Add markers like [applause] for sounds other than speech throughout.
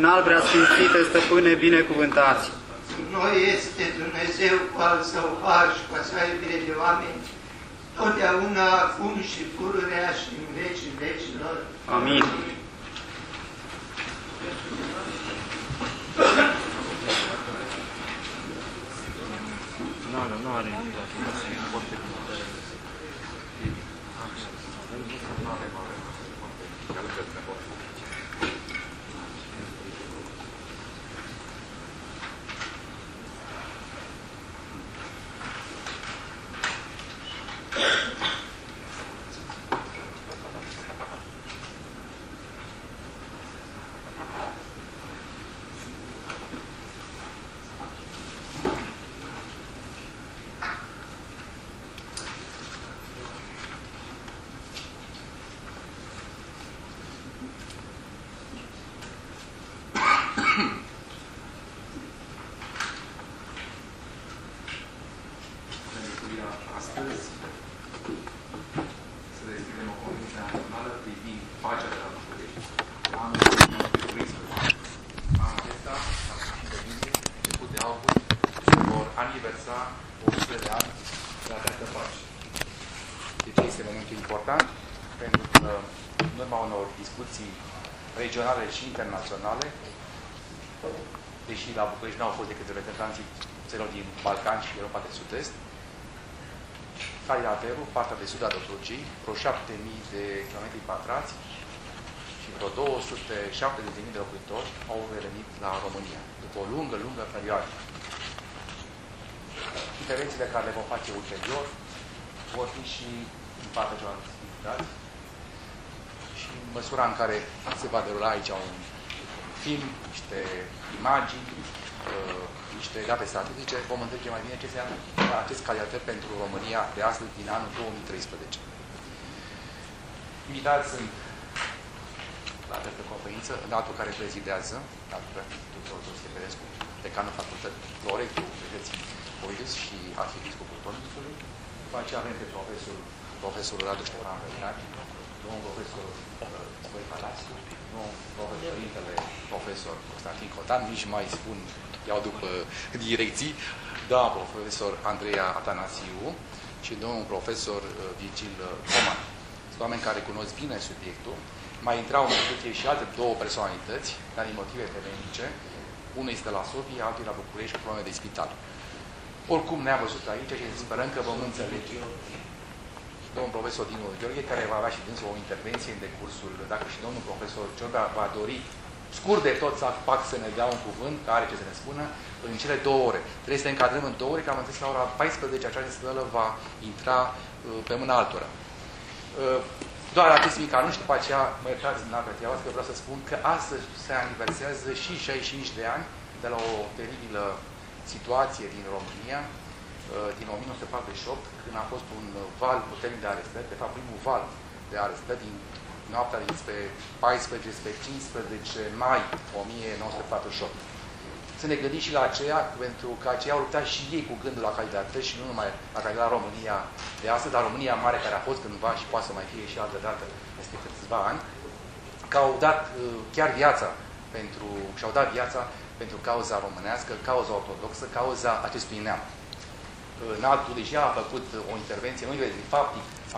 Doamne, miluiește, în al preasfințite stăpâne binecuvântați. Noi este Dumnezeu cu al său har și cu a sa iubire de oameni, totdeauna, acum și pururea și în vecii vecilor. Amin. Nu are, nu are. Mărturia astăzi să deschidem o conferință națională privind pacea de la București. Anul 2013. Anul acesta, la sfârșit de iunie, început de august, vor aniversa 100 de ani de această pace. De ce este momentul important? Pentru că, în urma unor discuții regionale și internaționale, deși la București nu au fost decât reprezentanții țărilor din Balcani și Europa de Sud-Est, Caliaterul, partea de sud a Dobrogei, vreo 7.000 de km pătrați și vreo 270.000 de locuitori au revenit la România, după o lungă, lungă perioadă. Intervențiile care le vom face ulterior vor fi și în partea celorlalți invitați și în măsura în care se va derula aici un film, niște imagini, uh, niște date statistice, vom înțelege mai bine ce înseamnă acest calitate pentru România de astăzi, din anul 2013. Invitați sunt la această conferință, datul care prezidează, datul Tuturor Stepedescu, decanul facultății Florectul, Universității Oides și arhiepiscopul Tomisului. După aceea avem pe profesor, profesorul Radu Ștefan Rădinac, domnul profesor Băi Palascu, domnul profesor Intele, profesor Constantin Cotan, nici mai spun, iau după direcții, da, profesor Andreea Atanasiu și domnul profesor uh, Vigil Coman. Sunt oameni care cunosc bine subiectul. Mai intrau în discuție și alte două personalități, dar din motive temenice. Unul este la Sofia, altul la București cu probleme de spital. Oricum ne-am văzut aici și sperăm că vom înțelege domnul profesor Dinu Gheorghe, care va avea și dânsul o intervenție în decursul, dacă și domnul profesor Ciorbea va dori scurt de tot să fac să ne dea un cuvânt, care are ce să ne spună, în cele două ore. Trebuie să ne încadrăm în două ore, că am înțeles la ora 14 această sălă va intra uh, pe mâna altora. Uh, doar acest mic anunț și după aceea, mă iertați în apă că vreau să spun că astăzi se aniversează și 65 de ani de la o teribilă situație din România, uh, din 1948, când a fost un val puternic de arestări, de fapt primul val de arestări din noaptea dinspre 14 spre 15 mai 1948. Să ne gândim și la aceea, pentru că aceia au luptat și ei cu gândul la calitate și nu numai la calitatea România de astăzi, dar România mare care a fost cândva și poate să mai fie și altă dată peste câțiva ani, că au dat uh, chiar viața pentru, și-au dat viața pentru cauza românească, cauza ortodoxă, cauza acestui neam. Înaltul deja a făcut o intervenție, nu de fapt,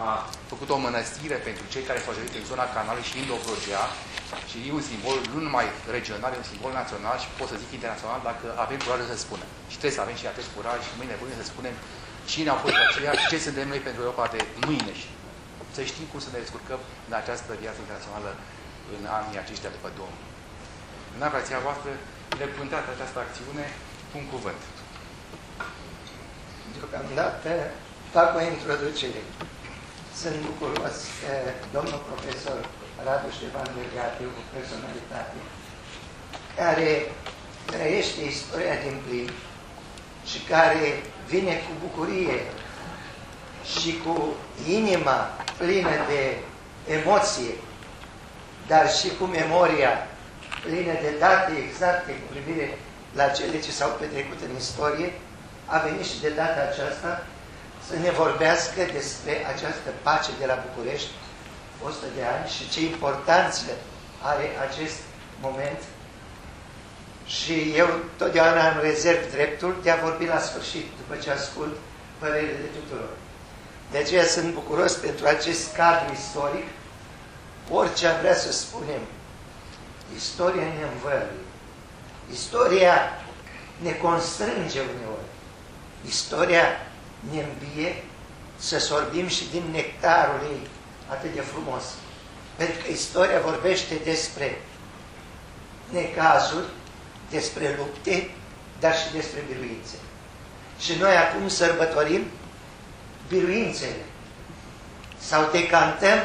a făcut o mănăstire pentru cei care s-au în zona canalului și Indo-Brogea și e un simbol nu numai regional, e un simbol național și pot să zic internațional dacă avem curajul să spunem. Și trebuie să avem și acest curaj și mâine bune să spunem cine au fost aceia și ce suntem noi pentru Europa de mâine și să știm cum să ne descurcăm în această viață internațională în anii aceștia după Domnul. În apariția voastră, reprezentați această acțiune cu un cuvânt. Deocamdată fac o introducere. Sunt bucuros că domnul profesor Radu Ștefan Vergate, o personalitate care trăiește istoria din plin și care vine cu bucurie și cu inima plină de emoție, dar și cu memoria plină de date exacte cu privire la cele ce s-au petrecut în istorie, a venit și de data aceasta să ne vorbească despre această pace de la București, 100 de ani, și ce importanță are acest moment și eu totdeauna îmi rezerv dreptul de a vorbi la sfârșit, după ce ascult părerile de tuturor. De aceea sunt bucuros pentru acest cadru istoric. Orice am vrea să spunem, istoria ne învăluie. Istoria ne constrânge uneori. Istoria ne îmbie să sorbim și din nectarul ei atât de frumos. Pentru că istoria vorbește despre necazuri, despre lupte, dar și despre biruințe. Și noi acum sărbătorim biruințele sau decantăm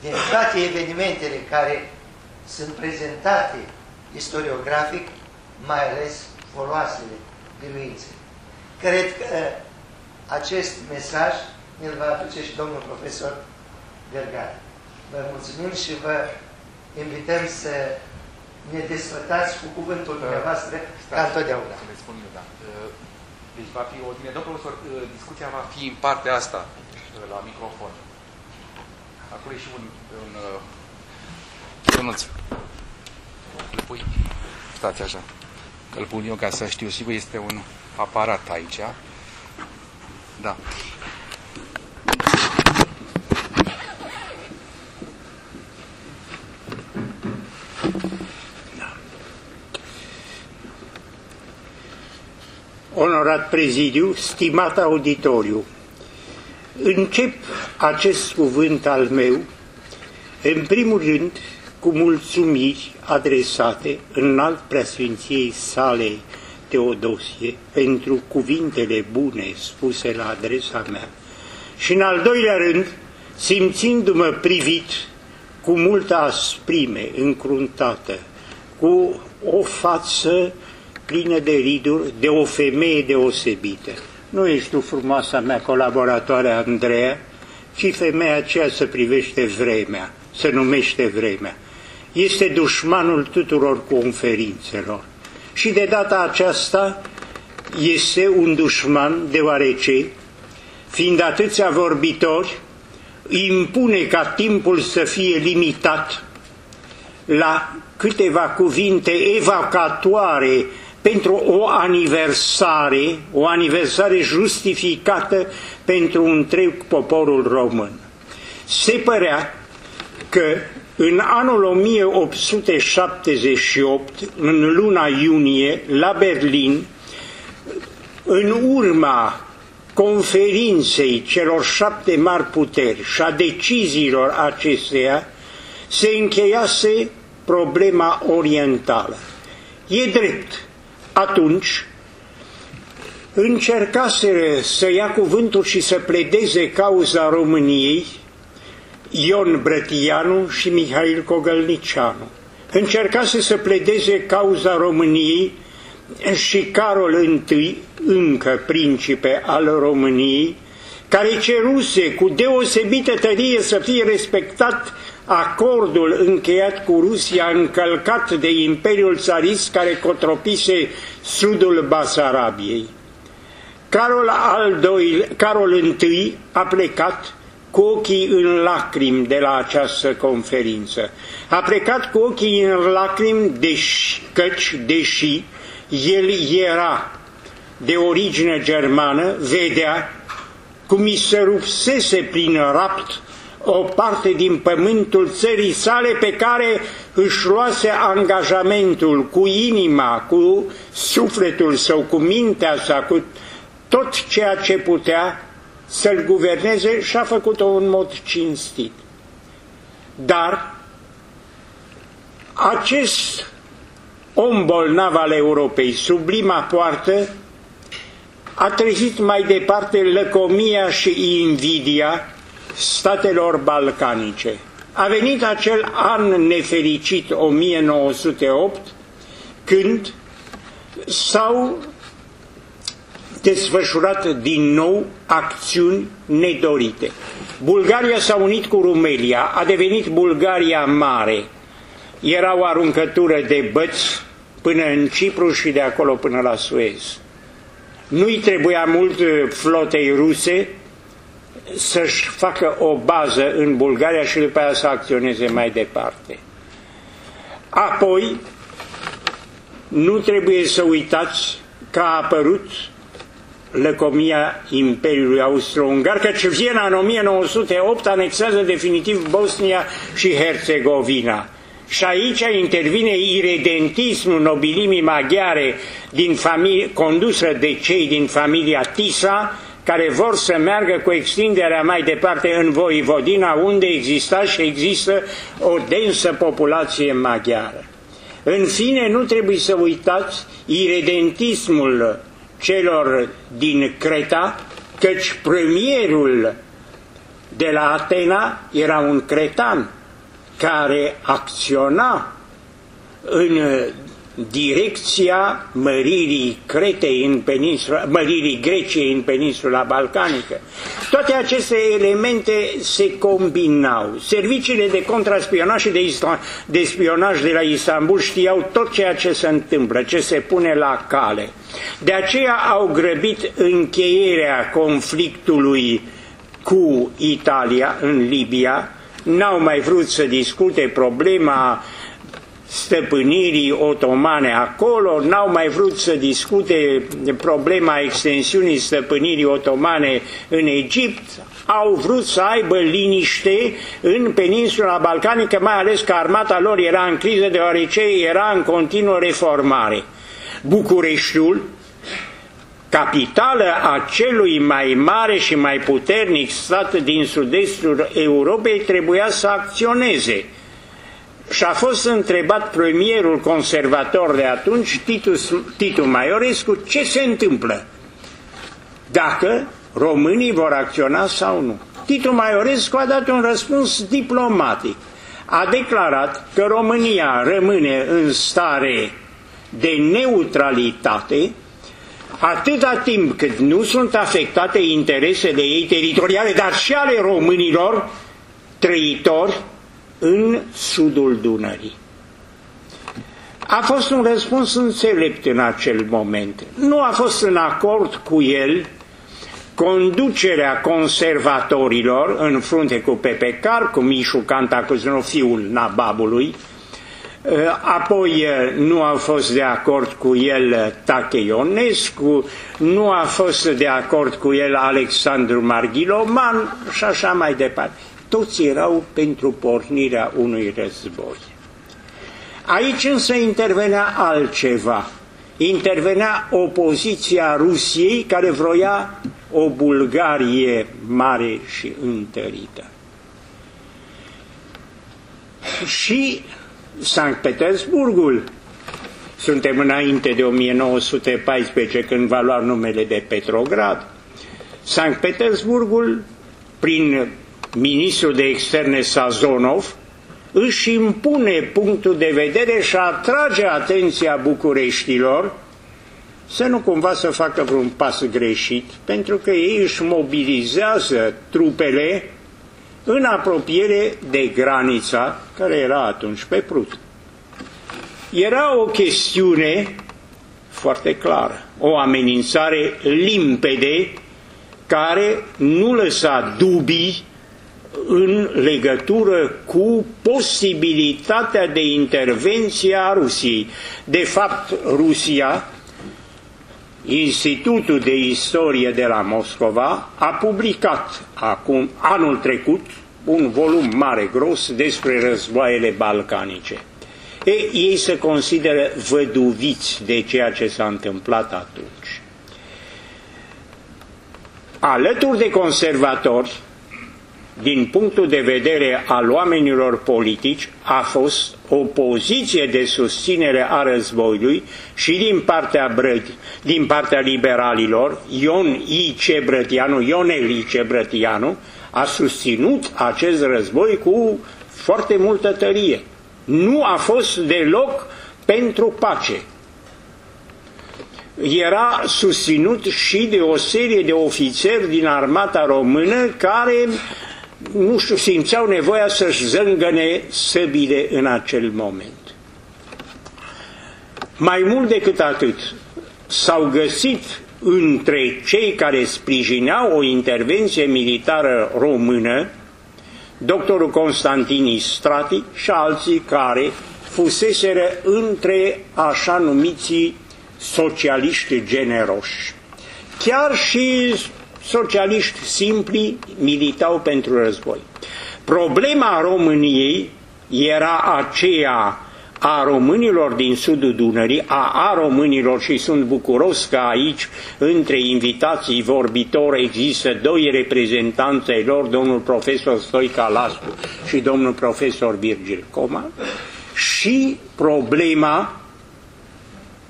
din toate evenimentele care sunt prezentate istoriografic, mai ales foloasele biruințe. Cred că acest mesaj îl va aduce și domnul profesor Vergat. Vă mulțumim și vă invităm să ne desfătați cu cuvântul da. dumneavoastră ca întotdeauna. Să le spun eu, da. Uh, deci va fi o tine. Domnul profesor, uh, discuția va fi în partea asta, uh, la microfon. Acolo e și un... un Ionuț, îl pui? Stați așa. Îl pun eu ca să știu. Sigur, este un aparat aici. Da. Onorat prezidiu, stimat auditoriu, încep acest cuvânt al meu, în primul rând, cu mulțumiri adresate în alt preasfinției sale Teodosie pentru cuvintele bune spuse la adresa mea și în al doilea rând, simțindu-mă privit cu multă asprime încruntată, cu o față plină de riduri, de o femeie deosebită. Nu ești tu frumoasa mea colaboratoare Andreea, ci femeia aceea să privește vremea, să numește vremea. Este dușmanul tuturor conferințelor. Și de data aceasta este un dușman deoarece, fiind atâția vorbitori, impune ca timpul să fie limitat la câteva cuvinte evocatoare pentru o aniversare, o aniversare justificată pentru întreg poporul român. Se părea că în anul 1878, în luna iunie, la Berlin, în urma conferinței celor șapte mari puteri și a deciziilor acesteia, se încheiase problema orientală. E drept atunci încercaseră să ia cuvântul și să pledeze cauza României Ion Brătianu și Mihail Cogălnicianu. Încercase să pledeze cauza României și Carol I, încă principe al României, care ceruse cu deosebită tărie să fie respectat acordul încheiat cu Rusia încălcat de Imperiul Țarist care cotropise sudul Basarabiei. Carol, al doilea, Carol I a plecat cu ochii în lacrimi de la această conferință. A plecat cu ochii în lacrimi deși, căci, deși el era de origine germană, vedea cum i se rupsese prin rapt o parte din pământul țării sale pe care își luase angajamentul cu inima, cu sufletul său, cu mintea sa, cu tot ceea ce putea să-l guverneze și a făcut-o în mod cinstit. Dar acest om bolnav al Europei, sublima poartă, a trezit mai departe lăcomia și invidia statelor balcanice. A venit acel an nefericit 1908 când s-au desfășurat din nou acțiuni nedorite. Bulgaria s-a unit cu Rumelia, a devenit Bulgaria mare. Era o aruncătură de băți până în Cipru și de acolo până la Suez. Nu-i trebuia mult flotei ruse să-și facă o bază în Bulgaria și după aia să acționeze mai departe. Apoi, nu trebuie să uitați că a apărut lăcomia Imperiului Austro-Ungar, căci Viena în 1908 anexează definitiv Bosnia și Herțegovina. Și aici intervine iredentismul nobilimii maghiare din familie, condusă de cei din familia Tisa, care vor să meargă cu extinderea mai departe în Voivodina, unde exista și există o densă populație maghiară. În fine, nu trebuie să uitați iredentismul celor din Creta, căci premierul de la Atena era un cretan care acționa în direcția măririi Cretei în peninsula, măririi Greciei în peninsula balcanică. Toate aceste elemente se combinau. Serviciile de contraspionaj și de, de spionaj de la Istanbul știau tot ceea ce se întâmplă, ce se pune la cale. De aceea au grăbit încheierea conflictului cu Italia în Libia, n-au mai vrut să discute problema stăpânirii otomane acolo, n-au mai vrut să discute problema extensiunii stăpânirii otomane în Egipt, au vrut să aibă liniște în peninsula balcanică, mai ales că armata lor era în criză deoarece era în continuă reformare. Bucureștiul, capitală a celui mai mare și mai puternic stat din sud-estul Europei, trebuia să acționeze – și a fost întrebat premierul conservator de atunci, Titus, Titu Maiorescu, ce se întâmplă dacă românii vor acționa sau nu. Titu Maiorescu a dat un răspuns diplomatic. A declarat că România rămâne în stare de neutralitate atâta timp cât nu sunt afectate interesele ei teritoriale, dar și ale românilor trăitori în sudul Dunării. A fost un răspuns înțelept în acel moment. Nu a fost în acord cu el conducerea conservatorilor în frunte cu Pepe Car, cu Mișu Cantacuzino, fiul Nababului, apoi nu a fost de acord cu el Tache Ionescu, nu a fost de acord cu el Alexandru Marghiloman și așa mai departe toți erau pentru pornirea unui război. Aici însă intervenea altceva. Intervenea opoziția Rusiei care vroia o Bulgarie mare și întărită. Și Sankt Petersburgul, suntem înainte de 1914 când va lua numele de Petrograd, Sankt Petersburgul, prin ministrul de externe Sazonov, își impune punctul de vedere și atrage atenția bucureștilor să nu cumva să facă vreun pas greșit, pentru că ei își mobilizează trupele în apropiere de granița care era atunci pe Prut. Era o chestiune foarte clară, o amenințare limpede care nu lăsa dubii în legătură cu posibilitatea de intervenție a Rusiei. De fapt, Rusia, Institutul de Istorie de la Moscova, a publicat acum, anul trecut un volum mare, gros, despre războaiele balcanice. E, ei se consideră văduviți de ceea ce s-a întâmplat atunci. Alături de conservatori, din punctul de vedere al oamenilor politici, a fost o poziție de susținere a războiului și din partea, Brăti, din partea liberalilor, Ion I. Cebrătianu, Ionel I. Cebrătianu, a susținut acest război cu foarte multă tărie. Nu a fost deloc pentru pace. Era susținut și de o serie de ofițeri din armata română care nu știu, simțeau nevoia să-și zângăne săbile în acel moment. Mai mult decât atât, s-au găsit între cei care sprijineau o intervenție militară română, doctorul Constantin Strati și alții care fuseseră între așa numiții socialiști generoși. Chiar și socialiști simpli militau pentru război. Problema României era aceea a românilor din sudul Dunării, a, a românilor și sunt bucuros că aici între invitații vorbitori există doi reprezentanți ai lor, domnul profesor Stoica Lascu și domnul profesor Virgil Coma, și problema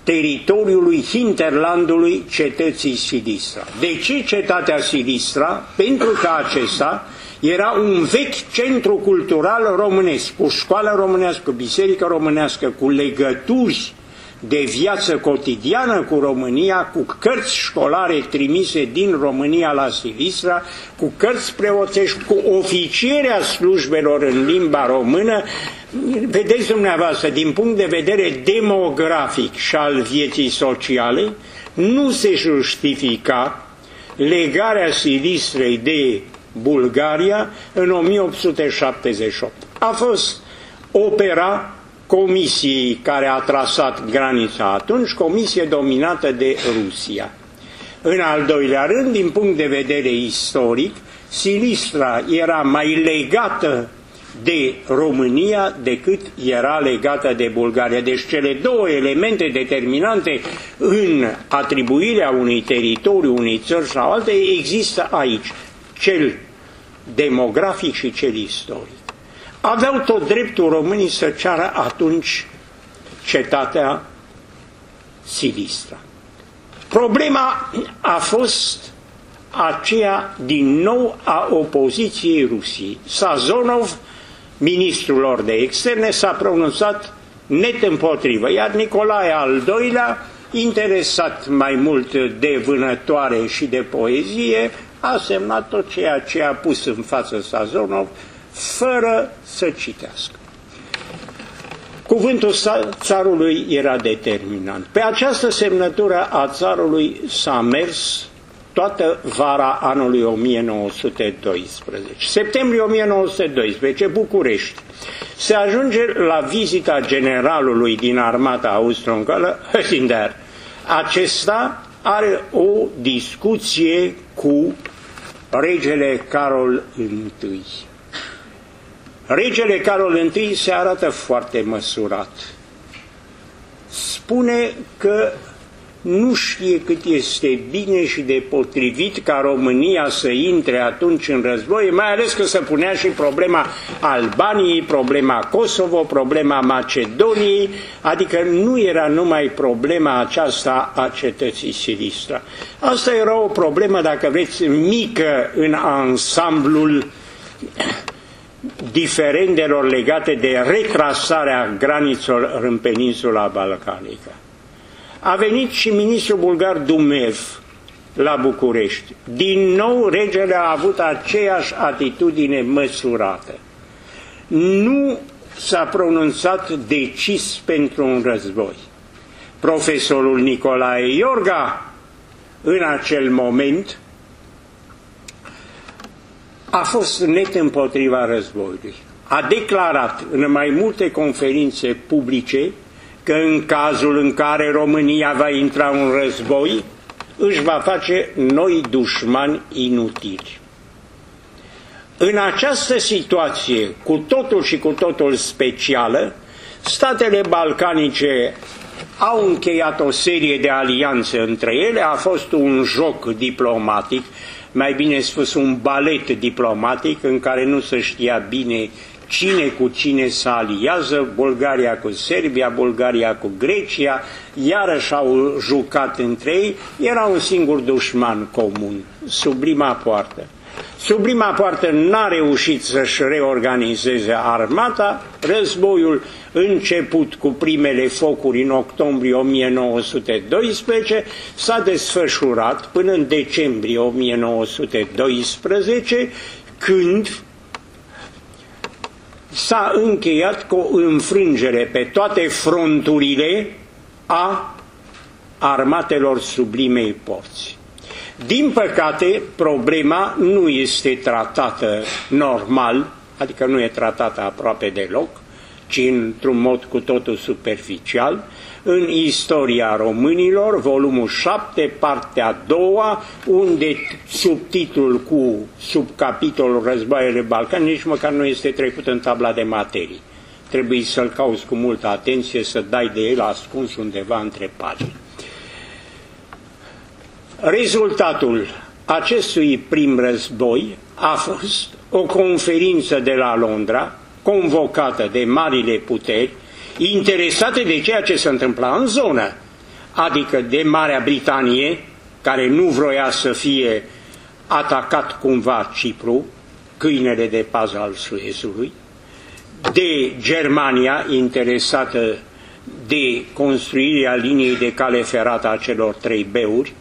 teritoriului hinterlandului cetății Silistra. De ce cetatea Silistra? Pentru că acesta era un vechi centru cultural românesc, cu școală românească, cu biserică românească, cu legături de viață cotidiană cu România, cu cărți școlare trimise din România la Silistra, cu cărți preoțești, cu oficierea slujbelor în limba română. Vedeți dumneavoastră, din punct de vedere demografic și al vieții sociale, nu se justifica legarea Silistrei de Bulgaria în 1878. A fost opera comisiei care a trasat granița atunci, comisie dominată de Rusia. În al doilea rând, din punct de vedere istoric, Silistra era mai legată de România decât era legată de Bulgaria. Deci cele două elemente determinante în atribuirea unui teritoriu, unei țări sau alte există aici cel demografic și cel istoric. Aveau tot dreptul românii să ceară atunci cetatea Silistra. Problema a fost aceea din nou a opoziției Rusiei. Sazonov, ministrul lor de externe, s-a pronunțat net împotrivă, iar Nicolae al II-lea, interesat mai mult de vânătoare și de poezie, a semnat tot ceea ce a pus în față Sazonov, fără să citească. Cuvântul țarului era determinant. Pe această semnătură a țarului s-a mers toată vara anului 1912. Septembrie 1912, București. Se ajunge la vizita generalului din armata austro-ungară, Hösinder. Acesta are o discuție cu regele Carol I. Regele Carol I se arată foarte măsurat. Spune că nu știe cât este bine și de potrivit ca România să intre atunci în război, mai ales că se punea și problema Albaniei, problema Kosovo, problema Macedoniei, adică nu era numai problema aceasta a cetății Silistra. Asta era o problemă, dacă vreți, mică în ansamblul diferendelor legate de retrasarea granițelor în peninsula balcanică. A venit și ministrul bulgar Dumev la București. Din nou regele a avut aceeași atitudine măsurată. Nu s-a pronunțat decis pentru un război. Profesorul Nicolae Iorga, în acel moment, a fost net împotriva războiului. A declarat în mai multe conferințe publice că în cazul în care România va intra în război, își va face noi dușmani inutili. În această situație, cu totul și cu totul specială, statele balcanice au încheiat o serie de alianțe între ele, a fost un joc diplomatic, mai bine spus un balet diplomatic în care nu se știa bine cine cu cine se aliază, Bulgaria cu Serbia, Bulgaria cu Grecia, iarăși au jucat între ei, era un singur dușman comun, sublima poartă. Sublima poartă n-a reușit să-și reorganizeze armata, războiul început cu primele focuri în octombrie 1912 s-a desfășurat până în decembrie 1912, când s-a încheiat cu o înfrângere pe toate fronturile a armatelor sublimei porți. Din păcate, problema nu este tratată normal, adică nu e tratată aproape deloc, ci într-un mod cu totul superficial, în istoria românilor, volumul 7, partea a doua, unde subtitlul cu subcapitolul Războaiele Balcani nici măcar nu este trecut în tabla de materii. Trebuie să-l cauți cu multă atenție, să dai de el ascuns undeva între pagini. Rezultatul acestui prim război a fost o conferință de la Londra, convocată de marile puteri, interesate de ceea ce se întâmpla în zonă, adică de Marea Britanie, care nu vroia să fie atacat cumva Cipru, câinele de pază al Suezului, de Germania, interesată de construirea liniei de cale ferată a celor trei beuri,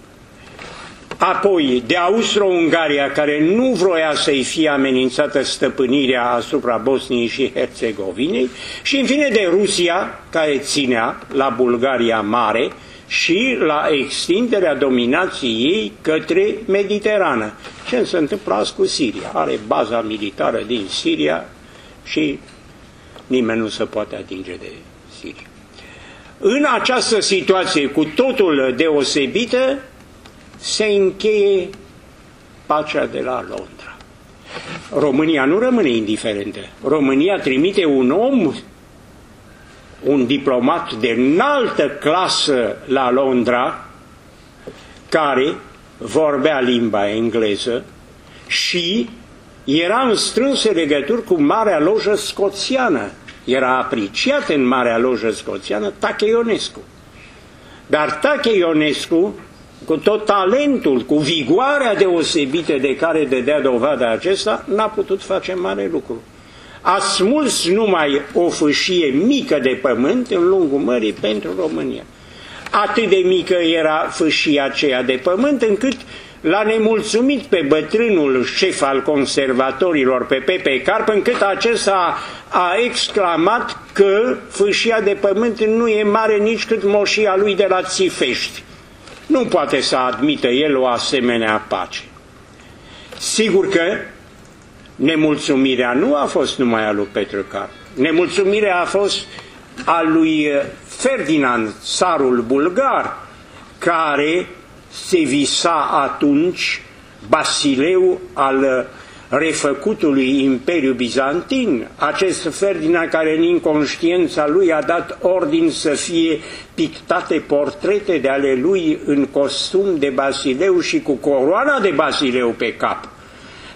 apoi de Austro-Ungaria, care nu vroia să-i fie amenințată stăpânirea asupra Bosniei și Herțegovinei, și în fine de Rusia, care ținea la Bulgaria Mare și la extinderea dominației ei către Mediterană. Ce se întâmplă azi cu Siria? Are baza militară din Siria și nimeni nu se poate atinge de Siria. În această situație cu totul deosebită, se încheie pacea de la Londra. România nu rămâne indiferentă. România trimite un om, un diplomat de înaltă clasă la Londra, care vorbea limba engleză și era în strânse legături cu Marea Lojă Scoțiană. Era apreciat în Marea Lojă Scoțiană Tache Ionescu. Dar Tache Ionescu cu tot talentul, cu vigoarea deosebită de care dădea dovada acesta, n-a putut face mare lucru. A smuls numai o fâșie mică de pământ în lungul mării pentru România. Atât de mică era fâșia aceea de pământ încât l-a nemulțumit pe bătrânul șef al conservatorilor, pe Pepe Carp, încât acesta a exclamat că fâșia de pământ nu e mare nici cât moșia lui de la Țifești nu poate să admită el o asemenea pace. Sigur că nemulțumirea nu a fost numai a lui Petru Cap. Nemulțumirea a fost a lui Ferdinand, țarul bulgar, care se visa atunci Basileu al refăcutului Imperiu Bizantin, acest Ferdinand care în inconștiența lui a dat ordin să fie pictate portrete de ale lui în costum de Basileu și cu coroana de Basileu pe cap,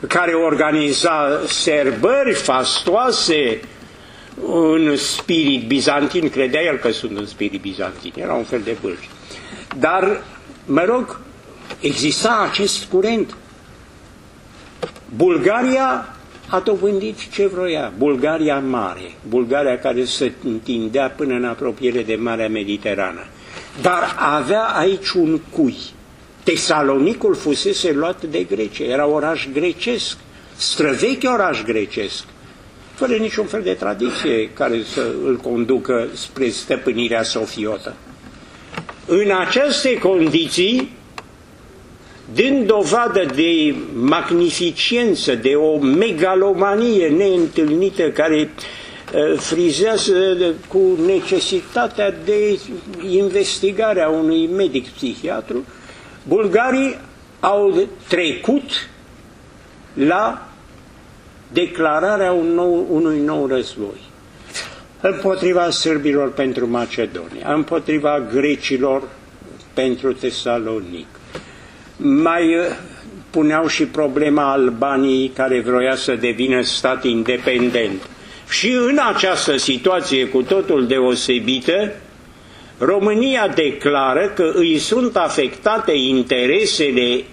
care organiza serbări fastoase în spirit bizantin, credea el că sunt în spirit bizantin, era un fel de bâlci. Dar, mă rog, exista acest curent Bulgaria a dobândit ce vroia, Bulgaria mare, Bulgaria care se întindea până în apropiere de Marea Mediterană. Dar avea aici un cui. Tesalonicul fusese luat de Grecia, era oraș grecesc, străvechi oraș grecesc, fără niciun fel de tradiție care să îl conducă spre stăpânirea sofiotă. În aceste condiții, dând dovadă de magnificență, de o megalomanie neîntâlnită care uh, frizează cu necesitatea de investigare a unui medic psihiatru, bulgarii au trecut la declararea un nou, unui nou război împotriva sârbilor pentru Macedonia, împotriva grecilor pentru Tesalonic, mai uh, puneau și problema Albaniei care vroia să devină stat independent. Și în această situație cu totul deosebită, România declară că îi sunt afectate interesele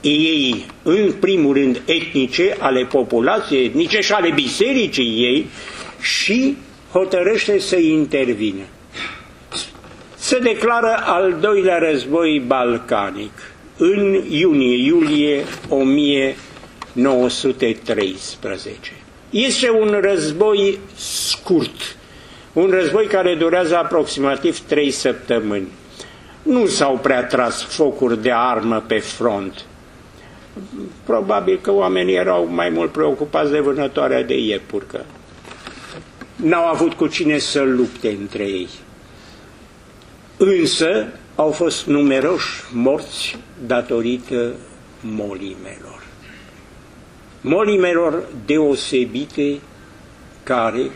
ei, în primul rând etnice, ale populației etnice și ale bisericii ei și hotărăște să intervină. Se declară al doilea război balcanic în iunie-iulie 1913. Este un război scurt, un război care durează aproximativ trei săptămâni. Nu s-au prea tras focuri de armă pe front. Probabil că oamenii erau mai mult preocupați de vânătoarea de iepuri, că n-au avut cu cine să lupte între ei. Însă au fost numeroși morți datorită molimelor. Molimelor deosebite care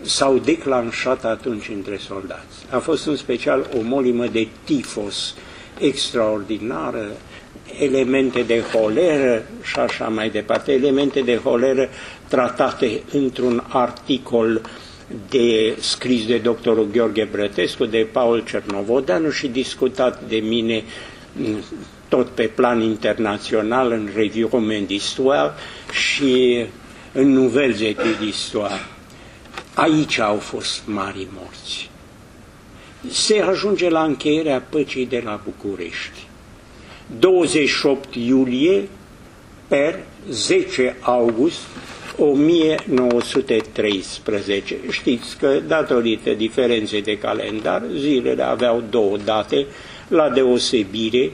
s-au declanșat atunci între soldați. A fost în special o molimă de tifos extraordinară, elemente de holeră și așa mai departe, elemente de holeră tratate într-un articol de scris de doctorul Gheorghe Brătescu, de Paul Cernovodanu și discutat de mine tot pe plan internațional în Revue Romaine d'Histoire și în Nouvelles Etudes d'Histoire. Aici au fost mari morți. Se ajunge la încheierea păcii de la București. 28 iulie per 10 august 1913. Știți că, datorită diferenței de calendar, zilele aveau două date la deosebire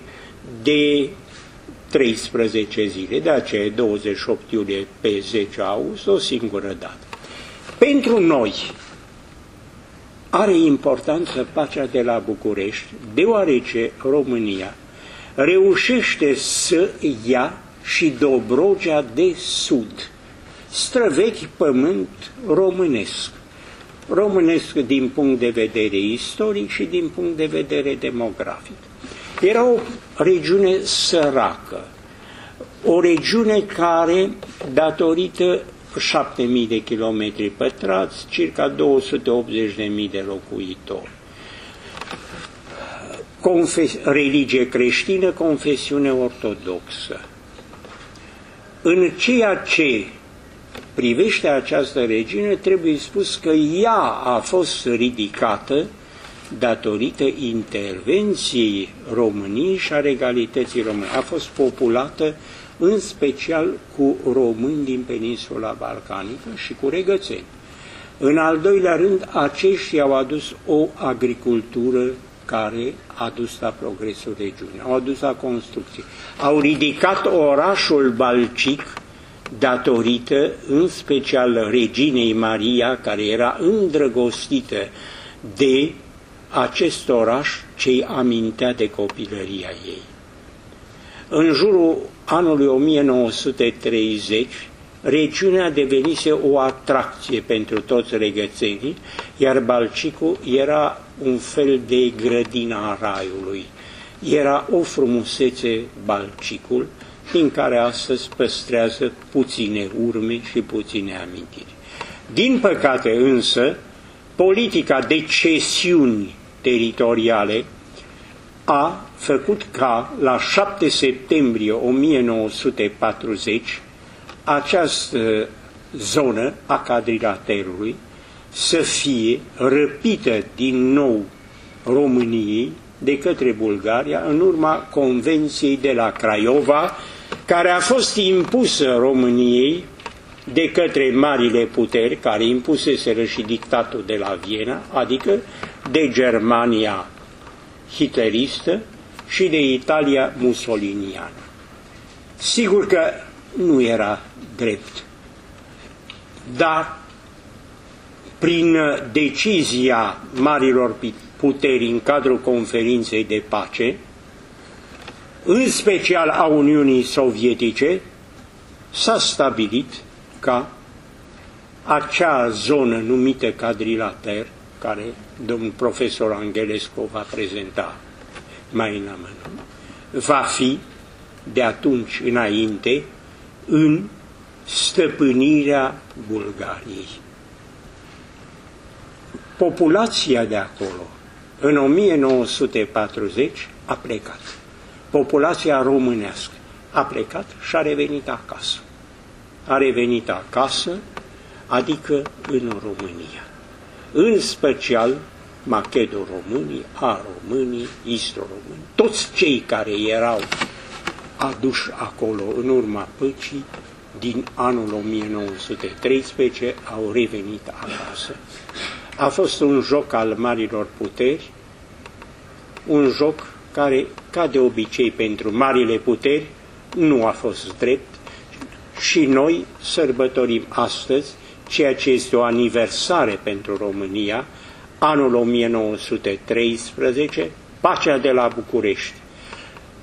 de 13 zile, de aceea 28 iulie pe 10 august, o singură dată. Pentru noi are importanță pacea de la București, deoarece România reușește să ia și Dobrogea de Sud, străvechi pământ românesc. Românesc din punct de vedere istoric și din punct de vedere demografic. Era o regiune săracă, o regiune care, datorită 7.000 de kilometri pătrați, circa 280.000 de locuitori. Confes religie creștină, confesiune ortodoxă. În ceea ce privește această regiune, trebuie spus că ea a fost ridicată datorită intervenției României și a regalității române. A fost populată în special cu români din peninsula balcanică și cu regățeni. În al doilea rând, aceștia au adus o agricultură care a dus la progresul regiunii, au adus la construcție. Au ridicat orașul Balcic datorită în special reginei Maria, care era îndrăgostită de acest oraș ce îi amintea de copilăria ei. În jurul anului 1930, regiunea devenise o atracție pentru toți regățenii, iar Balcicul era un fel de grădina a raiului. Era o frumusețe Balcicul, din care astăzi păstrează puține urme și puține amintiri. Din păcate însă, politica de cesiuni teritoriale a făcut ca la 7 septembrie 1940 această zonă a cadrilaterului să fie răpită din nou României de către Bulgaria în urma Convenției de la Craiova, care a fost impusă României de către marile puteri care impuseseră și dictatul de la Viena, adică de Germania hitleristă și de Italia mussoliniană. Sigur că nu era drept, dar prin decizia marilor puteri în cadrul conferinței de pace, în special a Uniunii Sovietice, s-a stabilit ca acea zonă numită cadrilater, care domnul profesor Angelescu va prezenta mai în amănunt, va fi de atunci înainte în stăpânirea Bulgariei. Populația de acolo, în 1940, a plecat. Populația românească a plecat și a revenit acasă. A revenit acasă, adică în România. În special macedo-românii, a-românii, istro-românii, toți cei care erau aduși acolo în urma păcii din anul 1913 au revenit acasă. A fost un joc al marilor puteri, un joc care, ca de obicei pentru marile puteri, nu a fost drept și noi sărbătorim astăzi ceea ce este o aniversare pentru România, anul 1913, pacea de la București.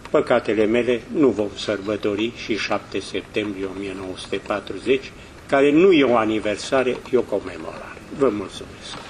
Păcatele mele nu vom sărbători și 7 septembrie 1940, care nu e o aniversare, e o comemorare. Vă mulțumesc! mulțumesc.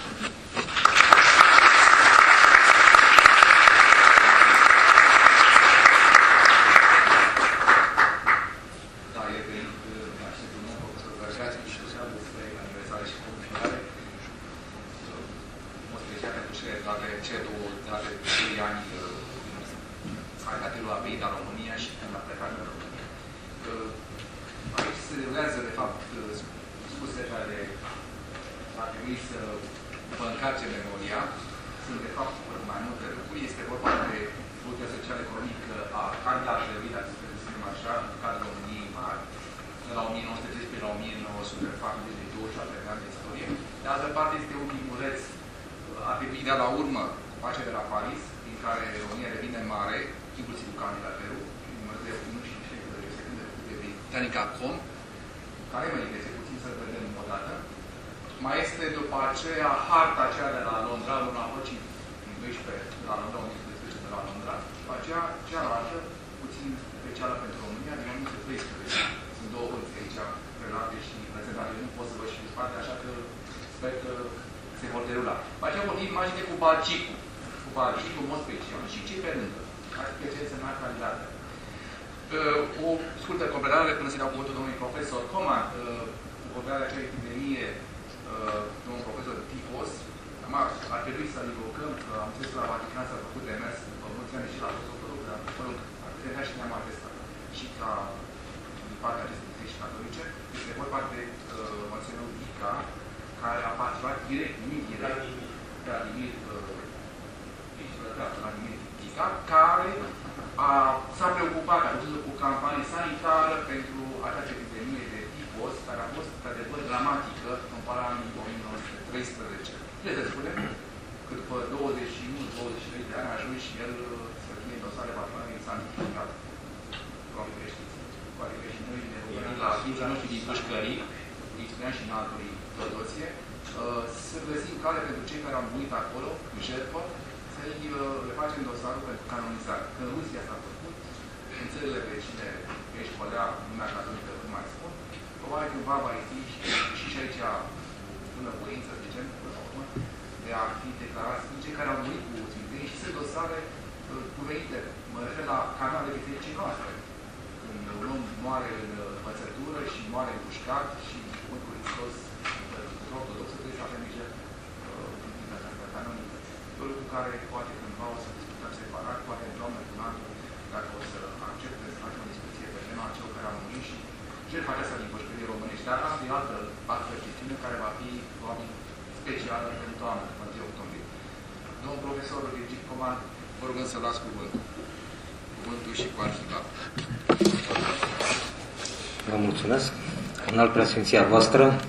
În alt preasfinția voastră,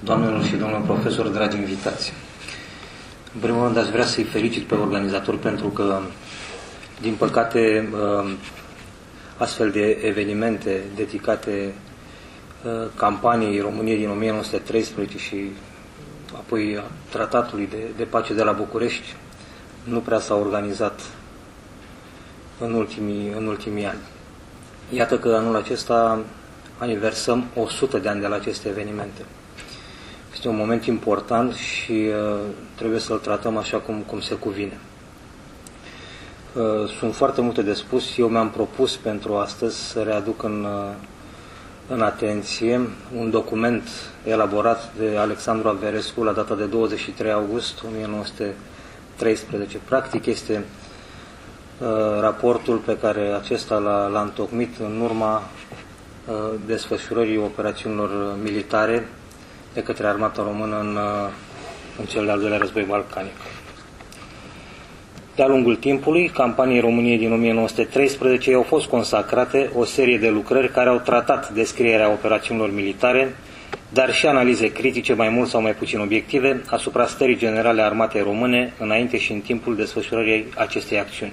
doamnelor și domnilor profesori, dragi invitați. În primul rând, aș vrea să-i felicit pe organizator pentru că, din păcate, uh, astfel de evenimente dedicate uh, campaniei României din 1913 și apoi tratatului de, de pace de la București nu prea s-a organizat în ultimii, în ultimii ani. Iată că anul acesta aniversăm 100 de ani de la aceste evenimente. Este un moment important și uh, trebuie să-l tratăm așa cum, cum se cuvine. Uh, sunt foarte multe de spus. Eu mi-am propus pentru astăzi să readuc în, uh, în atenție un document elaborat de Alexandru Averescu la data de 23 august 1913. Practic este uh, raportul pe care acesta l-a întocmit în urma Uh, desfășurării operațiunilor militare de către armata română în, uh, în cel de-al doilea război balcanic. De-a lungul timpului, campaniei României din 1913 au fost consacrate o serie de lucrări care au tratat descrierea operațiunilor militare, dar și analize critice mai mult sau mai puțin obiective asupra stării generale a armatei române înainte și în timpul desfășurării acestei acțiuni.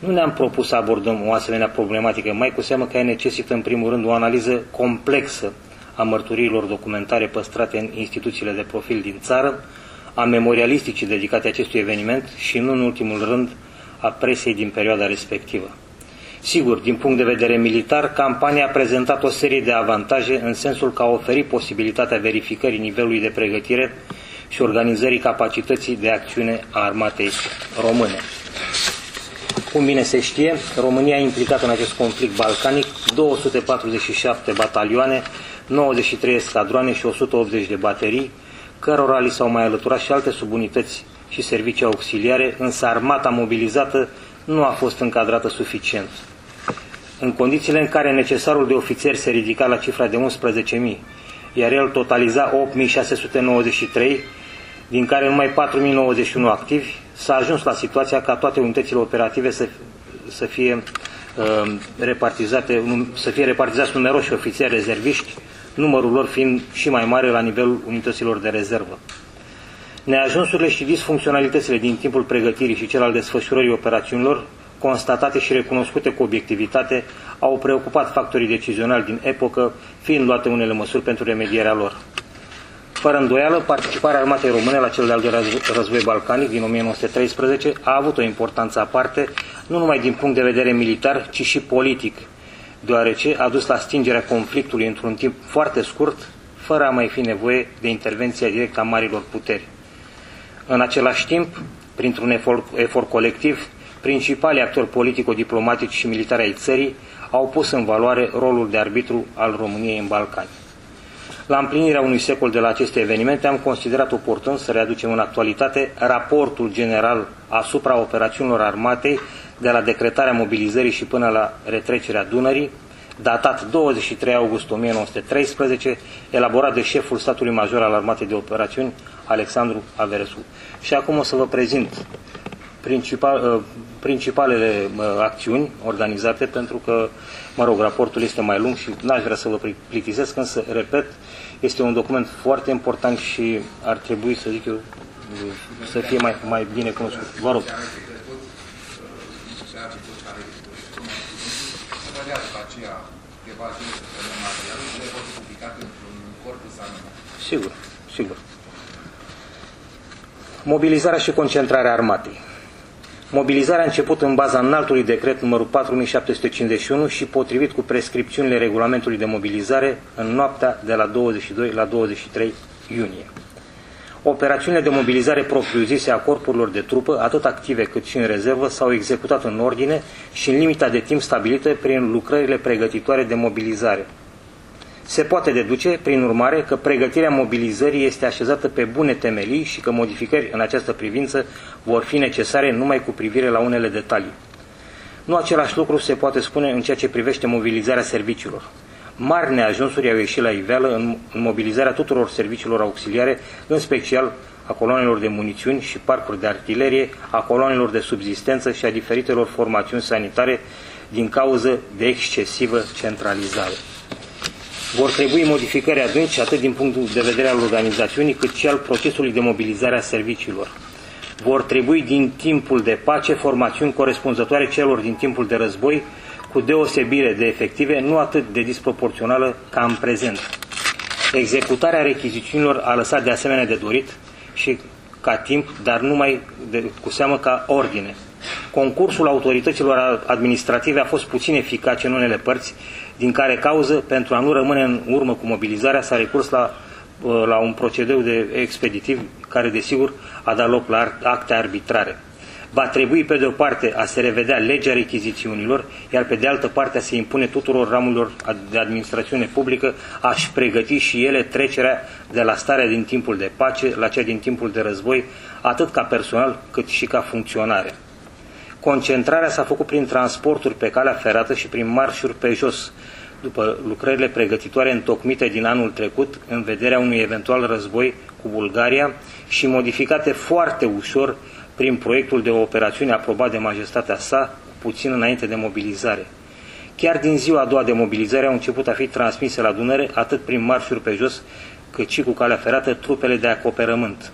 Nu ne-am propus să abordăm o asemenea problematică, mai cu seamă că ea necesită în primul rând o analiză complexă a mărturiilor documentare păstrate în instituțiile de profil din țară, a memorialisticii dedicate acestui eveniment și, nu în ultimul rând, a presei din perioada respectivă. Sigur, din punct de vedere militar, campania a prezentat o serie de avantaje în sensul că a oferit posibilitatea verificării nivelului de pregătire și organizării capacității de acțiune a armatei române. Cum bine se știe, România a implicat în acest conflict balcanic 247 batalioane, 93 escadroane și 180 de baterii, cărora li s-au mai alăturat și alte subunități și servicii auxiliare, însă armata mobilizată nu a fost încadrată suficient. În condițiile în care necesarul de ofițeri se ridica la cifra de 11.000, iar el totaliza 8.693, din care numai 4.091 activi, s-a ajuns la situația ca toate unitățile operative să, să fie uh, repartizate, să fie repartizați numeroși ofițeri rezerviști, numărul lor fiind și mai mare la nivelul unităților de rezervă. Neajunsurile și disfuncționalitățile din timpul pregătirii și cel al desfășurării operațiunilor, constatate și recunoscute cu obiectivitate, au preocupat factorii decizionali din epocă, fiind luate unele măsuri pentru remedierea lor. Fără îndoială, participarea armatei române la cel de-al doilea război balcanic din 1913 a avut o importanță aparte, nu numai din punct de vedere militar, ci și politic, deoarece a dus la stingerea conflictului într-un timp foarte scurt, fără a mai fi nevoie de intervenția directă a marilor puteri. În același timp, printr-un efort, efort colectiv, principalii actori politico-diplomatici și militari ai țării au pus în valoare rolul de arbitru al României în Balcani. La împlinirea unui secol de la aceste evenimente am considerat oportun să readucem în actualitate raportul general asupra operațiunilor armatei de la decretarea mobilizării și până la retrecerea Dunării, datat 23 august 1913, elaborat de șeful statului major al armatei de operațiuni, Alexandru Averescu. Și acum o să vă prezint principal, uh, principalele uh, acțiuni organizate, pentru că, mă rog, raportul este mai lung și n-aș vrea să vă plictisesc, însă, repet, este un document foarte important și ar trebui, să zic eu, să fie mai, mai bine cunoscut. Vă rog. Sigur, sigur. Mobilizarea și concentrarea armatei. Mobilizarea a început în baza înaltului decret numărul 4751 și potrivit cu prescripțiunile regulamentului de mobilizare în noaptea de la 22 la 23 iunie. Operațiunile de mobilizare propriu-zise a corpurilor de trupă, atât active cât și în rezervă, s-au executat în ordine și în limita de timp stabilită prin lucrările pregătitoare de mobilizare. Se poate deduce, prin urmare, că pregătirea mobilizării este așezată pe bune temelii și că modificări în această privință vor fi necesare numai cu privire la unele detalii. Nu același lucru se poate spune în ceea ce privește mobilizarea serviciilor. Mari neajunsuri au ieșit la iveală în mobilizarea tuturor serviciilor auxiliare, în special a coloanelor de munițiuni și parcuri de artilerie, a coloanelor de subzistență și a diferitelor formațiuni sanitare din cauză de excesivă centralizare. Vor trebui modificări adânci atât din punctul de vedere al organizațiunii cât și al procesului de mobilizare a serviciilor. Vor trebui din timpul de pace formațiuni corespunzătoare celor din timpul de război, cu deosebire de efective, nu atât de disproporțională ca în prezent. Executarea rechizițiunilor a lăsat de asemenea de dorit și ca timp, dar numai de, cu seamă ca ordine. Concursul autorităților administrative a fost puțin eficace în unele părți, din care cauză, pentru a nu rămâne în urmă cu mobilizarea, s-a recurs la, uh, la un procedeu de expeditiv care, desigur, a dat loc la acte arbitrare. Va trebui, pe de o parte, a se revedea legea rechizițiunilor, iar pe de altă parte a se impune tuturor ramurilor de administrațiune publică a-și pregăti și ele trecerea de la starea din timpul de pace la cea din timpul de război, atât ca personal cât și ca funcționare. Concentrarea s-a făcut prin transporturi pe calea ferată și prin marșuri pe jos, după lucrările pregătitoare întocmite din anul trecut în vederea unui eventual război cu Bulgaria și modificate foarte ușor prin proiectul de operațiune aprobat de majestatea sa puțin înainte de mobilizare. Chiar din ziua a doua de mobilizare au început a fi transmise la Dunăre, atât prin marșuri pe jos, cât și cu calea ferată, trupele de acoperământ.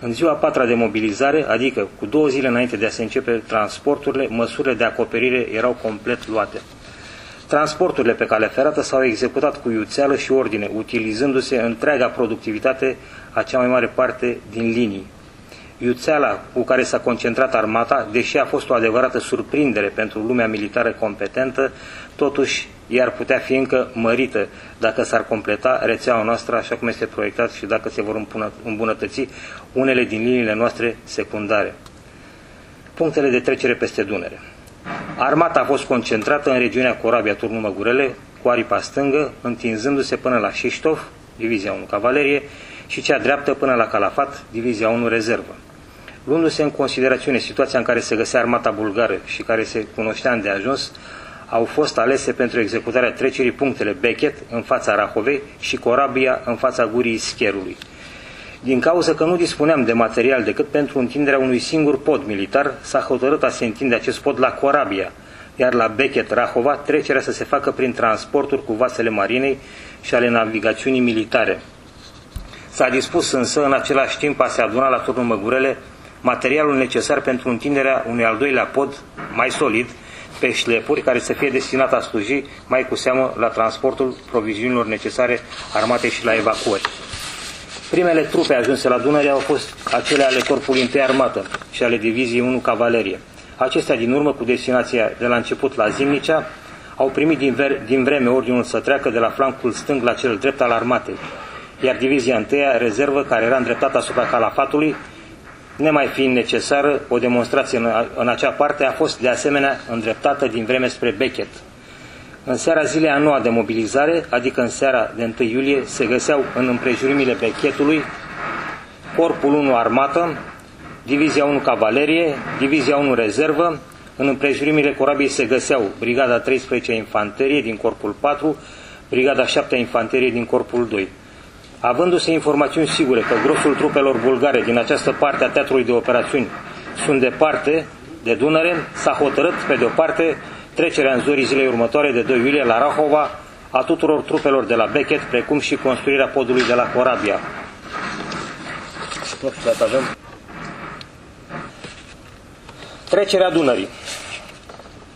În ziua patra de mobilizare, adică cu două zile înainte de a se începe transporturile, măsurile de acoperire erau complet luate. Transporturile pe cale ferată s-au executat cu iuțeală și ordine, utilizându-se întreaga productivitate a cea mai mare parte din linii. Iuțeala cu care s-a concentrat armata, deși a fost o adevărată surprindere pentru lumea militară competentă, totuși iar putea fi încă mărită dacă s-ar completa rețeaua noastră așa cum este proiectat și dacă se vor îmbunătăți unele din liniile noastre secundare. Punctele de trecere peste Dunăre. Armata a fost concentrată în regiunea Corabia Turnul Măgurele, cu aripa stângă, întinzându-se până la Șiștov, Divizia 1 Cavalerie, și cea dreaptă până la Calafat, Divizia 1 Rezervă. Luându-se în considerațiune situația în care se găsea armata bulgară și care se cunoștea de ajuns, au fost alese pentru executarea trecerii punctele Bechet în fața Rahovei și Corabia în fața gurii Scherului. Din cauza că nu dispuneam de material decât pentru întinderea unui singur pod militar, s-a hotărât a se întinde acest pod la Corabia, iar la Bechet Rahova trecerea să se facă prin transporturi cu vasele marinei și ale navigațiunii militare. S-a dispus însă în același timp a se aduna la turnul Măgurele materialul necesar pentru întinderea unui al doilea pod mai solid pe șlepuri care să fie destinat a sluji mai cu seamă la transportul proviziunilor necesare armatei și la evacuări. Primele trupe ajunse la Dunăre au fost acele ale Corpului 1 Armată și ale Diviziei 1 Cavalerie. Acestea din urmă, cu destinația de la început la Zimnicea, au primit din, ver, din vreme ordinul să treacă de la flancul stâng la cel drept al armatei, iar Divizia 1 rezervă, care era îndreptată asupra Calafatului, nemai fiind necesară, o demonstrație în, în acea parte a fost de asemenea îndreptată din vreme spre Beckett. În seara zilei a noua de mobilizare, adică în seara de 1 iulie, se găseau în împrejurimile Becketului Corpul 1 Armată, Divizia 1 Cavalerie, Divizia 1 Rezervă, în împrejurimile corabiei se găseau Brigada 13 Infanterie din Corpul 4, Brigada 7 Infanterie din Corpul 2. Avându-se informațiuni sigure că grosul trupelor bulgare din această parte a teatrului de operațiuni sunt departe de Dunăre, s-a hotărât, pe de o parte, trecerea în zorii zilei următoare de 2 iulie la Rahova a tuturor trupelor de la Beckett, precum și construirea podului de la Corabia. Nu știu dacă avem. Trecerea Dunării.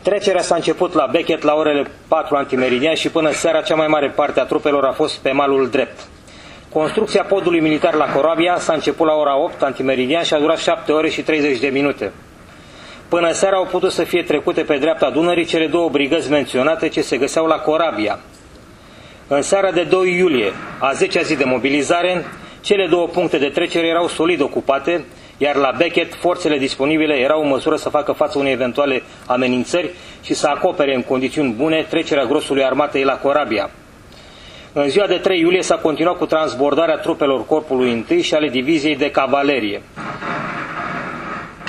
Trecerea s-a început la Beckett la orele 4 antimeridian și până seara cea mai mare parte a trupelor a fost pe malul drept. Construcția podului militar la Corabia s-a început la ora 8 antimeridian și a durat 7 ore și 30 de minute. Până seara au putut să fie trecute pe dreapta Dunării cele două brigăzi menționate ce se găseau la Corabia. În seara de 2 iulie, a 10-a zi de mobilizare, cele două puncte de trecere erau solid ocupate, iar la Beckett forțele disponibile erau în măsură să facă față unei eventuale amenințări și să acopere în condiții bune trecerea grosului armatei la Corabia. În ziua de 3 iulie s-a continuat cu transbordarea trupelor Corpului I și ale Diviziei de Cavalerie.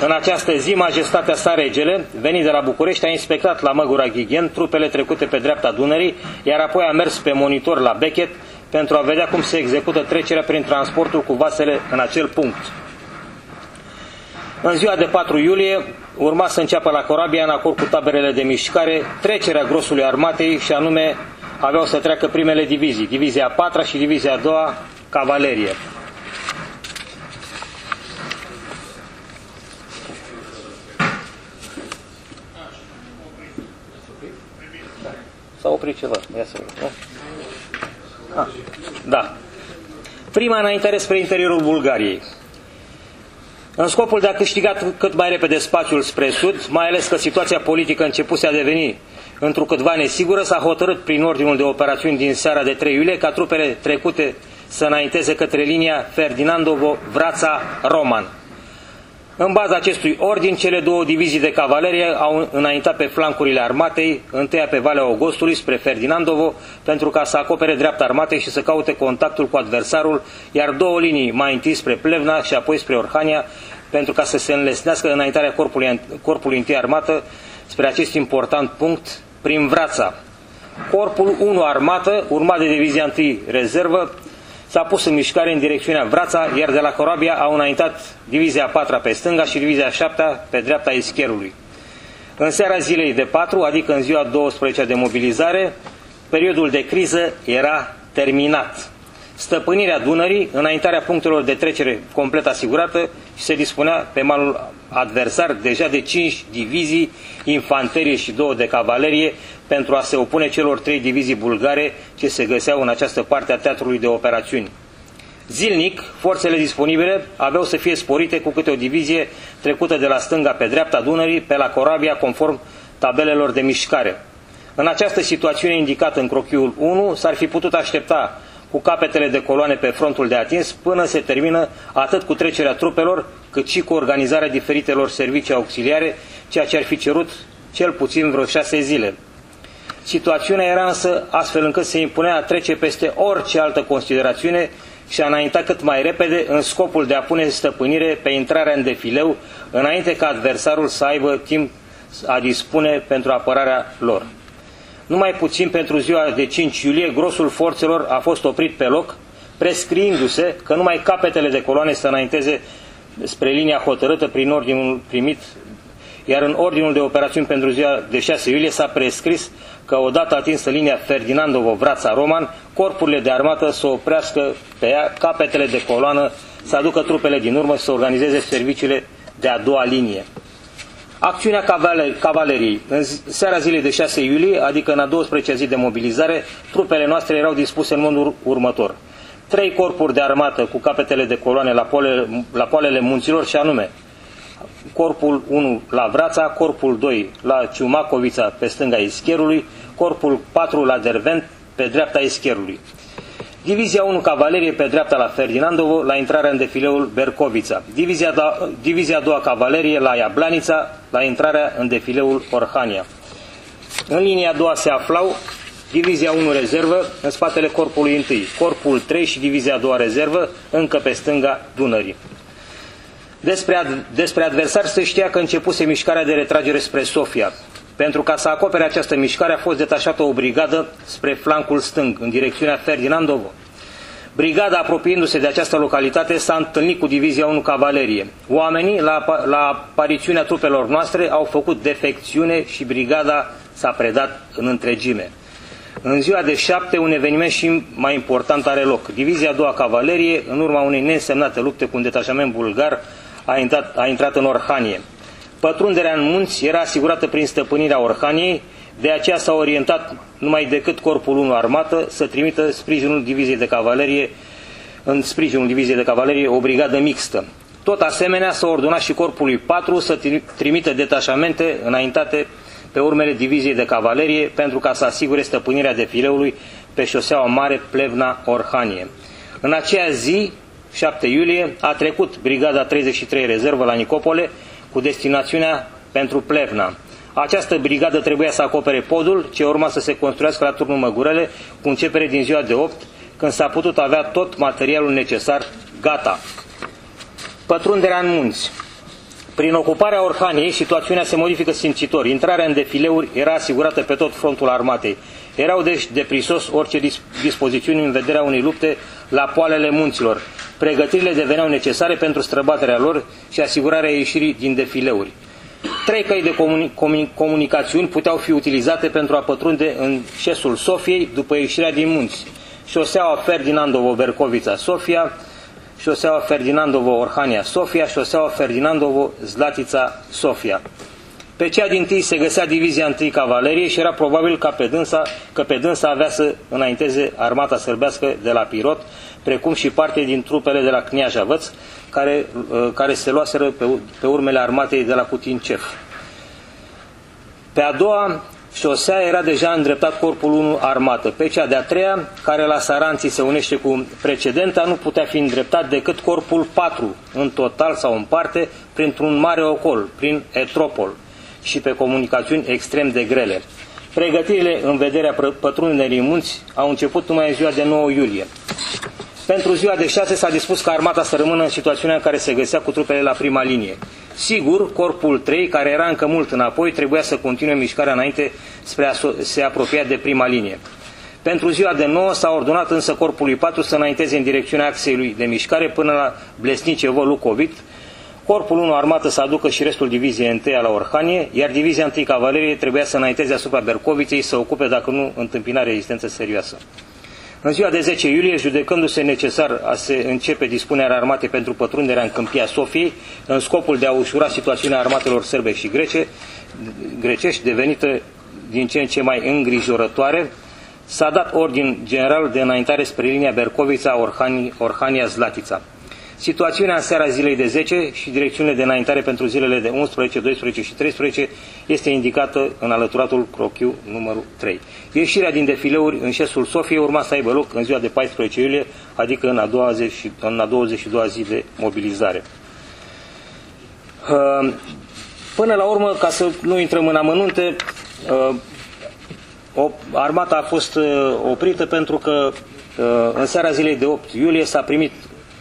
În această zi, majestatea sa regele, venit de la București, a inspectat la Măgura Ghighen trupele trecute pe dreapta Dunării, iar apoi a mers pe monitor la Beckett pentru a vedea cum se execută trecerea prin transportul cu vasele în acel punct. În ziua de 4 iulie urma să înceapă la Corabia, în acord cu taberele de mișcare, trecerea grosului armatei și anume aveau să treacă primele divizii, divizia a patra și divizia a doua, cavalerie. S-a oprit ceva, ia să vedem. Ah, da. Prima înaintare spre interiorul Bulgariei. În scopul de a câștiga cât mai repede spațiul spre sud, mai ales că situația politică începuse a deveni întrucâtva nesigură, s-a hotărât prin ordinul de operațiuni din seara de 3 iulie ca trupele trecute să înainteze către linia Ferdinandovo-Vrața-Roman. În baza acestui ordin, cele două divizii de cavalerie au înaintat pe flancurile armatei, întâia pe Valea Augustului spre Ferdinandovo, pentru ca să acopere dreapta armatei și să caute contactul cu adversarul, iar două linii mai întâi spre Plevna și apoi spre Orhania, pentru ca să se înlesnească înaintarea corpului, corpului întâi armată spre acest important punct prin Vrața. Corpul 1 armată, urmat de divizia 1 rezervă, s-a pus în mișcare în direcțiunea Vrața, iar de la Corabia au înaintat divizia 4 pe stânga și divizia 7 pe dreapta Ischerului. În seara zilei de 4, adică în ziua 12 de mobilizare, periodul de criză era terminat. Stăpânirea Dunării, înaintarea punctelor de trecere complet asigurată și se dispunea pe malul adversar deja de 5 divizii infanterie și 2 de cavalerie pentru a se opune celor 3 divizii bulgare ce se găseau în această parte a teatrului de operațiuni. Zilnic, forțele disponibile aveau să fie sporite cu câte o divizie trecută de la stânga pe dreapta Dunării pe la Corabia conform tabelelor de mișcare. În această situație indicată în crochiul 1 s-ar fi putut aștepta cu capetele de coloane pe frontul de atins până se termină atât cu trecerea trupelor cât și cu organizarea diferitelor servicii auxiliare, ceea ce ar fi cerut cel puțin vreo șase zile. Situațiunea era însă astfel încât se impunea a trece peste orice altă considerațiune și a înainta cât mai repede în scopul de a pune stăpânire pe intrarea în defileu înainte ca adversarul să aibă timp a dispune pentru apărarea lor. Numai puțin pentru ziua de 5 iulie, grosul forțelor a fost oprit pe loc, prescriindu-se că numai capetele de coloane să înainteze spre linia hotărâtă prin ordinul primit, iar în ordinul de operațiuni pentru ziua de 6 iulie s-a prescris că odată atinsă linia Ferdinandovo-Vrața-Roman, corpurile de armată să oprească pe ea capetele de coloană, să aducă trupele din urmă și să organizeze serviciile de a doua linie. Acțiunea cavaleriei. În seara zilei de 6 iulie, adică în a 12 zi de mobilizare, trupele noastre erau dispuse în modul următor. Trei corpuri de armată cu capetele de coloane la, poale, la poalele munților și anume corpul 1 la Vrața, corpul 2 la Ciumacovița pe stânga Ischierului, corpul 4 la Dervent pe dreapta Ischierului. Divizia 1 Cavalerie pe dreapta la Ferdinandovo, la intrarea în defileul Bercovița. Divizia, da, divizia 2 Cavalerie la Iablanița, la intrarea în defileul Orhania. În linia a doua se aflau Divizia 1 rezervă în spatele corpului 1, corpul 3 și divizia a doua rezervă încă pe stânga Dunării. Despre, ad, despre adversar se știa că începuse mișcarea de retragere spre Sofia. Pentru ca să acopere această mișcare a fost detașată o brigadă spre flancul stâng, în direcțiunea Ferdinandovo. Brigada, apropiindu-se de această localitate, s-a întâlnit cu Divizia 1 Cavalerie. Oamenii, la, la aparițiunea trupelor noastre, au făcut defecțiune și brigada s-a predat în întregime. În ziua de șapte, un eveniment și mai important are loc. Divizia 2 Cavalerie, în urma unei neînsemnate lupte cu un detașament bulgar, a intrat, a intrat în Orhanie. Pătrunderea în munți era asigurată prin stăpânirea Orhaniei, de aceea s-a orientat numai decât Corpul 1 Armată să trimită sprijinul diviziei de cavalerie, în sprijinul diviziei de cavalerie o brigadă mixtă. Tot asemenea s-a ordonat și Corpului 4 să trimită detașamente înaintate pe urmele diviziei de cavalerie pentru ca să asigure stăpânirea defileului pe șoseaua mare Plevna-Orhanie. În aceea zi, 7 iulie, a trecut Brigada 33 rezervă la Nicopole cu destinațiunea pentru Plevna. Această brigadă trebuia să acopere podul ce urma să se construiască la turnul Măgurele cu începere din ziua de 8, când s-a putut avea tot materialul necesar gata. Pătrunderea în munți. Prin ocuparea Orhaniei, situațiunea se modifică simțitor. Intrarea în defileuri era asigurată pe tot frontul armatei. Erau deci de prisos orice dispozițiuni în vederea unei lupte la poalele munților. Pregătirile deveneau necesare pentru străbaterea lor și asigurarea ieșirii din defileuri. Trei căi de comuni comuni comunicațiuni puteau fi utilizate pentru a pătrunde în șesul Sofiei după ieșirea din munți. Șoseaua Ferdinandovo-Bercovița-Sofia, șoseaua Ferdinandovo-Orhania-Sofia, șoseaua Ferdinandovo-Zlatița-Sofia. Pe cea din tâi se găsea divizia întâi cavalerie și era probabil ca pe dânsa, că pe dânsa avea să înainteze armata sărbească de la Pirot, precum și parte din trupele de la Cniajavăț, care, uh, care se luaseră pe, pe urmele armatei de la Cutincef. Pe a doua șosea era deja îndreptat corpul 1 armată. Pe cea de-a treia, care la Saranții se unește cu precedenta, nu putea fi îndreptat decât corpul 4, în total sau în parte, printr-un mare ocol, prin Etropol și pe comunicațiuni extrem de grele. Pregătirile în vederea pătrunderii munți au început numai în ziua de 9 iulie. Pentru ziua de 6 s-a dispus ca armata să rămână în situația în care se găsea cu trupele la prima linie. Sigur, corpul 3, care era încă mult înapoi, trebuia să continue mișcarea înainte spre a se apropia de prima linie. Pentru ziua de 9 s-a ordonat însă corpului 4 să înainteze în direcțiunea axei de mișcare până la Blesnicevo Lucovit, Corpul 1 armată să aducă și restul diviziei 1 la Orhanie, iar divizia 1 cavalerie trebuia să înainteze asupra Bercoviței să ocupe, dacă nu, întâmpina rezistență serioasă. În ziua de 10 iulie, judecându-se necesar a se începe dispunerea armatei pentru pătrunderea în câmpia Sofiei, în scopul de a ușura situația armatelor sârbe și grece, grecești, devenită din ce în ce mai îngrijorătoare, s-a dat ordin general de înaintare spre linia Bercovița-Orhania-Zlatița. Situațiunea în seara zilei de 10 și direcțiunile de înaintare pentru zilele de 11, 12 și 13 este indicată în alăturatul crochiu numărul 3. Ieșirea din defileuri în șesul Sofiei urma să aibă loc în ziua de 14 iulie, adică în a, 20, în a 22 zi de mobilizare. Uh, până la urmă, ca să nu intrăm în amănunte, uh, armata a fost uh, oprită pentru că în seara zilei de 8 iulie s-a primit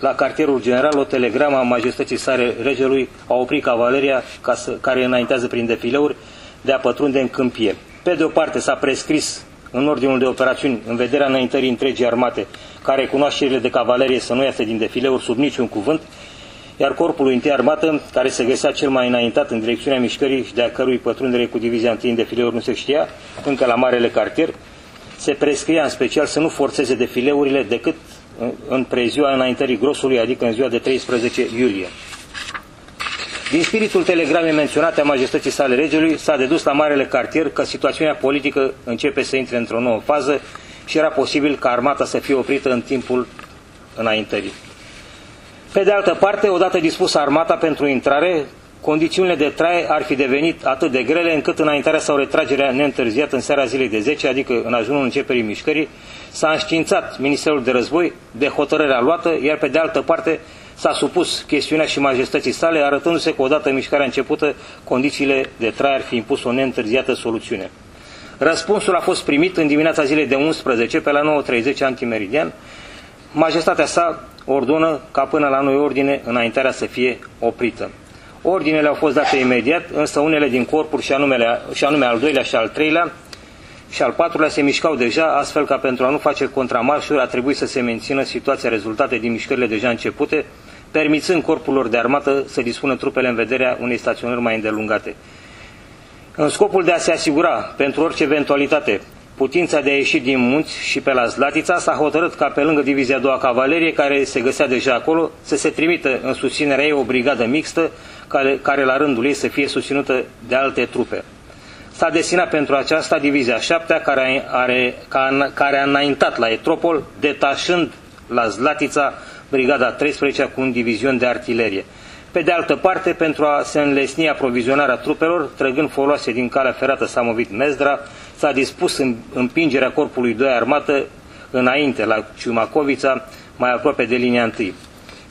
la cartierul general o telegramă a majestății sare regelui a oprit cavaleria ca să, care înaintează prin defileuri de a pătrunde în câmpie. Pe de o parte s-a prescris în ordinul de operațiuni în vederea înaintării întregii armate, care cunoașterile de cavalerie să nu iasă din defileuri sub niciun cuvânt, iar corpul întâi armată, care se găsea cel mai înaintat în direcțiunea mișcării și de a cărui pătrundere cu divizia întâi în defileuri nu se știa, încă la Marele Cartier, se prescria în special să nu forțeze defileurile decât în preziua înaintării grosului, adică în ziua de 13 iulie. Din spiritul telegramei menționate a majestății sale regelui, s-a dedus la Marele Cartier că situația politică începe să intre într-o nouă fază și era posibil ca armata să fie oprită în timpul înaintării. Pe de altă parte, odată dispusă armata pentru intrare, condițiunile de trai ar fi devenit atât de grele încât înaintarea sau retragerea neîntârziată în seara zilei de 10, adică în ajunul începerii mișcării, s-a înștiințat Ministerul de Război de hotărârea luată, iar pe de altă parte s-a supus chestiunea și majestății sale, arătându-se că odată mișcarea începută, condițiile de trai ar fi impus o neîntârziată soluțiune. Răspunsul a fost primit în dimineața zilei de 11, pe la 9.30 antimeridian. Majestatea sa ordonă ca până la noi ordine înaintarea să fie oprită. Ordinele au fost date imediat, însă unele din corpuri, și, anumele, și anume al doilea și al treilea, și al patrulea se mișcau deja, astfel că pentru a nu face contramarșuri a trebuit să se mențină situația rezultate din mișcările deja începute, permițând corpurilor de armată să dispună trupele în vederea unei staționări mai îndelungate. În scopul de a se asigura, pentru orice eventualitate, putința de a ieși din munți și pe la Zlatița, s-a hotărât ca pe lângă Divizia a doua Cavalerie, care se găsea deja acolo, să se trimită în susținerea ei o brigadă mixtă, care, care la rândul ei să fie susținută de alte trupe. S-a destinat pentru aceasta Divizia 7 care, are, care a înaintat la Etropol, detașând la Zlatița Brigada 13 cu un divizion de artilerie. Pe de altă parte, pentru a se înlesni aprovizionarea trupelor, trăgând foloase din calea ferată Samovit-Mezdra, s-a dispus în împingerea corpului 2 armată înainte, la Ciumacovița, mai aproape de linia 1.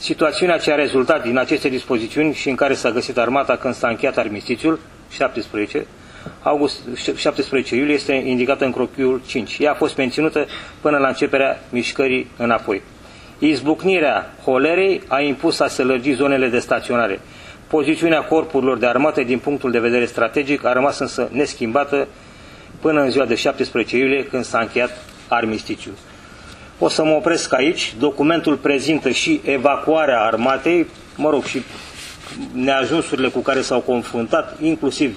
Situațiunea ce a rezultat din aceste dispozițiuni și în care s-a găsit armata când s-a încheiat armistițiul, 17, august, 17 iulie, este indicată în crochiul 5. Ea a fost menținută până la începerea mișcării înapoi. Izbucnirea holerei a impus a se lărgi zonele de staționare. Pozițiunea corpurilor de armată din punctul de vedere strategic a rămas însă neschimbată până în ziua de 17 iulie când s-a încheiat armistițiul. O să mă opresc aici. Documentul prezintă și evacuarea armatei, mă rog, și neajunsurile cu care s-au confruntat, inclusiv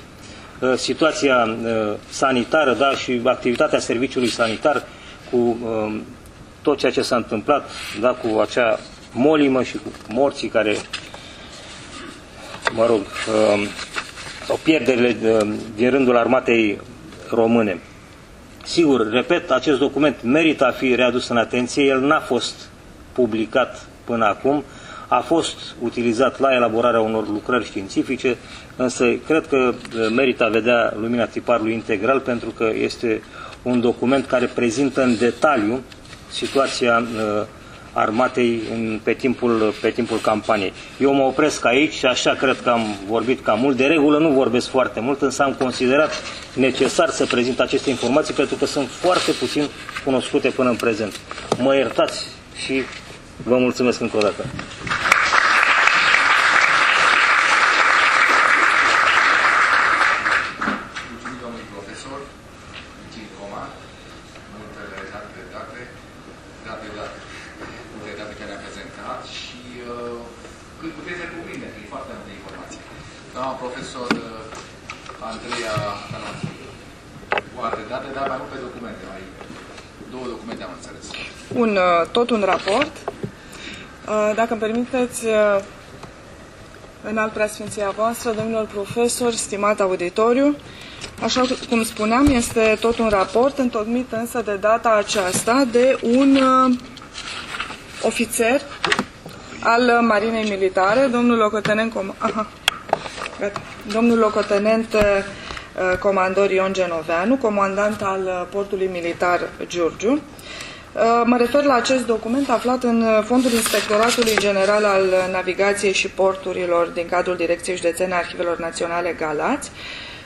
uh, situația uh, sanitară da, și activitatea serviciului sanitar cu uh, tot ceea ce s-a întâmplat da, cu acea molimă și cu morții care, mă rog, uh, sau pierderile uh, din rândul armatei române. Sigur, repet, acest document merită a fi readus în atenție, el n-a fost publicat până acum, a fost utilizat la elaborarea unor lucrări științifice, însă cred că uh, merită a vedea lumina tiparului integral pentru că este un document care prezintă în detaliu situația uh, armatei în, pe, timpul, pe timpul campaniei. Eu mă opresc aici și așa cred că am vorbit cam mult. De regulă nu vorbesc foarte mult, însă am considerat necesar să prezint aceste informații pentru că sunt foarte puțin cunoscute până în prezent. Mă iertați și vă mulțumesc încă o dată. cu alte date, dar mai mult pe documente. Mai două documente am înțeles. un, uh, tot un raport. Uh, dacă îmi permiteți, uh, în alt preasfinția voastră, domnilor profesori, stimat auditoriu, așa cum spuneam, este tot un raport, întocmit însă de data aceasta de un ofițer al Marinei Militare, domnul locotenent, com aha, gata. domnul locotenent comandor Ion Genoveanu, comandant al portului militar Giurgiu, Uh, mă refer la acest document aflat în uh, fondul Inspectoratului General al Navigației și Porturilor din cadrul Direcției Județene Arhivelor Naționale Galați,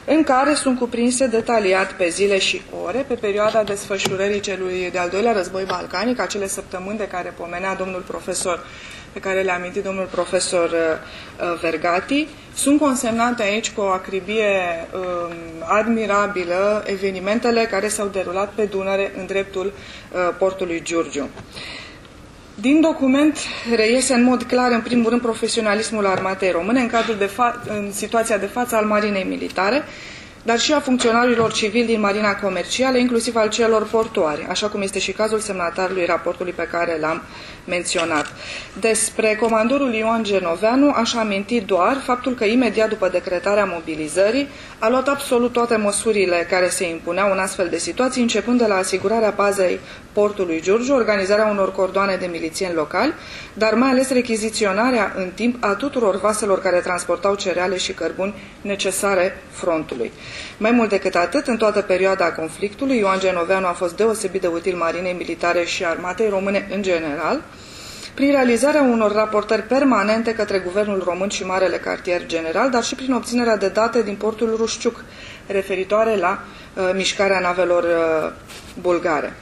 în care sunt cuprinse detaliat pe zile și ore, pe perioada desfășurării celui de-al doilea război balcanic, acele săptămâni de care pomenea domnul profesor pe care le-a amintit domnul profesor uh, Vergati, sunt consemnate aici cu o acribie um, admirabilă evenimentele care s-au derulat pe Dunăre în dreptul uh, portului Giurgiu. Din document reiese în mod clar, în primul rând, profesionalismul armatei române în, cadrul de în situația de față al marinei militare, dar și a funcționarilor civili din marina comercială, inclusiv al celor portoare, așa cum este și cazul semnatarului raportului pe care l-am menționat. Despre comandorul Ioan Genoveanu aș aminti doar faptul că imediat după decretarea mobilizării a luat absolut toate măsurile care se impuneau în astfel de situații, începând de la asigurarea pazei portului Giurgiu, organizarea unor cordoane de milițieni locali, dar mai ales rechiziționarea în timp a tuturor vaselor care transportau cereale și cărbuni necesare frontului. Mai mult decât atât, în toată perioada conflictului, Ioan Genoveanu a fost deosebit de util marinei militare și armatei române în general, prin realizarea unor raportări permanente către Guvernul Român și Marele Cartier General, dar și prin obținerea de date din portul Rușciuc, referitoare la uh, mișcarea navelor uh, bulgare.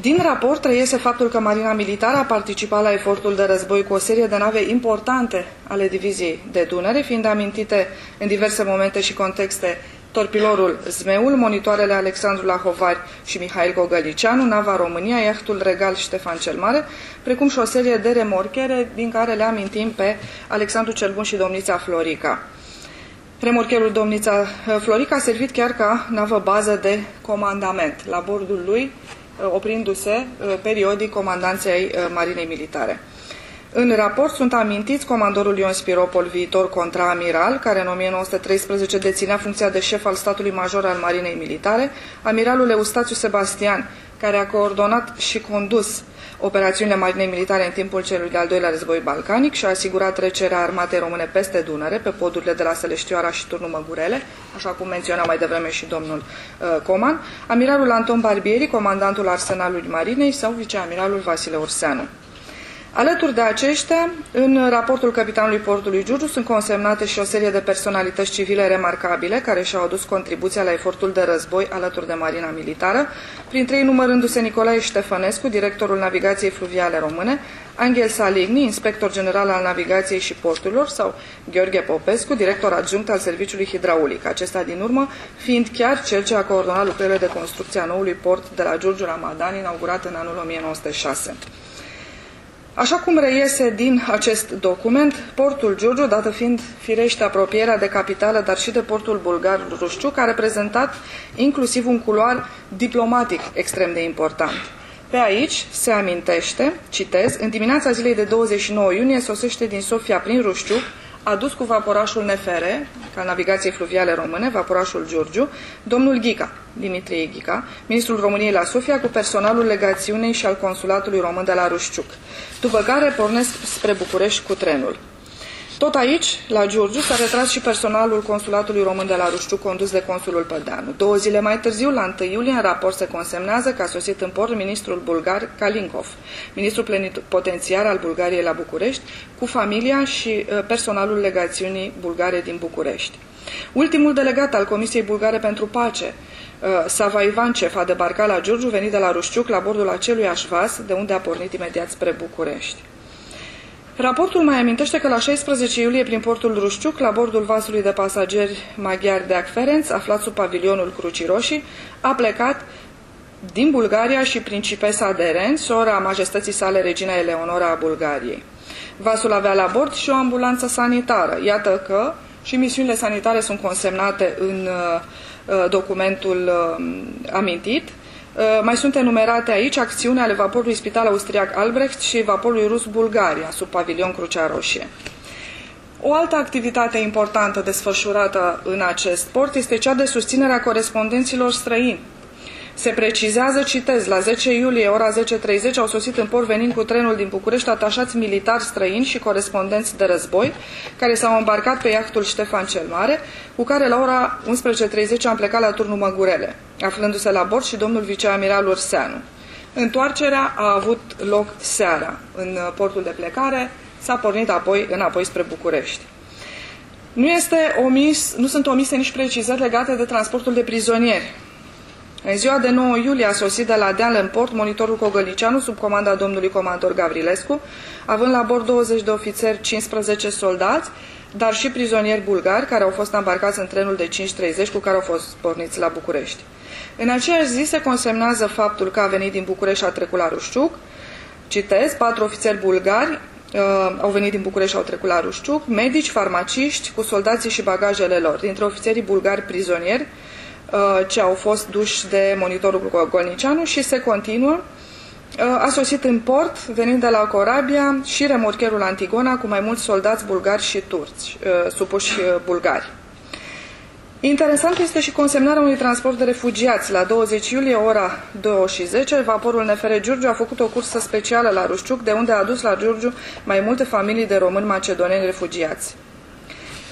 Din raport reiese faptul că Marina Militară a participat la efortul de război cu o serie de nave importante ale diviziei de Dunăre, fiind amintite în diverse momente și contexte torpilorul Zmeul, monitoarele Alexandru Lahovari și Mihail Gogălicianu, nava România, iahtul Regal Ștefan cel Mare, precum și o serie de remorchere din care le amintim pe Alexandru cel Bun și domnița Florica. Remorcherul domnița Florica a servit chiar ca navă bază de comandament. La bordul lui Uh, oprindu-se uh, periodic comandanții ai uh, Marinei Militare. În raport sunt amintiți comandorul Ion Spiropol, viitor contraamiral, care în 1913 deținea funcția de șef al statului major al Marinei Militare, amiralul Eustațiu Sebastian, care a coordonat și condus operațiunile marinei militare în timpul celui de-al doilea război balcanic și a asigurat trecerea armatei române peste Dunăre, pe podurile de la Seleștioara și Turnul Măgurele, așa cum menționa mai devreme și domnul uh, Coman, amiralul Anton Barbieri, comandantul arsenalului marinei sau viceamiralul Vasile Urseanu. Alături de aceștia, în raportul capitanului portului Giurgiu sunt consemnate și o serie de personalități civile remarcabile care și-au adus contribuția la efortul de război alături de Marina Militară, printre ei numărându-se Nicolae Ștefănescu, directorul Navigației Fluviale Române, Angel Saligni, inspector general al Navigației și Porturilor, sau Gheorghe Popescu, director adjunct al Serviciului Hidraulic, acesta din urmă fiind chiar cel ce a coordonat lucrările de construcție a noului port de la Giurgiu Ramadan, inaugurat în anul 1906. Așa cum reiese din acest document, portul Giurgiu, dată fiind firește apropierea de capitală, dar și de portul bulgar Rușciuc, a reprezentat inclusiv un culoar diplomatic extrem de important. Pe aici se amintește, citez, în dimineața zilei de 29 iunie sosește din Sofia prin Rușciuc adus cu vaporașul Nefere, ca navigație fluviale române, vaporașul Giurgiu, domnul Ghica, Dimitrie Ghica, ministrul României la Sofia, cu personalul legațiunei și al consulatului român de la Rușciuc, după care pornesc spre București cu trenul. Tot aici, la Giurgiu, s-a retras și personalul consulatului român de la Rușciu, condus de consulul Pădeanu. Două zile mai târziu, la 1 iulie, în raport se consemnează că a sosit în port ministrul bulgar Kalinkov, ministrul plenipotențiar al Bulgariei la București, cu familia și uh, personalul legațiunii bulgare din București. Ultimul delegat al Comisiei Bulgare pentru Pace, uh, Sava Ivancev, a debarcat la Giurgiu, venit de la Rușciuc, la bordul acelui așvas, de unde a pornit imediat spre București. Raportul mai amintește că la 16 iulie, prin portul Rușciuc, la bordul vasului de pasageri maghiar de Ferenc, aflat sub pavilionul Crucii Roșii, a plecat din Bulgaria și principesa de Ren, sora majestății sale regina Eleonora a Bulgariei. Vasul avea la bord și o ambulanță sanitară. Iată că și misiunile sanitare sunt consemnate în uh, uh documentul uh, amintit, Uh, mai sunt enumerate aici acțiuni ale vaporului spital austriac Albrecht și vaporului rus Bulgaria, sub pavilion Crucea Roșie. O altă activitate importantă desfășurată în acest port este cea de susținere a corespondenților străini. Se precizează, citez, la 10 iulie, ora 10.30, au sosit în port venind cu trenul din București atașați militari străini și corespondenți de război, care s-au îmbarcat pe iahtul Ștefan cel Mare, cu care la ora 11.30 am plecat la turnul Măgurele, aflându-se la bord și domnul viceamiral Urseanu. Întoarcerea a avut loc seara în portul de plecare, s-a pornit apoi înapoi spre București. Nu, este omis, nu sunt omise nici precizări legate de transportul de prizonieri. În ziua de 9 iulie a sosit de la deal în port monitorul Cogălicianu sub comanda domnului comandor Gavrilescu, având la bord 20 de ofițeri, 15 soldați, dar și prizonieri bulgari care au fost îmbarcați în trenul de 5.30 cu care au fost porniți la București. În aceeași zi se consemnează faptul că a venit din București și a trecut la Rușciuc. Citez, patru ofițeri bulgari uh, au venit din București și au trecut la Rușciuc, medici, farmaciști, cu soldații și bagajele lor. Dintre ofițerii bulgari prizonieri, uh, ce au fost duși de monitorul Golnicianu și se continuă. Uh, a sosit în port, venind de la Corabia, și remorcherul Antigona cu mai mulți soldați bulgari și turci, uh, supuși uh, bulgari. Interesant este și consemnarea unui transport de refugiați. La 20 iulie, ora 2 și 10, vaporul Nefere Giurgiu a făcut o cursă specială la Rușciuc, de unde a adus la Giurgiu mai multe familii de români macedoneni refugiați.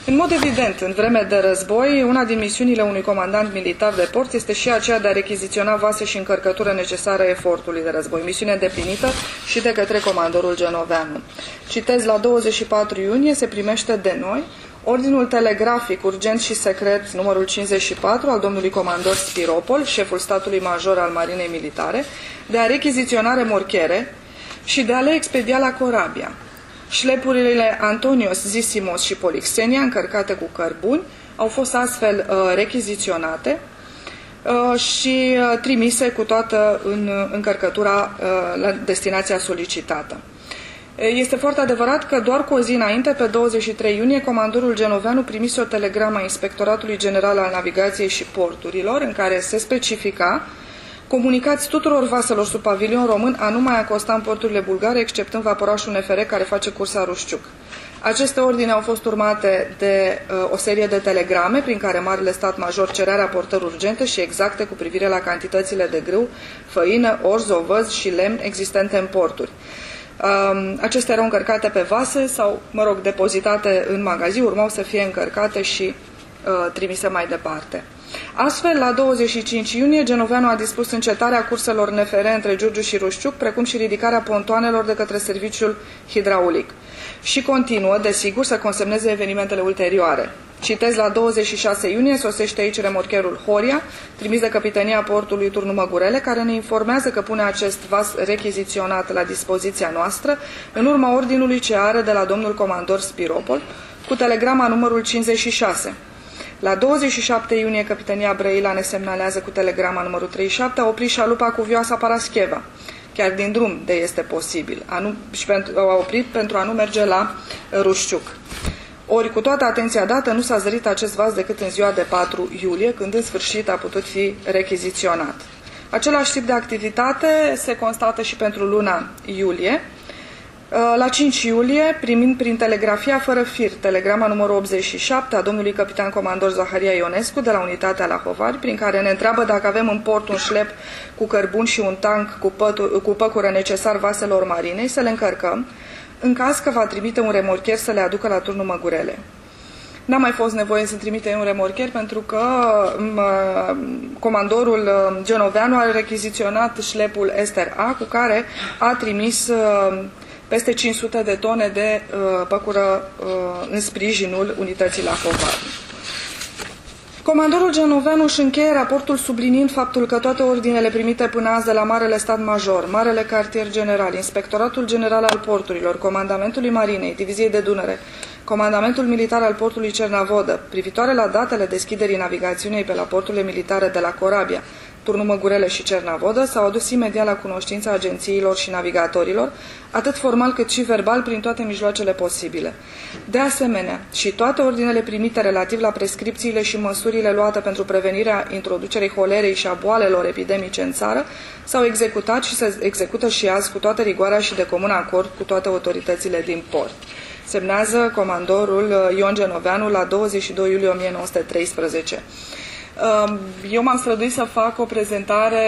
În mod evident, în vreme de război, una din misiunile unui comandant militar de port este și aceea de a rechiziționa vase și încărcătură necesară efortului de război, misiune deplinită și de către comandorul genoveanu. Citez, la 24 iunie se primește de noi Ordinul telegrafic urgent și secret numărul 54 al domnului comandor Spiropol, șeful statului major al Marinei Militare, de a rechiziționa remorchere și de a le expedia la Corabia. Șlepurile Antonios, Zisimos și Polixenia, încărcate cu cărbuni, au fost astfel uh, rechiziționate uh, și uh, trimise cu toată în încărcătura uh, la destinația solicitată. Este foarte adevărat că doar cu o zi înainte, pe 23 iunie, comandorul genoveanu primise o telegramă a Inspectoratului General al Navigației și Porturilor, în care se specifica Comunicați tuturor vaselor sub pavilion român a nu mai acosta în porturile bulgare, exceptând vaporașul NFR care face cursa Rușciuc. Aceste ordine au fost urmate de uh, o serie de telegrame prin care Marele Stat Major cerea raportări urgente și exacte cu privire la cantitățile de grâu, făină, orz, ovăz și lemn existente în porturi. Um, acestea erau încărcate pe vase sau, mă rog, depozitate în magazin, urmau să fie încărcate și uh, trimise mai departe. Astfel, la 25 iunie, Genoveanu a dispus încetarea curselor NFR între Giurgiu și Rușciuc, precum și ridicarea pontoanelor de către serviciul hidraulic. Și continuă, desigur, să consemneze evenimentele ulterioare. Citez, la 26 iunie sosește aici remorcherul Horia, trimis de Capitania Portului Turnu Măgurele, care ne informează că pune acest vas rechiziționat la dispoziția noastră, în urma ordinului ce are de la domnul comandor Spiropol, cu telegrama numărul 56. La 27 iunie, Capitania Brăila ne semnalează cu telegrama numărul 37, a oprit șalupa cu vioasa Parascheva, chiar din drum de este posibil, a, nu, și pentru, a oprit pentru a nu merge la Rușciuc. Ori, cu toată atenția dată, nu s-a zărit acest vas decât în ziua de 4 iulie, când în sfârșit a putut fi rechiziționat. Același tip de activitate se constată și pentru luna iulie, Uh, la 5 iulie, primind prin telegrafia fără fir telegrama numărul 87 a domnului capitan comandor Zaharia Ionescu de la unitatea la Hovari, prin care ne întreabă dacă avem în port un șlep cu cărbuni și un tank cu, pătu- cu păcură necesar vaselor marinei, să le încărcăm, în caz că va trimite un remorcher să le aducă la turnul Măgurele. N-a mai fost nevoie să trimite un remorcher pentru că uh, comandorul uh, Genoveanu a rechiziționat șlepul Ester A cu care a trimis uh, peste 500 de tone de uh, păcură uh, în sprijinul unității la Covar. Comandorul Genoveanu își încheie raportul subliniind faptul că toate ordinele primite până azi de la Marele Stat Major, Marele Cartier General, Inspectoratul General al Porturilor, Comandamentului Marinei, Diviziei de Dunăre, Comandamentul Militar al Portului Cernavodă, privitoare la datele deschiderii navigațiunei pe la porturile militare de la Corabia, Turnumăgurele și Cernavodă s-au adus imediat la cunoștința agențiilor și navigatorilor, atât formal cât și verbal, prin toate mijloacele posibile. De asemenea, și toate ordinele primite relativ la prescripțiile și măsurile luate pentru prevenirea introducerii holerei și a boalelor epidemice în țară s-au executat și se execută și azi cu toată rigoarea și de comun acord cu toate autoritățile din port. Semnează comandorul Ion Genoveanu la 22 iulie 1913. Um, eu m-am străduit să fac o prezentare,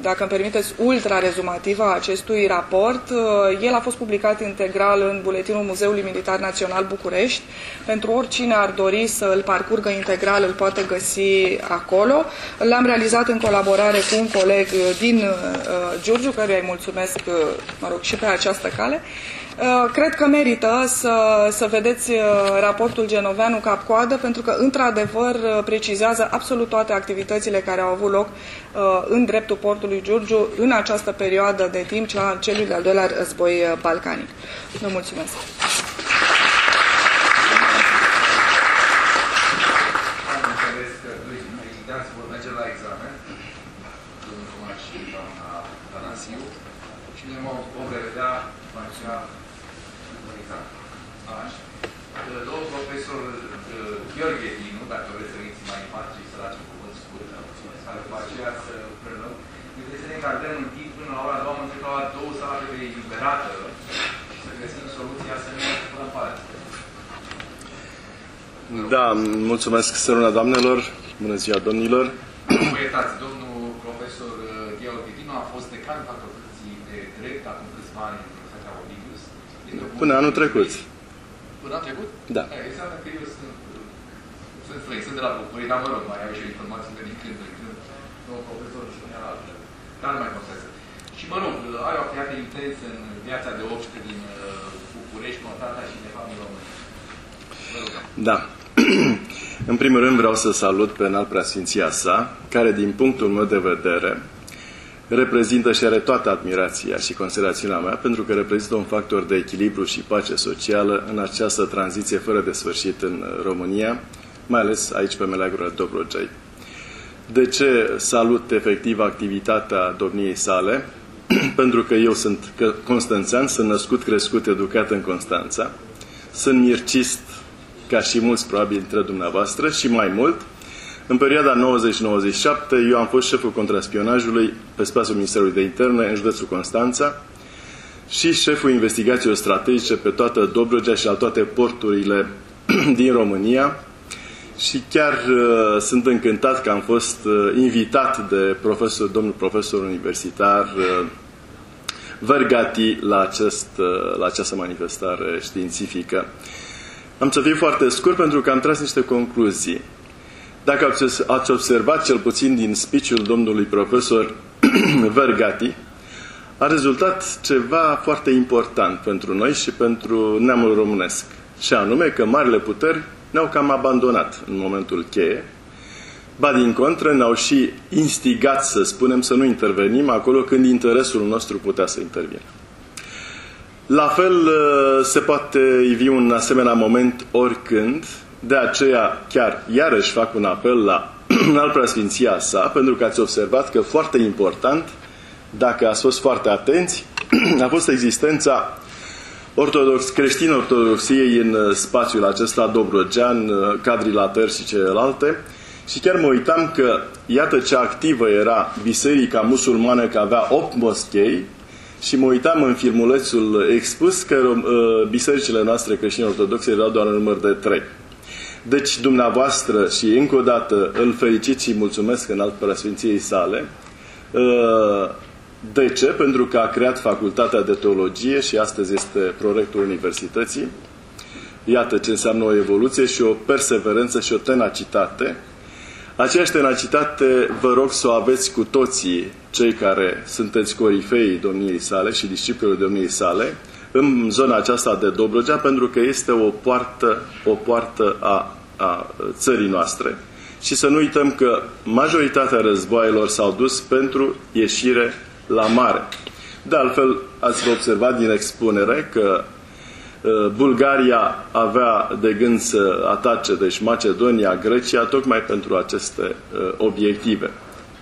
dacă îmi permiteți, ultra-rezumativă a acestui raport. Uh, el a fost publicat integral în Buletinul Muzeului Militar Național București. Pentru oricine ar dori să îl parcurgă integral, îl poate găsi acolo. L-am realizat în colaborare cu un coleg din uh, Giurgiu, căruia îi mulțumesc, uh, mă rog, și pe această cale. Uh, cred că merită să, să vedeți uh, raportul Genoveanu cap-coadă, pentru că, într-adevăr, uh, precizează absolut toate activitățile care au avut loc în dreptul portului Giurgiu în această perioadă de timp, cea al celui de-al doilea război balcanic. Vă mulțumesc! și ne vom revedea domnul profesor uh, Gheorghe Dinu, dacă vreți să veniți mai în față și să dați un cuvânt scurt, care după aceea să prelăm. Trebuie să ne încadrăm în timp până la ora a doua, la ora două să avem eliberată și să găsim soluția să ne până în parte. Da, mulțumesc, săruna doamnelor, bună ziua domnilor. Mă iertați, domnul profesor uh, Gheorghe Dinu a fost decan facultății de drept acum câțiva ani în Universitatea Ovidius. Până anul trecut. Până a trecut? Da. E, înseamnă că eu sunt, sunt flink, sunt de la București, dar mă rog, mai au și informații de din când în când. Domnul profesor și spunea la altfel. Dar nu mai contează. Și mă rog, are o activitate intensă în viața de obște din uh, București, Contata și de familie română. Da. [clears throat] în primul rând vreau să salut pe înalt preasfinția sa, care din punctul meu de vedere reprezintă și are toată admirația și considerațiunea mea pentru că reprezintă un factor de echilibru și pace socială în această tranziție fără de sfârșit în România, mai ales aici pe Meleagură Dobrogei. De ce salut efectiv activitatea domniei sale? [clears throat] pentru că eu sunt constanțean, sunt născut, crescut, educat în Constanța, sunt mircist ca și mulți probabil dintre dumneavoastră și mai mult, în perioada 90-97, eu am fost șeful contraspionajului pe spațiul Ministerului de Interne în județul Constanța și șeful investigațiilor strategice pe toată Dobrogea și la toate porturile [clears throat] din România. Și chiar uh, sunt încântat că am fost uh, invitat de profesor, domnul profesor universitar uh, Vergati la, acest, uh, la această manifestare științifică. Am să fiu foarte scurt pentru că am tras niște concluzii. Dacă ați observat cel puțin din speech domnului profesor [clears throat] Vergati, a rezultat ceva foarte important pentru noi și pentru neamul românesc. Și anume că marile puteri ne-au cam abandonat în momentul cheie, ba din contră ne-au și instigat, să spunem, să nu intervenim acolo când interesul nostru putea să intervină. La fel uh, se poate ivi un asemenea moment oricând, de aceea, chiar iarăși fac un apel la [clears throat] al preasfinția sa, pentru că ați observat că foarte important, dacă ați fost foarte atenți, [clears throat] a fost existența ortodox, creștin-ortodoxiei în uh, spațiul acesta dobrogean, uh, cadrilater și celelalte. Și chiar mă uitam că, iată ce activă era biserica musulmană, că avea 8 moschei, și mă uitam în filmulețul expus că uh, bisericile noastre creștine-ortodoxe erau doar în număr de 3. Deci, dumneavoastră, și încă o dată îl felicit și mulțumesc în alt preasfinției sale, uh, de ce? Pentru că a creat facultatea de teologie și astăzi este prorectul universității. Iată ce înseamnă o evoluție și o perseverență și o tenacitate. Aceeași tenacitate vă rog să o aveți cu toții cei care sunteți corifei domniei sale și disciplilor domniei sale, în zona aceasta de Dobrogea, pentru că este o poartă, o poartă a, a țării noastre. Și să nu uităm că majoritatea războaielor s-au dus pentru ieșire la mare. De altfel, ați observat din expunere că uh, Bulgaria avea de gând să atace, deci Macedonia, Grecia, tocmai pentru aceste uh, obiective.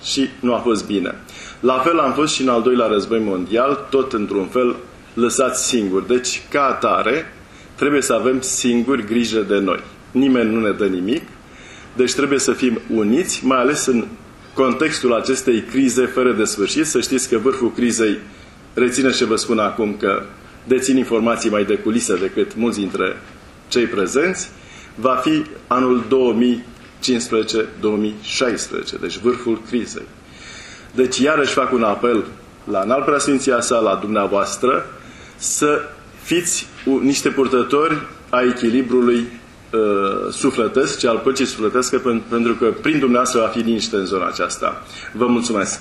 și nu a fost bine. La fel am fost și în al doilea război mondial, tot într-un fel lăsați singuri. Deci, ca atare, trebuie să avem singuri grijă de noi. Nimeni nu ne dă nimic, deci trebuie să fim uniți, mai ales în contextul acestei crize fără de sfârșit. Să știți că vârful crizei, reține și vă spun acum că dețin informații mai de culisă decât mulți dintre cei prezenți, va fi anul 2015-2016, deci vârful crizei. Deci iarăși fac un apel la înalt preasfinția sa, la dumneavoastră, să fiți niște purtători a echilibrului uh, sufletesc, ci al păcii sufletesc, pentru că prin dumneavoastră va fi liniște în zona aceasta. Vă mulțumesc!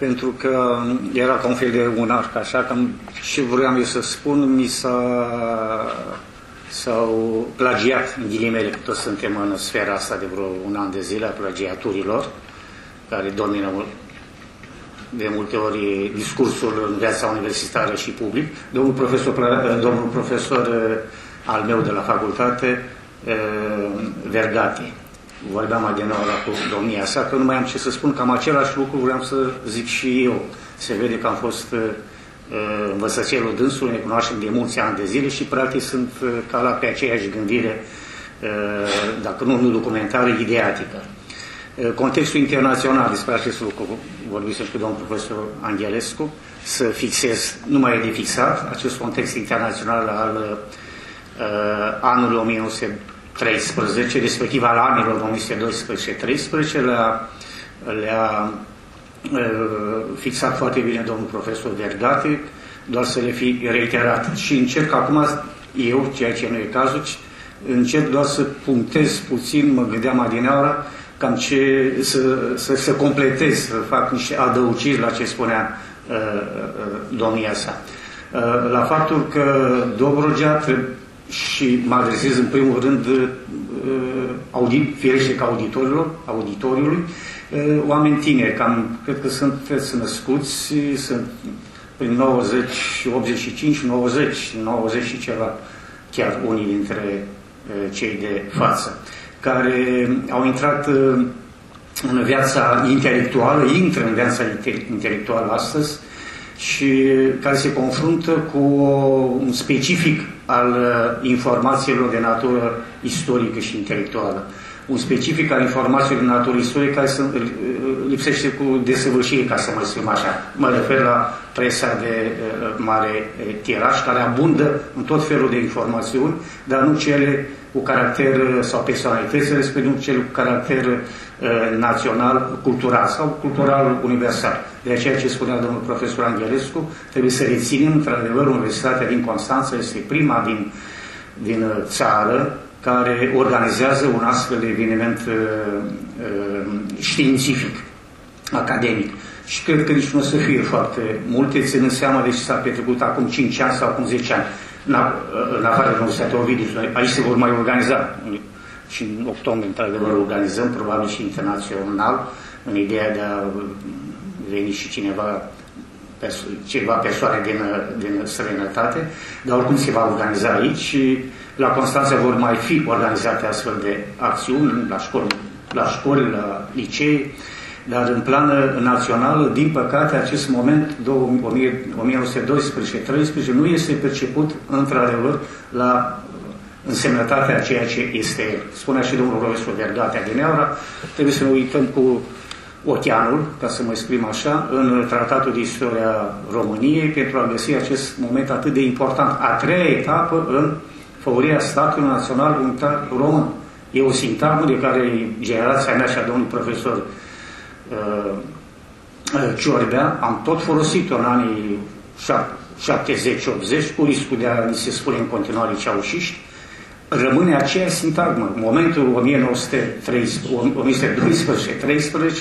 pentru că era ca un fel de un arc, așa că și vreau eu să spun, mi s-a sau plagiat, în ghilimele, că toți suntem în sfera asta de vreo un an de zile a plagiaturilor, care domină de multe ori discursul în viața universitară și public. Domnul profesor, domnul profesor uh, al meu de la facultate, uh, Vergati, vorbeam mai nou cu domnia sa, că nu mai am ce să spun, cam același lucru vreau să zic și eu. Se vede că am fost uh, învățățelul dânsului, ne cunoaștem de mulți ani de zile și practic sunt uh, ca la pe aceeași gândire, uh, dacă nu, nu documentară, ideatică. Uh, contextul internațional despre acest lucru, vorbise cu domnul profesor Angelescu, să fixez, nu mai e de fixat, acest context internațional al uh, anului 1900 13, respectiv al anilor 2012-13, le-a, le-a fixat foarte bine domnul profesor Vergate, doar să le fi reiterat. Și încerc acum, eu, ceea ce nu e cazul, încerc doar să punctez puțin, mă gândeam adineaura, cam ce, să, să, să completez, să fac niște adăuciri la ce spunea uh, uh, domnia sa. Uh, la faptul că Dobrogea trebuie și mă adresez în primul rând uh, audit, firește ca auditorilor, auditoriului, uh, oameni tineri, cam, cred că sunteți născuți, sunt prin 90, 85, 90, 90 și ceva, chiar unii dintre uh, cei de față, care au intrat în viața intelectuală, intră în viața intelectuală astăzi și care se confruntă cu un specific al uh, informațiilor de natură istorică și intelectuală. Un specific al informațiilor de natură istorică care să, uh, lipsește cu desăvârșire, ca să mă spun așa. Mă refer la presa de uh, mare tiraj, care abundă în tot felul de informațiuni, dar nu cele cu caracter sau personalitățile, respectiv nu cele cu caracter uh, național, cultural sau cultural universal. De aceea ce spunea domnul profesor Angelescu, trebuie să reținem, într-adevăr, Universitatea din Constanța este prima din, din uh, țară care organizează un astfel de eveniment uh, uh, științific, academic. Și cred că nici nu o să fie foarte multe, ținând seama de ce s-a petrecut acum 5 ani sau acum 10 ani. în, în afară de Universitatea Ovidiu. Aici se vor mai organiza și în octombrie, într-adevăr, organizăm, probabil și internațional, în ideea de a veni și cineva perso ceva persoane din, din străinătate, dar oricum se va organiza aici și la Constanța vor mai fi organizate astfel de acțiuni la școli, la, școli, la licee, dar în plan național, din păcate, acest moment 1912-13 nu este perceput într-adevăr la însemnătatea a ceea ce este. Spunea și domnul profesor Vergatea din Eura, trebuie să ne uităm cu oceanul, ca să mă exprim așa, în Tratatul de Istoria României pentru a găsi acest moment atât de important. A treia etapă în favoria statului național unitar român. E o sintagmă de care generația mea și a domnului profesor uh, uh Ciorbea am tot folosit-o în anii 70-80 cu riscul de a ni se spune în continuare ceaușiști, rămâne aceeași sintagmă. Momentul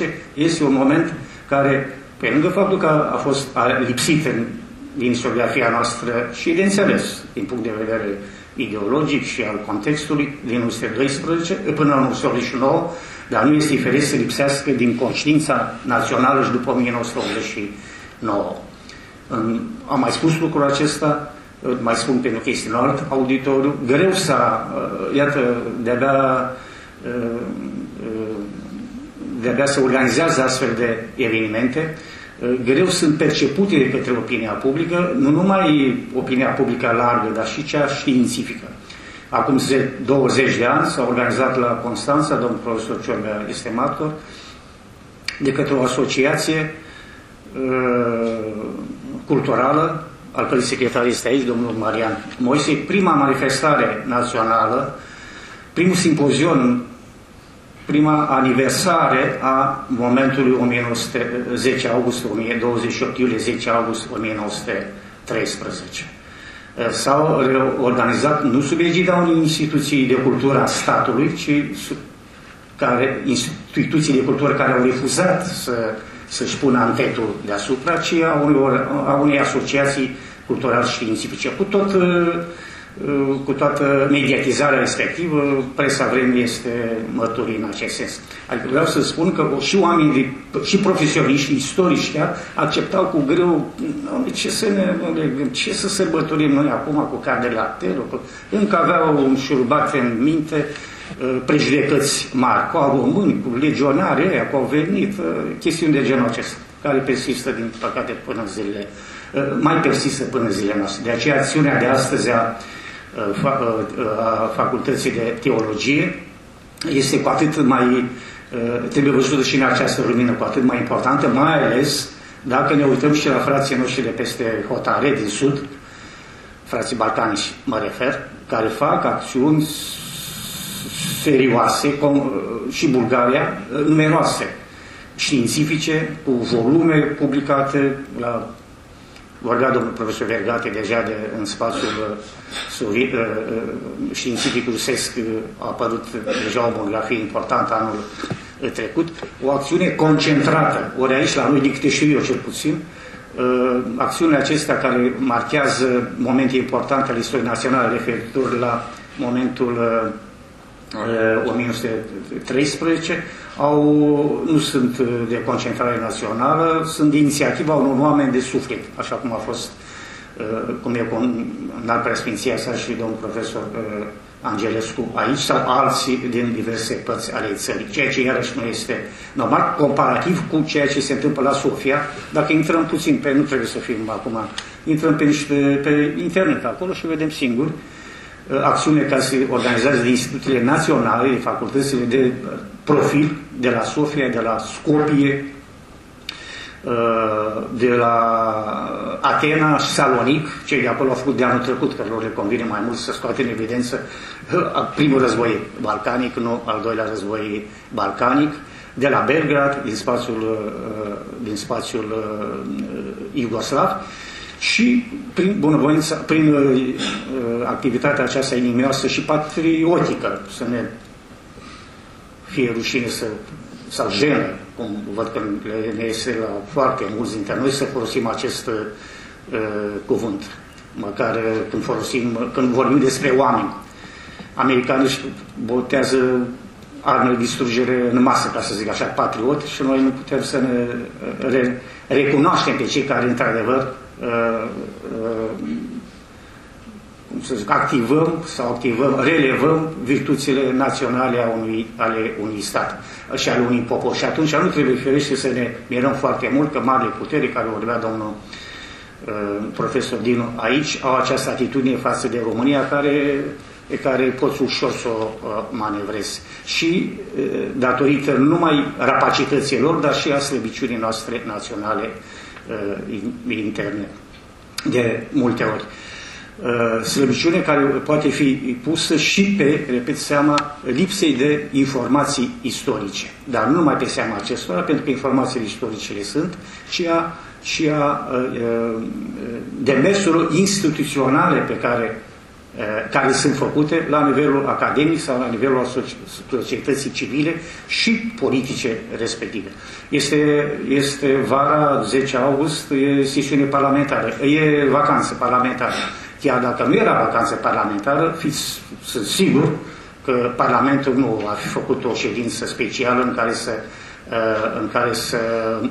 1912-13 este un moment care, pe lângă faptul că a fost a lipsit în, din istoriografia noastră și de înțeles din punct de vedere ideologic și al contextului din 1912 până în 1989, dar nu este diferit să lipsească din conștiința națională și după 1989. Am mai spus lucrul acesta, mai spun pentru că este în alt auditoriu, greu să, uh, iată, de-abia uh, uh, de-abia se organizează astfel de evenimente, greu sunt percepute de către opinia publică, nu numai opinia publică largă, dar și cea științifică. Acum 20 de ani s-a organizat la Constanța, domnul profesor Ciorbea este martor, de către o asociație uh, culturală al cărui secretar este aici, domnul Marian Moise, prima manifestare națională, primul simpozion, prima aniversare a momentului 1910 august, 28 iulie, 10 august 1913. S-au organizat nu sub egida unei instituții de cultură a statului, ci sub care, instituții de cultură care au refuzat să să-și pună antetul deasupra, ci a, unor, a unei asociații cultural-științifice. Cu, tot, uh, uh, cu toată mediatizarea respectivă, presa vremii este mărturie în acest sens. Adică vreau să spun că și oamenii, și profesioniști, istorici chiar, acceptau cu greu ce să, ne, ce să sărbătorim noi acum cu carne la tero, încă aveau un șurbat în minte, uh, prejudecăți mari, cu români, cu legionari aia, cu au venit, chestiuni de genul acesta, care persistă, din păcate, până în zilele Uh, mai persistă până zilele noastre. De aceea acțiunea de astăzi a, uh, uh, a Facultății de Teologie este cu atât mai, trebuie văzută și în această lumină, cu atât mai importantă, mai ales dacă ne uităm și la frații noștri de peste hotare, din sud, frații balcanici mă refer, care fac acțiuni serioase și Bulgaria numeroase, științifice, cu volume publicate la vorbea domnul profesor Vergate deja de, în spațiul uh, soviet, uh, uh, științific rusesc a apărut deja o monografie importantă anul trecut, o acțiune concentrată, ori aici la noi, din câte știu eu cel puțin, acțiunile acestea care marchează momente importante ale istoriei naționale referitor la momentul 1913 au, nu sunt de concentrare națională, sunt de inițiativa unor oameni de suflet, așa cum a fost, uh, cum e în al preasfinția sa și domnul profesor uh, Angelescu aici sau alții din diverse părți ale țării, ceea ce iarăși nu este normal, comparativ cu ceea ce se întâmplă la Sofia, dacă intrăm puțin pe, nu trebuie să fim acum, intrăm pe, niște, pe internet acolo și vedem singuri uh, acțiune care se organizează de instituțiile naționale, de facultățile de profil de la Sofia, de la Scopie, uh, de la Atena și Salonic, cei de acolo au făcut de anul trecut, că lor le convine mai mult să scoate în evidență uh, primul război balcanic, nu al doilea război balcanic, de la Belgrad, din spațiul, uh, din spațiul iugoslav, și prin bunăvoință, prin activitatea aceasta inimioasă și patriotică, să ne fie rușine să, sau jenă, cum văd că ne este la foarte mulți dintre noi, să folosim acest uh, cuvânt. măcar uh, când folosim, uh, când vorbim despre oameni. Americanii își botează armele de distrugere în masă, ca să zic așa, patriot și noi nu putem să ne uh, re, recunoaștem pe cei care, într-adevăr, uh, uh, să zic, activăm sau activăm, relevăm virtuțile naționale a unui, ale unui stat și ale unui popor. Și atunci nu trebuie ferește să ne mirăm foarte mult că marile puteri care vorbea domnul uh, profesor Dinu aici au această atitudine față de România care pe care poți ușor să o uh, manevrezi. Și uh, datorită numai rapacităților, dar și a slăbiciunii noastre naționale uh, interne de multe ori. Uh, slăbiciune care poate fi pusă și pe, repet, seama lipsei de informații istorice. Dar nu numai pe seama acestora, pentru că informațiile istorice le sunt, ci a, și a uh, uh, demersurilor instituționale pe care, care sunt făcute la nivelul academic sau la nivelul societății civile și politice respective. Este, este vara 10 august, e sesiune parlamentară, e vacanță parlamentară. Chiar dacă nu era vacanță parlamentară, fiți, sunt sigur că Parlamentul nu ar fi făcut o ședință specială în care să, uh, în care să,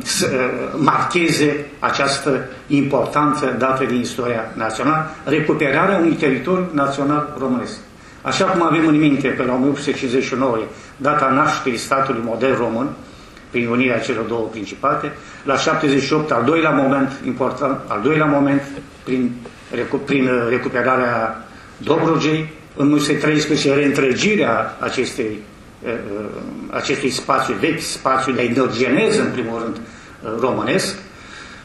să uh, marcheze această importanță dată din istoria națională, recuperarea unui teritoriu național românesc. Așa cum avem în minte că la 1859 data nașterii statului modern român, prin unirea celor două principate, la 78 al doilea moment important, al doilea moment prin prin recuperarea Dobrogei, în 1913 reîntregirea acestei, uh, uh, acestui spațiu vechi, spațiu de endorgeneză, în primul rând, uh, românesc,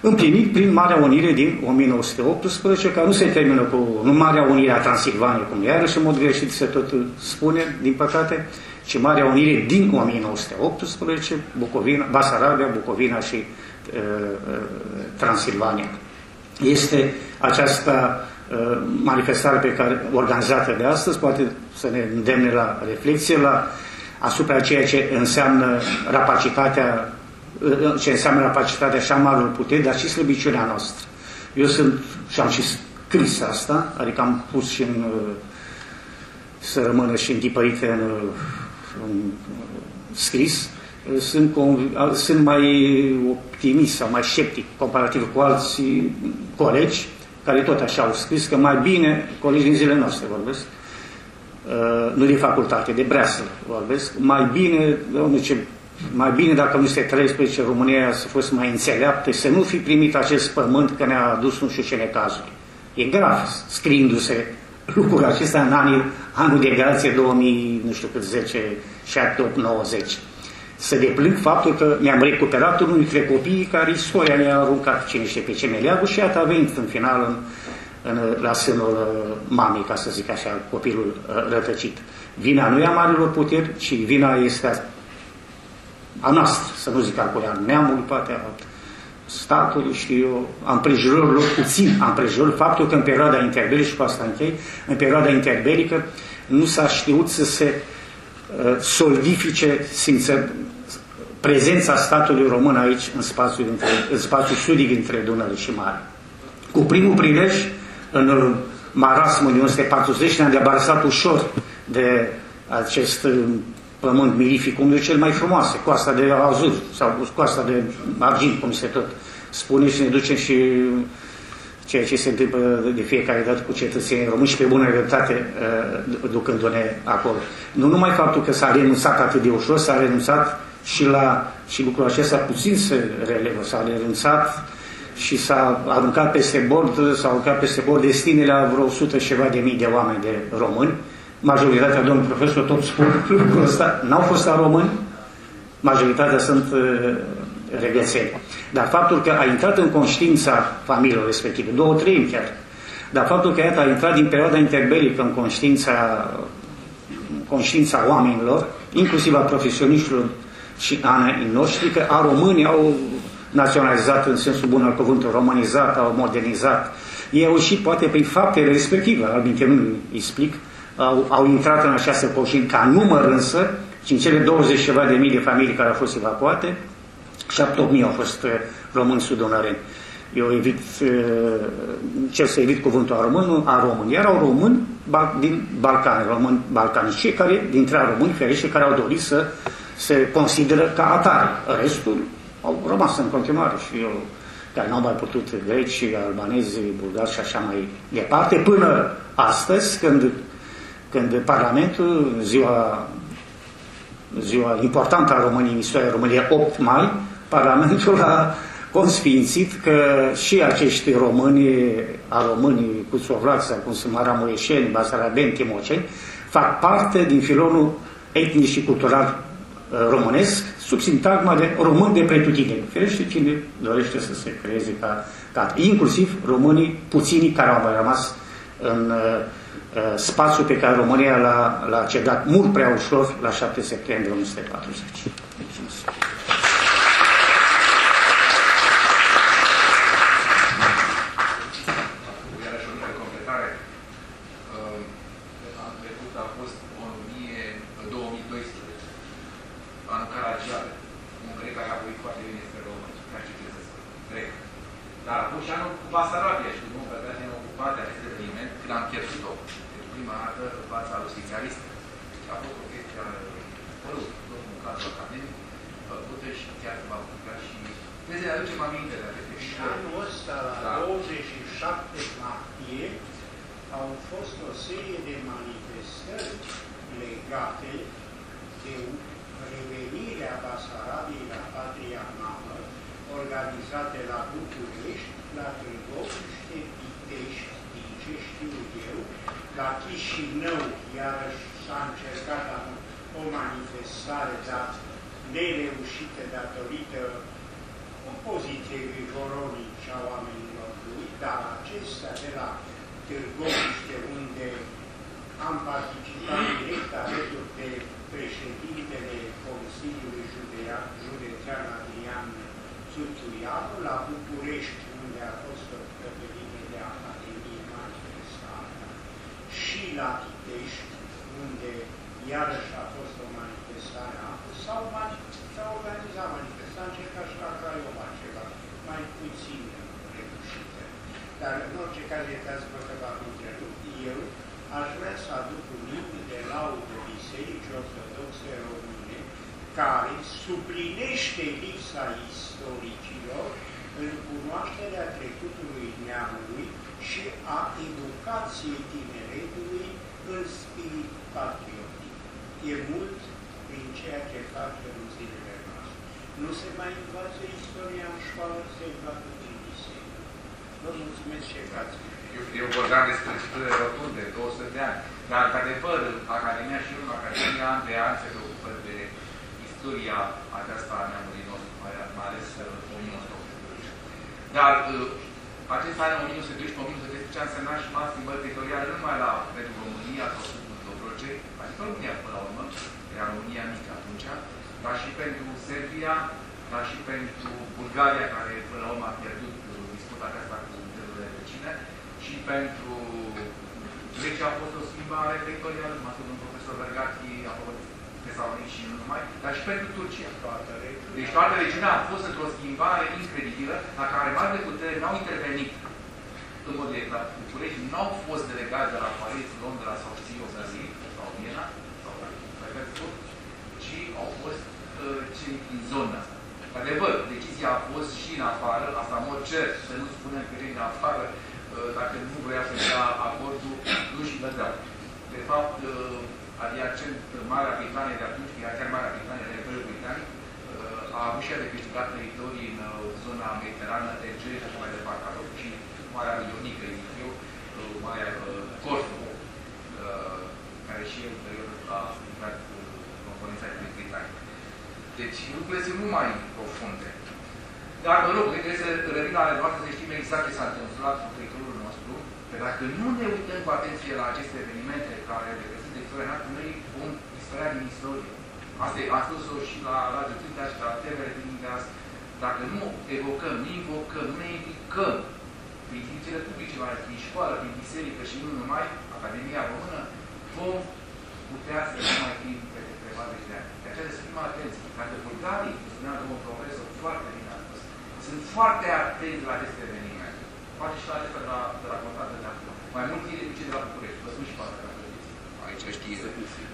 împlinit prin Marea Unire din 1918, care nu se termină cu nu Marea Unire a Transilvaniei, cum iarăși în mod greșit se tot spune, din păcate, ci Marea Unire din 1918, Bucovina, Basarabia, Bucovina și uh, Transilvania. Este această uh, manifestare pe care, organizată de astăzi, poate să ne îndemne la reflexie la, asupra ceea ce înseamnă rapacitatea uh, ce înseamnă rapacitatea așa marilor puteri, dar și slăbiciunea noastră. Eu sunt, și am și scris asta, adică am pus și în, uh, să rămână și întipărite în, în scris, sunt, sunt mai optimist sau mai sceptic comparativ cu alți colegi care tot așa au scris că mai bine, colegi din zilele noastre vorbesc, uh, nu din facultate, de breaslă vorbesc, mai bine, domnule, ce, mai bine dacă nu se 13 România să fost mai înțeleaptă, să nu fi primit acest pământ că ne-a adus nu știu ce necazuri. E grav scriindu-se lucrul acesta în anii, anul de grație 2000, nu știu cât, 10, 7, 8, 90 să deplâng faptul că mi-am recuperat unul dintre copiii care istoria ne-a aruncat cine știe pe ce meleagul și iată a venit în final în, în, la sânul uh, mamei, ca să zic așa, copilul uh, rătăcit. Vina nu e a marilor puteri, ci vina este a, a noastră, să nu zic al neamului, poate a statului, știu eu, a împrejurilor puțin, a împrejurilor faptul că în perioada interbelică, și cu asta închei, în perioada interbelică nu s-a știut să se uh, solidifice simță, prezența statului român aici în spațiul, dintre, în spațiul sudic între Dunăre și Mare. Cu primul prilej, în marasmul din 1940, ne-am debarsat ușor de acest pământ mirific, unul cel mai frumoase, coasta de azur sau coasta de argint, cum se tot spune și ne ducem și ceea ce se întâmplă de fiecare dată cu cetățenii români și pe bună dreptate uh, ducându-ne acolo. Nu numai faptul că s-a renunțat atât de ușor, s-a renunțat și, la, și lucrul acesta puțin se relevă, s-a renunțat și s-a aruncat peste bord, s-a aruncat peste bord destinele la vreo 100 ceva de mii de oameni de români. Majoritatea, domnul profesor, tot spun lucrul ăsta, n-au fost la români, majoritatea sunt uh, regățeni. Dar faptul că a intrat în conștiința familiilor respective, două, trei chiar, dar faptul că iată, a intrat din perioada interbelică în conștiința, conștiința oamenilor, inclusiv a profesioniștilor și anii noștri, că a românii au naționalizat în sensul bun al cuvântului, romanizat, au modernizat. Ei au și poate prin faptele respective, albinte nu îi explic, au, au intrat în această conștiință, ca număr însă, și în cele 20 ceva de mii de familii care au fost evacuate, 7-8 mii au fost uh, români sudonăreni. eu evit, ce să evit cuvântul a român, a român. Erau români din Balcani, români balcani, cei care, dintre români ferește, care au dorit să se consideră ca atare. Restul au rămas în continuare și eu, care n-au mai putut greci, albanezi, bulgari și așa mai departe, până astăzi, când, când Parlamentul, ziua, ziua importantă a României, în istoria României, 8 mai, Parlamentul a consfințit că și acești români, a românii cu Sovrața, cum sunt Maramureșeni, Basarabeni, Timoceni, fac parte din filonul etnic și cultural uh, românesc, sub sintagma de român de pretutindeni. Ferește cine dorește să se creeze ca, ca inclusiv românii puțini care au mai rămas în uh, uh spațiul pe care România l-a cedat mult prea ușor la 7 septembrie 1940. Mulțumesc. până la urmă a pierdut uh, disputa aceasta cu țările vecine și pentru Grecia a fost o schimbare vectorială, cum a spus un profesor Vergati, a fost Tesalonic și nu numai, dar și pentru Turcia. Deci toată regiunea a fost într-o schimbare incredibilă la care mari de putere n-au intervenit în mod exact București, n-au fost delegați de la Paris, Londra sau Rio, Berlin sau Viena sau Frankfurt, ci au fost uh, cei din zona asta. Adevăr, decizia a fost și în afară, asta mă cer, să nu spunem că în afară, uh, dacă nu vrea să dea acordul, nu și dădeau. De fapt, uh, adiacent Marea Britanie de atunci, era chiar Marea Britanie, de Imperiul Britanic, uh, a avut și a recâștigat teritorii în zona mediterană, de Egei și așa mai departe, acolo și Marea Ionică, zic eu, Marea Corfu, care și el în perioadă a intrat cu componența Imperiului Britanic. Deci lucrurile sunt mult mai profunde. Dar vă rog, trebuie să revenim la nevoastră să știm exact ce s-a întâmplat cu plectorul nostru, că dacă nu ne uităm cu atenție la aceste evenimente care le găsim de istoria noi vom istoria, din istorie. Asta a spus-o și la Radio Trinidad și la TVR Trinidad. Dacă nu evocăm, nu invocăm, nu ne implicăm prin instituțiile publice, mai prin școală, prin biserică și nu numai, Academia Română, vom putea să nu mai fim pe 40 de ani trebuie să fim atenți. pentru bulgarii, spunea domnul profesor, foarte bine a spus, sunt foarte atenți la aceste evenimente. Poate și la acestea de la, de la contactul de acum. Mai mult ei decât cei de la București. Vă spun și poate dacă Aici știe,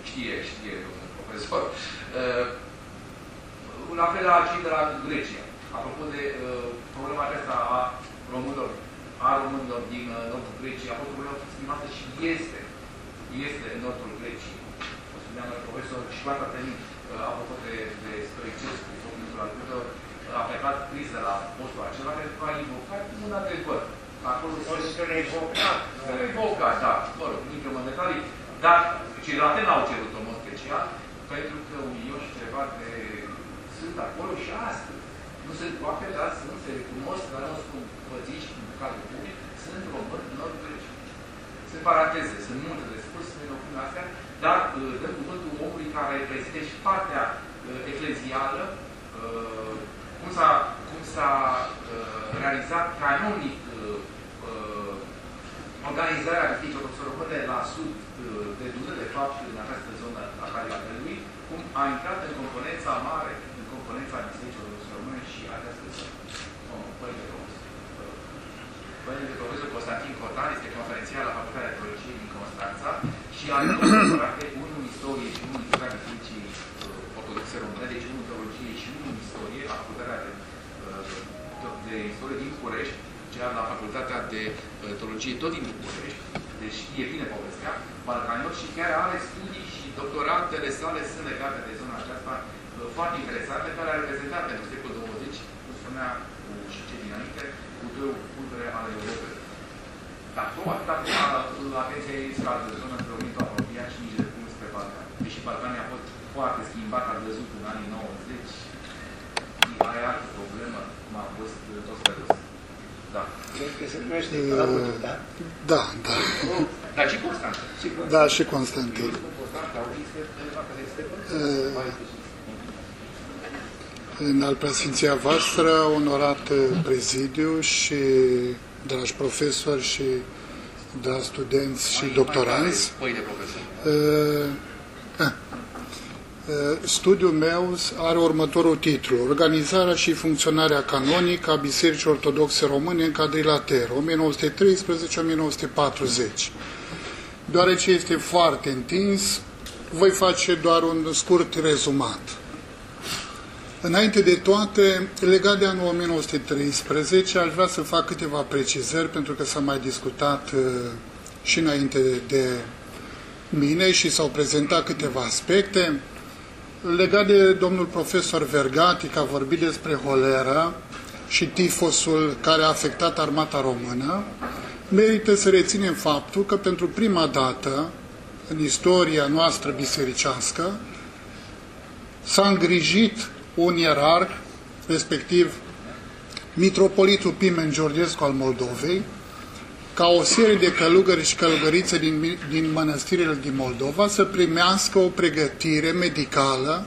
știe, știe domnul profesor. Uh, la fel la cei de la Grecia. Apropo de uh, problema aceasta a românilor, a românilor din uh, nordul Greciei, a fost problemă exprimată și este, este în nordul Greciei. O spuneam profesor și poate atent apropo de, de Stoicescu, Focul Alcută, a plecat scris de la postul acela pentru a invocat un adevăr. Acolo se revocat. Se revocat, da. Mă rog, nu intrăm în detalii, dar cei de la Atena au cerut în mod special, pentru că un milion și ceva de sunt acolo și astăzi. Nu sunt toate, dar sunt, se recunosc, dar nu spun pățiși în cadrul public, sunt români nord greci. Sunt paranteze, sunt multe de spus, nu opun astea, dar uh, dăm cuvântul omului care reprezintă și partea uh, eclezială, uh, cum s-a, cum s-a realizat canonic organizarea Bisericii Ortodoxe Române la sud de Dunăre, de fapt, în această zonă a Caliatelui, cum a intrat în componența mare componența Bisericii Ortodoxe Române și această Părinte Profesor. Părinte Profesor Constantin Cotan este conferențial la Facultatea de Teologie din Constanța și are doctorate, unul în istorie și unul în istoria Bisericii Ortodoxe Române, deci unul în teologie și unul în istorie la Facultatea de, de Istorie din București, cea la Facultatea de Teologie tot din București, deci e bine povestea, balcanilor și chiar are studii și doctoratele sale sunt legate de zona aceasta foarte interesante care a reprezentat pentru secolul 20, cum spunea și cei dinainte, cultură, cultură ale Europei. Dar nu atât acum atenția ei scadă zona între Orientul apropiat și nici de cum spre Balcan. Deși Balcanii a fost foarte schimbat, a văzut în anii 90, are altă problemă, cum a fost tot spărus. Da. Cred că se numește uh, da? Da, da. Dar și Constantin. Da, și Constantin. Uh, în al preasfinția voastră, onorat prezidiu și dragi profesori și dragi studenți și doctoranți. Uh, uh, studiul meu are următorul titlu, Organizarea și funcționarea canonică a Bisericii Ortodoxe Române în cadrilater, 1913-1940. Deoarece este foarte întins, voi face doar un scurt rezumat. Înainte de toate, legat de anul 1913, aș vrea să fac câteva precizări, pentru că s-a mai discutat uh, și înainte de mine și s-au prezentat câteva aspecte. Legat de domnul profesor Vergati, că a vorbit despre holeră și tifosul care a afectat armata română, merită să reținem faptul că pentru prima dată în istoria noastră bisericească s-a îngrijit un ierarh, respectiv mitropolitul Pimen Georgescu al Moldovei, ca o serie de călugări și călugărițe din, din mănăstirile din Moldova să primească o pregătire medicală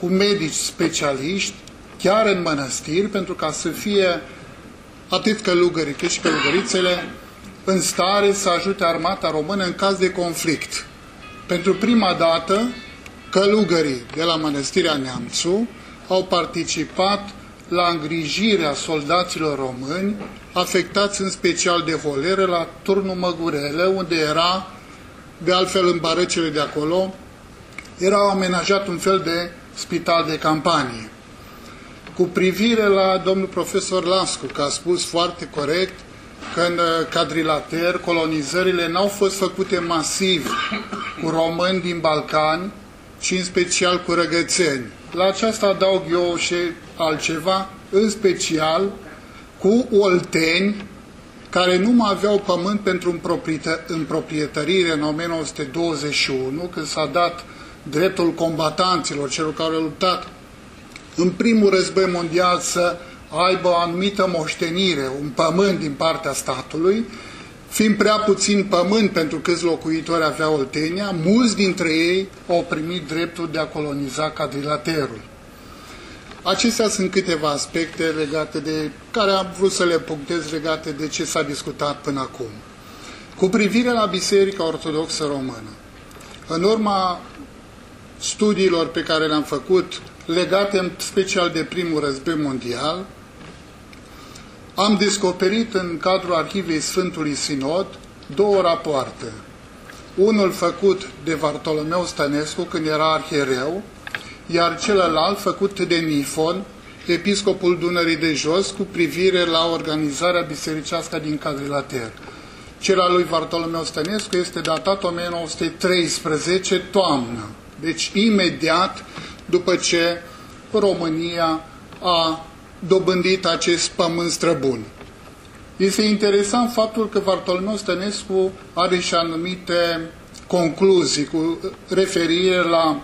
cu medici specialiști chiar în mănăstiri, pentru ca să fie atât călugării cât și călugărițele în stare să ajute armata română în caz de conflict. Pentru prima dată, călugării de la Mănăstirea Neamțu au participat la îngrijirea soldaților români, afectați în special de holeră, la turnul Măgurele, unde era, de altfel în barăcele de acolo, era amenajat un fel de spital de campanie. Cu privire la domnul profesor Lascu, că a spus foarte corect că în uh, cadrilater colonizările n-au fost făcute masiv cu români din Balcani, ci în special cu răgățeni. La aceasta adaug eu și altceva, în special cu olteni care nu mai aveau pământ pentru împroprietărire în 1921, când s-a dat dreptul combatanților, celor care au luptat în primul război mondial să aibă o anumită moștenire, un pământ din partea statului, Fiind prea puțin pământ pentru câți locuitori avea Oltenia, mulți dintre ei au primit dreptul de a coloniza cadrilaterul. Acestea sunt câteva aspecte legate de, care am vrut să le punctez legate de ce s-a discutat până acum. Cu privire la Biserica Ortodoxă Română, în urma studiilor pe care le-am făcut, legate în special de primul război mondial, am descoperit în cadrul arhivei Sfântului Sinod două rapoarte. Unul făcut de Vartolomeu Stănescu când era arhiereu, iar celălalt făcut de Nifon, episcopul Dunării de Jos, cu privire la organizarea bisericească din Cadrilater. Cel al lui Vartolomeu Stănescu este datat 1913, toamnă. Deci imediat după ce România a dobândit acest pământ străbun. Este interesant faptul că Vartolomeu Stănescu are și anumite concluzii cu referire la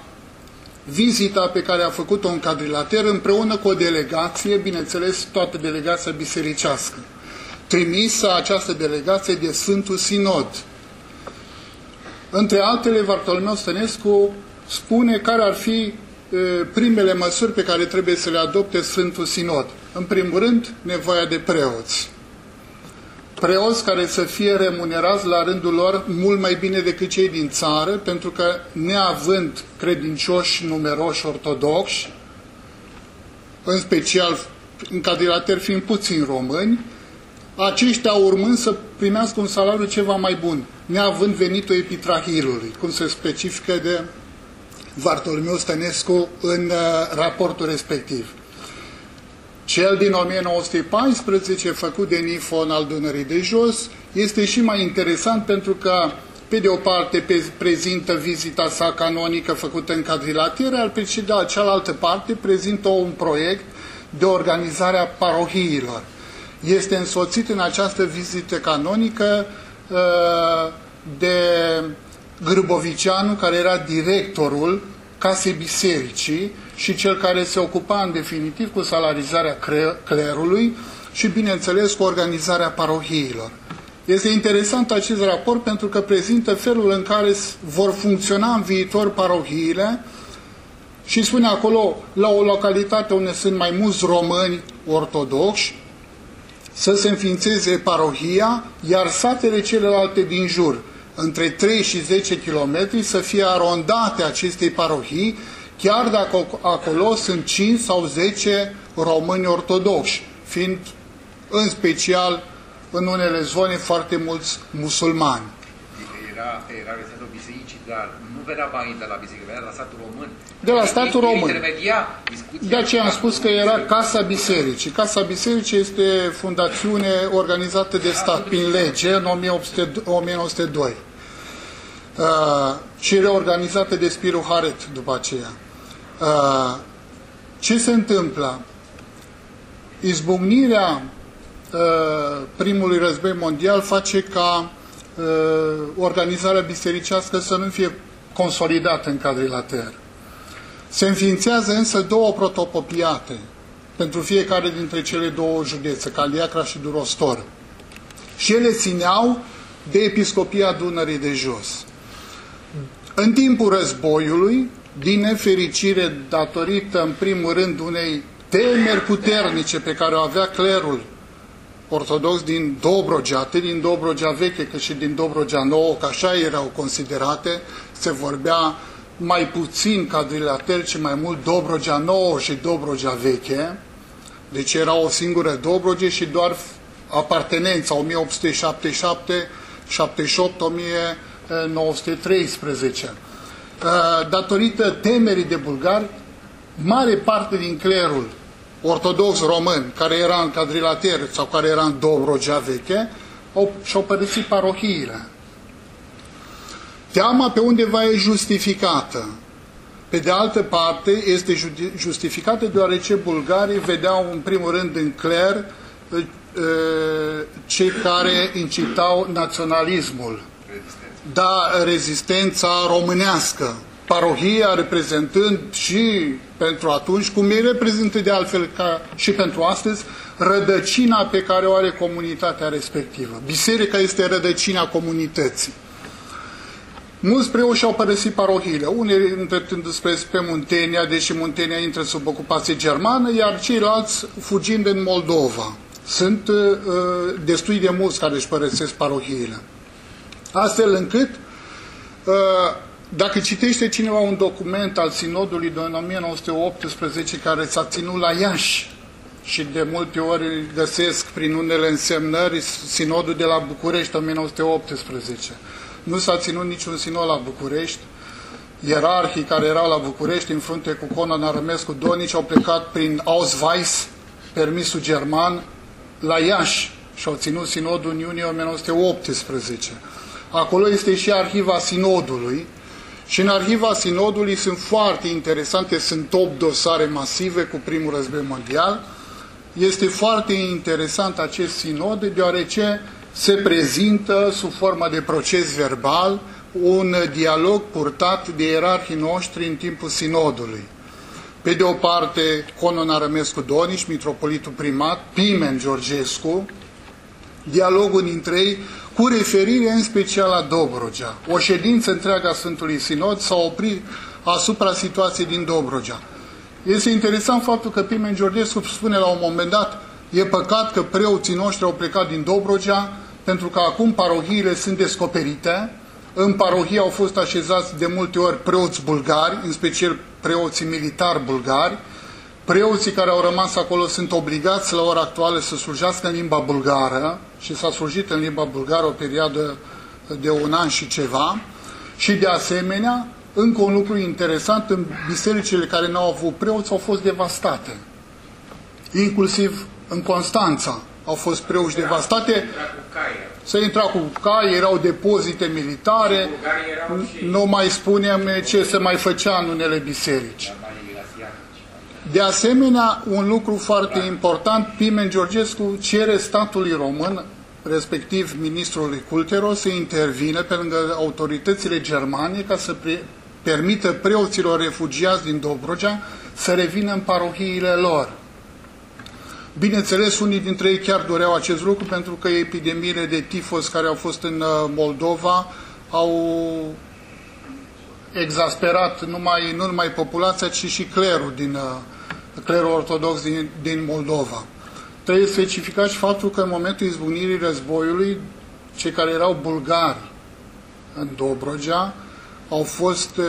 vizita pe care a făcut-o în cadrilater împreună cu o delegație, bineînțeles toată delegația bisericească, trimisă această delegație de Sfântul Sinod. Între altele, Vartolomeu Stănescu spune care ar fi primele măsuri pe care trebuie să le adopte Sfântul Sinod. În primul rând, nevoia de preoți. Preoți care să fie remunerați la rândul lor mult mai bine decât cei din țară, pentru că neavând credincioși numeroși ortodoxi, în special în cadilater fiind puțini români, aceștia urmând să primească un salariu ceva mai bun, neavând venitul epitrahilului, cum se specifică de Vartolomeu Stănescu în uh, raportul respectiv. Cel din 1914, făcut de Nifon al Dunării de Jos, este și mai interesant pentru că, pe de o parte, prezintă vizita sa canonică făcută în cadrilatere, al pe de cealaltă parte prezintă un proiect de organizare a parohiilor. Este însoțit în această vizită canonică uh, de Grâbovicianu, care era directorul casei bisericii și cel care se ocupa în definitiv cu salarizarea clerului și, bineînțeles, cu organizarea parohiilor. Este interesant acest raport pentru că prezintă felul în care vor funcționa în viitor parohiile și spune acolo, la o localitate unde sunt mai mulți români ortodoxi, să se înființeze parohia, iar satele celelalte din jur, între 3 și 10 km să fie arondate acestei parohii, chiar dacă acolo sunt 5 sau 10 români ortodoxi, fiind în special în unele zone foarte mulți musulmani. Era, era rezidentul bisericii, dar nu venea banii de la biserică, venea de la statul român. De la statul român. De aceea am spus că era Casa Bisericii. Casa Bisericii este fundațiune organizată de stat prin lege în 1902 uh, și reorganizată de Spiru Haret după aceea. Uh, ce se întâmplă? Izbucnirea uh, primului război mondial face ca organizarea bisericească să nu fie consolidată în cadrilater. Se înființează însă două protopopiate pentru fiecare dintre cele două județe, Caliacra și Durostor. Și ele țineau de Episcopia Dunării de Jos. În timpul războiului, din nefericire datorită în primul rând unei temeri puternice pe care o avea clerul ortodox din Dobrogea, atât din Dobrogea veche cât și din Dobrogea nouă, că așa erau considerate, se vorbea mai puțin cadrilater, ci mai mult Dobrogea nouă și Dobrogea veche, deci era o singură Dobroge și doar apartenența 1877, 78, 1913. Datorită temerii de bulgari, mare parte din clerul ortodox român, care era în cadrilater sau care era în Dobrogea veche, și-au părăsit parohiile. Teama pe undeva e justificată. Pe de altă parte, este justificată deoarece bulgarii vedeau în primul rând în cler cei care incitau naționalismul, da rezistența românească, parohia reprezentând și pentru atunci, cum ei reprezintă de altfel ca și pentru astăzi, rădăcina pe care o are comunitatea respectivă. Biserica este rădăcina comunității. Mulți preoși au părăsit parohiile, unii întretând spre, spre Muntenia, deși Muntenia intră sub ocupație germană, iar ceilalți fugind în Moldova. Sunt uh, destui de mulți care își părăsesc parohiile. Astfel încât, uh, dacă citește cineva un document al Sinodului din 1918 care s-a ținut la Iași, și de multe ori găsesc prin unele însemnări sinodul de la București 1918. Nu s-a ținut niciun sinod la București. Ierarhii care erau la București în frunte cu Conan Arămescu Donici au plecat prin Ausweis, permisul german, la Iași și au ținut sinodul în iunie 1918. Acolo este și arhiva sinodului și în arhiva sinodului sunt foarte interesante, sunt top dosare masive cu primul război mondial. Este foarte interesant acest sinod deoarece se prezintă sub formă de proces verbal un dialog purtat de ierarhii noștri în timpul sinodului. Pe de o parte, Conon Arămescu Doniș, mitropolitul primat, Pimen Georgescu, dialogul dintre ei cu referire în special la Dobrogea. O ședință întreagă a Sfântului Sinod s-a oprit asupra situației din Dobrogea. Este interesant faptul că Pimen Georgescu spune la un moment dat e păcat că preoții noștri au plecat din Dobrogea pentru că acum parohiile sunt descoperite. În parohie au fost așezați de multe ori preoți bulgari, în special preoții militari bulgari. Preoții care au rămas acolo sunt obligați la ora actuală să slujească în limba bulgară și s-a slujit în limba bulgară o perioadă de un an și ceva. Și de asemenea, încă un lucru interesant, în bisericile care n-au avut preoți au fost devastate. Inclusiv în Constanța au fost preoți devastate. Se intra cu cai, erau depozite militare, nu mai spunem ce se mai făcea în unele biserici. De asemenea, un lucru foarte important, Pimen Georgescu cere statului român, respectiv ministrului Cultero, să intervină pe lângă autoritățile germane ca să pre permită preoților refugiați din Dobrogea să revină în parohiile lor. Bineînțeles, unii dintre ei chiar doreau acest lucru pentru că epidemiile de tifos care au fost în uh, Moldova au exasperat numai, nu numai populația, ci și clerul, din, uh, clerul ortodox din, din Moldova. Trebuie specificat și faptul că în momentul izbucnirii războiului, cei care erau bulgari în Dobrogea au fost uh,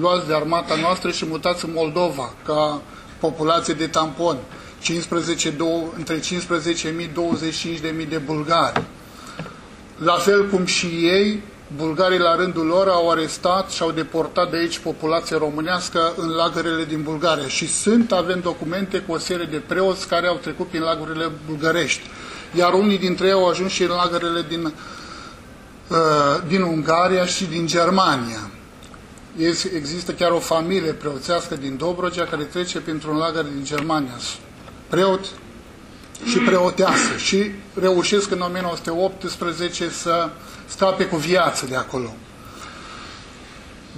luați de armata noastră și mutați în Moldova ca populație de tampon. 15, între 15.000-25.000 de bulgari. La fel cum și ei, bulgarii la rândul lor au arestat și au deportat de aici populația românească în lagărele din Bulgaria. Și sunt, avem documente cu o serie de preoți care au trecut prin lagurile bulgărești. Iar unii dintre ei au ajuns și în lagărele din, uh, din Ungaria și din Germania. Există chiar o familie preoțească din Dobrogea care trece printr-un lagăr din Germania preot și preoteasă și reușesc în 1918 să scape cu viață de acolo.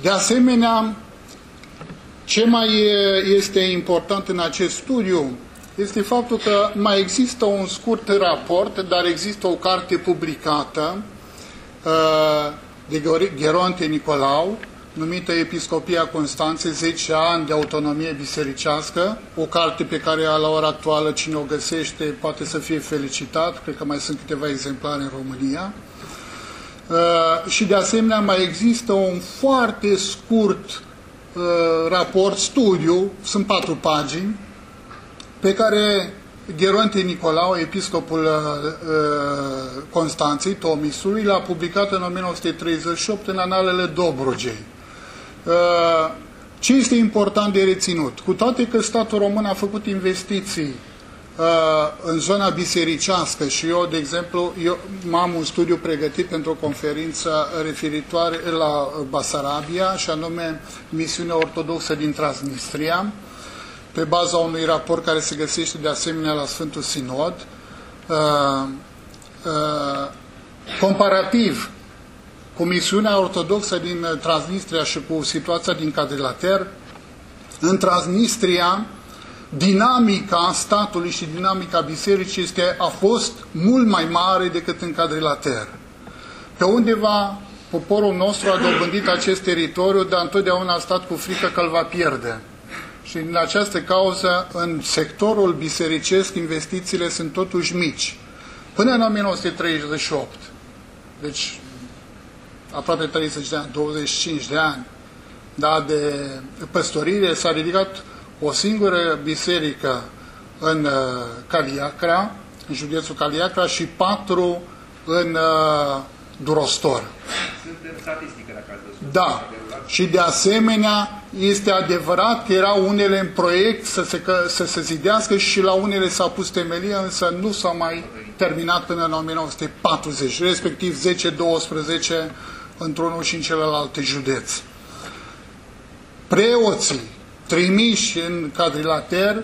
De asemenea, ce mai este important în acest studiu este faptul că mai există un scurt raport, dar există o carte publicată uh, de Geronte Nicolau, numită Episcopia Constanței, 10 ani de autonomie bisericească, o carte pe care la ora actuală cine o găsește poate să fie felicitat, cred că mai sunt câteva exemplare în România. Uh, și de asemenea mai există un foarte scurt uh, raport, studiu, sunt patru pagini, pe care Gheronte Nicolau, episcopul uh, Constanței, Tomisului, l-a publicat în 1938 în analele Dobrogei. Uh, ce este important de reținut? Cu toate că statul român a făcut investiții uh, în zona bisericească și eu, de exemplu, eu am un studiu pregătit pentru o conferință referitoare la Basarabia și anume Misiunea Ortodoxă din Transnistria, pe baza unui raport care se găsește de asemenea la Sfântul Sinod. Uh, comparativ cu misiunea ortodoxă din uh, Transnistria și cu situația din Cadrilater, în Transnistria, dinamica statului și dinamica bisericii este, a fost mult mai mare decât în Cadrilater. Pe undeva poporul nostru a dobândit acest teritoriu, dar întotdeauna a stat cu frică că îl va pierde. Și din această cauză, în sectorul bisericesc, investițiile sunt totuși mici. Până în 1938, deci aproape 30 de ani, 25 de ani da, de păstorire, s-a ridicat o singură biserică în uh, Caliacra, în județul Caliacra și 4 în uh, Durostor. Sunt în statistică, dacă ați văzut. Da. Și de asemenea, este adevărat că erau unele în proiect să se, că, să se zidească și la unele s-a pus temelia, însă nu s-a mai terminat până în 1940, respectiv 10-12 într-unul și în celelalte județ. Preoții trimiși în cadrilater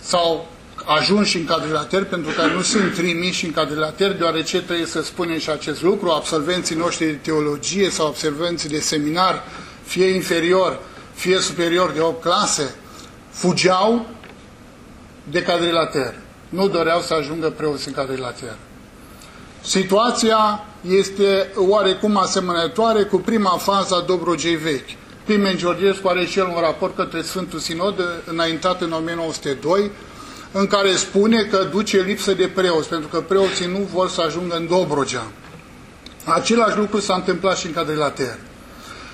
sau ajunși în cadrilater, pentru că nu sunt trimiși în cadrilater, deoarece trebuie să spunem și acest lucru, absolvenții noștri de teologie sau absolvenții de seminar, fie inferior, fie superior de 8 clase, fugeau de cadrilater. Nu doreau să ajungă preoți în cadrilater. Situația este oarecum asemănătoare cu prima fază a Dobrogei vechi. Pimen Georgescu are și el un raport către Sfântul Sinod înaintat în 1902, în care spune că duce lipsă de preoți, pentru că preoții nu vor să ajungă în Dobrogea. Același lucru s-a întâmplat și în Cadrilater.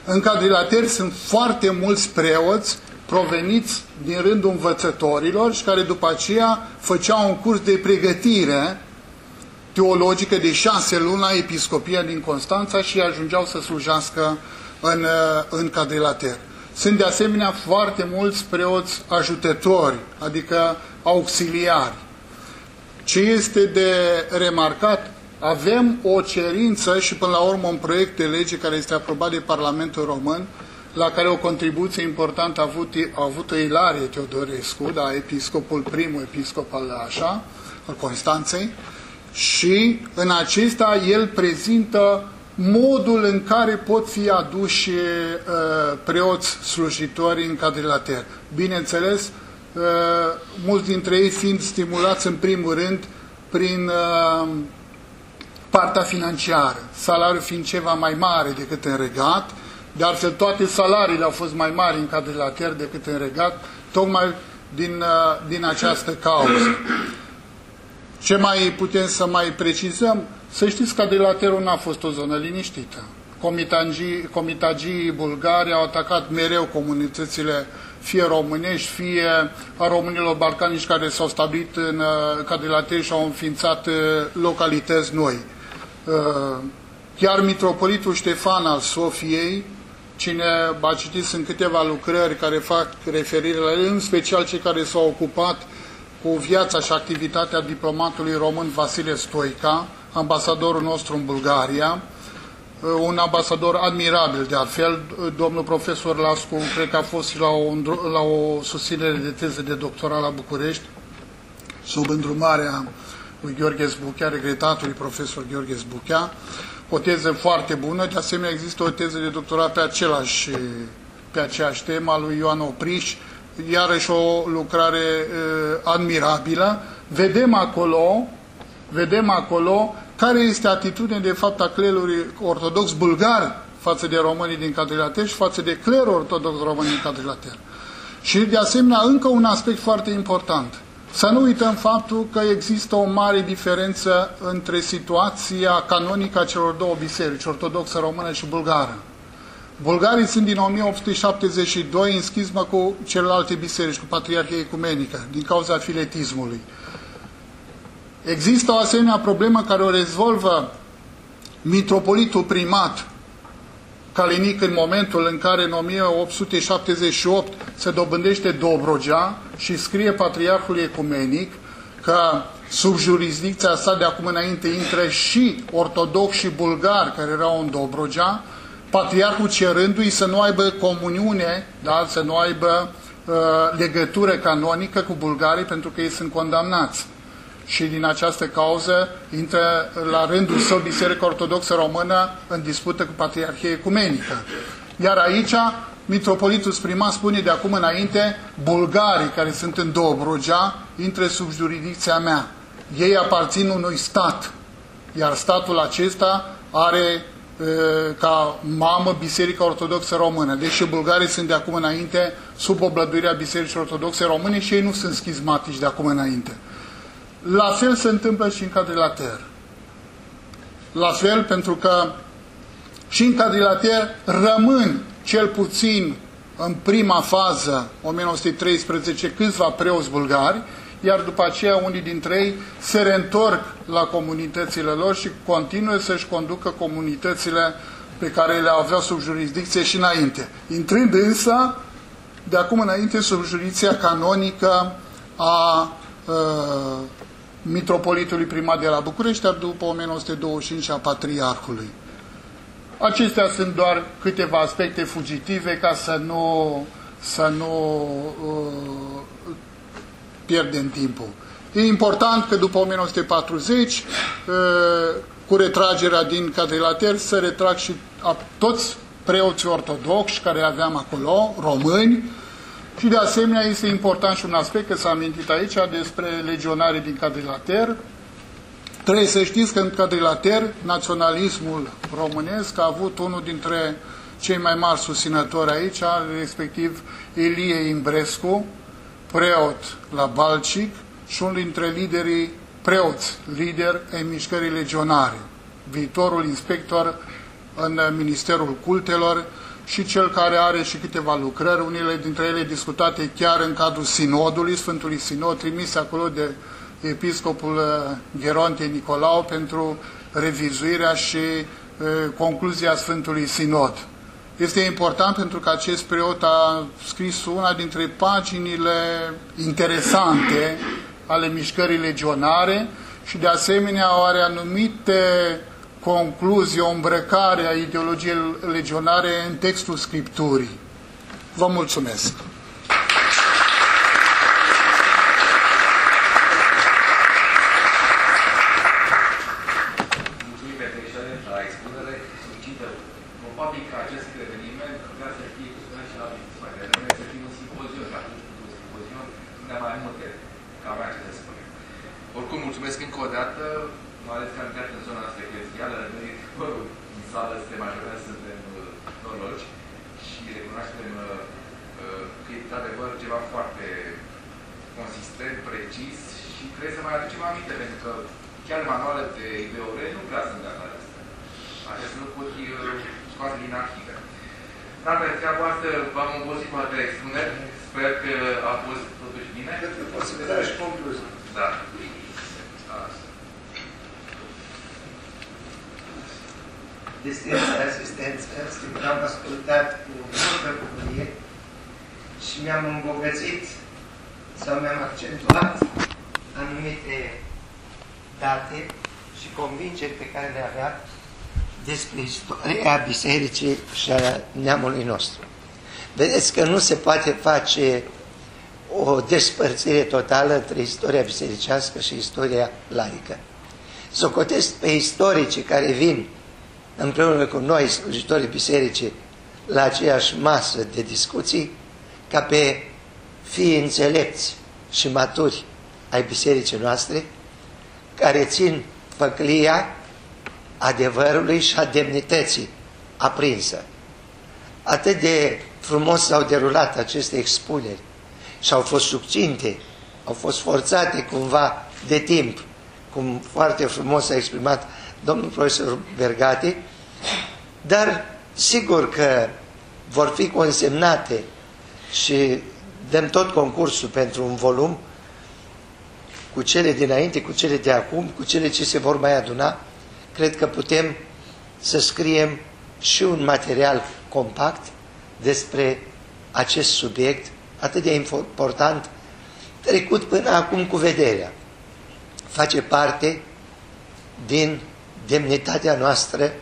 În Cadrilater sunt foarte mulți preoți proveniți din rândul învățătorilor și care după aceea făceau un curs de pregătire teologică de șase luni la Episcopia din Constanța și ajungeau să slujească în, în Cadrilater. Sunt de asemenea foarte mulți preoți ajutători, adică auxiliari. Ce este de remarcat? Avem o cerință și până la urmă un proiect de lege care este aprobat de Parlamentul Român, la care o contribuție importantă a avut, a avut Ilarie Teodorescu, da, episcopul, primul episcop al așa, al Constanței, și în acesta el prezintă modul în care pot fi aduși uh, preoți slujitori în cadrilater. Bineînțeles, uh, mulți dintre ei fiind stimulați în primul rând prin uh, partea financiară, salariul fiind ceva mai mare decât în regat, de altfel toate salariile au fost mai mari în cadrilater decât în regat, tocmai din, uh, din această cauză. Ce mai putem să mai precizăm? Să știți că Adelaterul n-a fost o zonă liniștită. Comitagii, comitagii bulgari au atacat mereu comunitățile fie românești, fie a românilor balcanici care s-au stabilit în uh, Cadelater și au înființat uh, localități noi. Uh, chiar mitropolitul Ștefan al Sofiei, cine a citit sunt câteva lucrări care fac referire la el, în special cei care s-au ocupat cu viața și activitatea diplomatului român Vasile Stoica, ambasadorul nostru în Bulgaria, un ambasador admirabil de altfel, domnul profesor Lascu, cred că a fost și la o, la o susținere de teză de doctorat la București, sub îndrumarea lui Gheorghe Zbuchea, regretatului profesor Gheorghe Zbuchea, o teză foarte bună, de asemenea există o teză de doctorat pe, același, pe aceeași temă a lui Ioan Opriș, iarăși o lucrare uh, admirabilă. Vedem acolo, vedem acolo care este atitudinea de fapt a clerului ortodox bulgar față de românii din Cadrilater și față de clerul ortodox român din Cadrilater. Și de asemenea încă un aspect foarte important. Să nu uităm faptul că există o mare diferență între situația canonică a celor două biserici, ortodoxă română și bulgară. Bulgarii sunt din 1872 în schismă cu celelalte biserici, cu Patriarhia Ecumenică, din cauza filetismului. Există o asemenea problemă care o rezolvă mitropolitul primat Calinic în momentul în care în 1878 se dobândește Dobrogea și scrie Patriarhul Ecumenic că sub jurisdicția sa de acum înainte intră și ortodoxi și bulgari care erau în Dobrogea, patriarhul cerându-i să nu aibă comuniune, da, să nu aibă uh, legătură canonică cu bulgarii pentru că ei sunt condamnați. Și din această cauză intră la rândul său Biserica Ortodoxă Română în dispută cu Patriarhia Ecumenică. Iar aici Mitropolitul Sprima spune de acum înainte, bulgarii care sunt în Dobrogea intră sub jurisdicția mea. Ei aparțin unui stat, iar statul acesta are ca mamă Biserica Ortodoxă Română. Deși bulgarii sunt de acum înainte sub oblăduirea Bisericii Ortodoxe Române și ei nu sunt schizmatici de acum înainte. La fel se întâmplă și în cadrilater. La fel pentru că și în cadrilater rămân cel puțin în prima fază, 1913, câțiva preoți bulgari, iar după aceea unii dintre ei se reîntorc la comunitățile lor și continuă să-și conducă comunitățile pe care le aveau sub jurisdicție și înainte. Intrând însă, de acum înainte, sub jurisdicția canonică a uh, mitropolitului primat de la București, dar după 1925 a patriarhului. Acestea sunt doar câteva aspecte fugitive ca să nu, să nu uh, pierdem timpul. E important că după 1940, uh, cu retragerea din cadrilater, să retrag și a, toți preoții ortodoxi care aveam acolo, români, și de asemenea este important și un aspect, că s-a amintit aici, despre legionarii din cadrilater. Trebuie să știți că în cadrilater, naționalismul românesc a avut unul dintre cei mai mari susținători aici, respectiv Elie Imbrescu, preot la Balcic și unul dintre liderii preoți, lider în mișcării legionare, viitorul inspector în Ministerul Cultelor și cel care are și câteva lucrări, unele dintre ele discutate chiar în cadrul Sinodului, Sfântului Sinod, trimis acolo de Episcopul uh, Geronte Nicolau pentru revizuirea și uh, concluzia Sfântului Sinod. Este important pentru că acest preot a scris una dintre paginile interesante ale mișcării legionare și de asemenea are anumite concluzie, o îmbrăcare a ideologiei legionare în textul Scripturii. Vă mulțumesc! Bisericii și a neamului nostru. Vedeți că nu se poate face o despărțire totală între istoria bisericească și istoria laică. Socotesc pe istoricii care vin împreună cu noi, slujitorii bisericii, la aceeași masă de discuții, ca pe fii înțelepți și maturi ai bisericii noastre, care țin făclia adevărului și a demnității aprinsă. Atât de frumos s-au derulat aceste expuneri și au fost subținte, au fost forțate cumva de timp, cum foarte frumos a exprimat domnul profesor Bergati, dar sigur că vor fi consemnate și dăm tot concursul pentru un volum cu cele dinainte, cu cele de acum, cu cele ce se vor mai aduna, cred că putem să scriem și un material compact despre acest subiect atât de important, trecut până acum cu vederea. Face parte din demnitatea noastră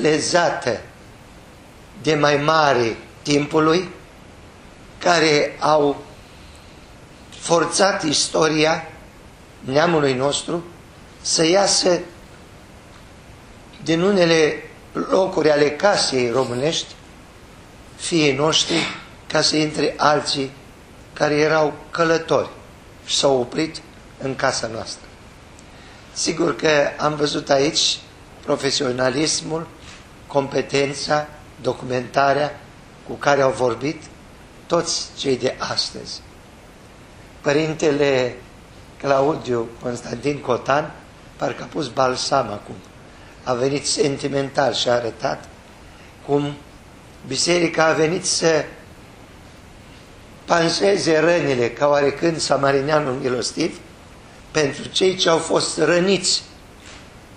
lezată de mai mare timpului care au forțat istoria neamului nostru să iasă din unele locuri ale casei românești, fiii noștri, ca să intre alții care erau călători și s-au oprit în casa noastră. Sigur că am văzut aici profesionalismul, competența, documentarea cu care au vorbit toți cei de astăzi. Părintele Claudiu Constantin Cotan parcă a pus balsam acum a venit sentimental și a arătat cum biserica a venit să panseze rănile ca oarecând samarineanul milostiv pentru cei ce au fost răniți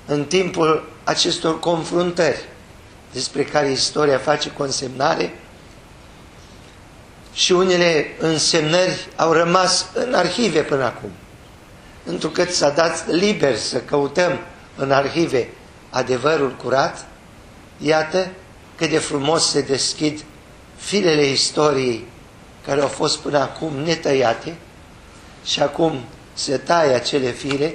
în timpul acestor confruntări despre care istoria face consemnare și unele însemnări au rămas în arhive până acum. Întrucât s-a dat liber să căutăm în arhive adevărul curat, iată cât de frumos se deschid filele istoriei care au fost până acum netăiate și acum se taie acele file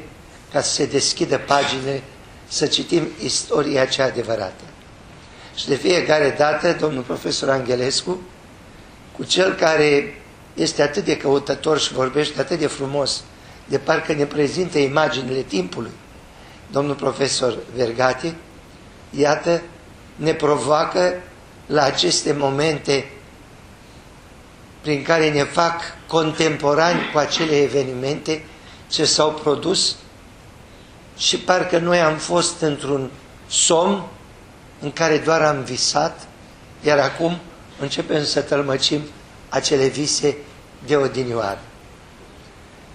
ca să se deschidă paginile, să citim istoria cea adevărată. Și de fiecare dată, domnul profesor Angelescu, cu cel care este atât de căutător și vorbește atât de frumos, de parcă ne prezintă imaginile timpului, domnul profesor Vergate, iată, ne provoacă la aceste momente prin care ne fac contemporani cu acele evenimente ce s-au produs și parcă noi am fost într-un somn în care doar am visat, iar acum începem să tălmăcim acele vise de odinioară.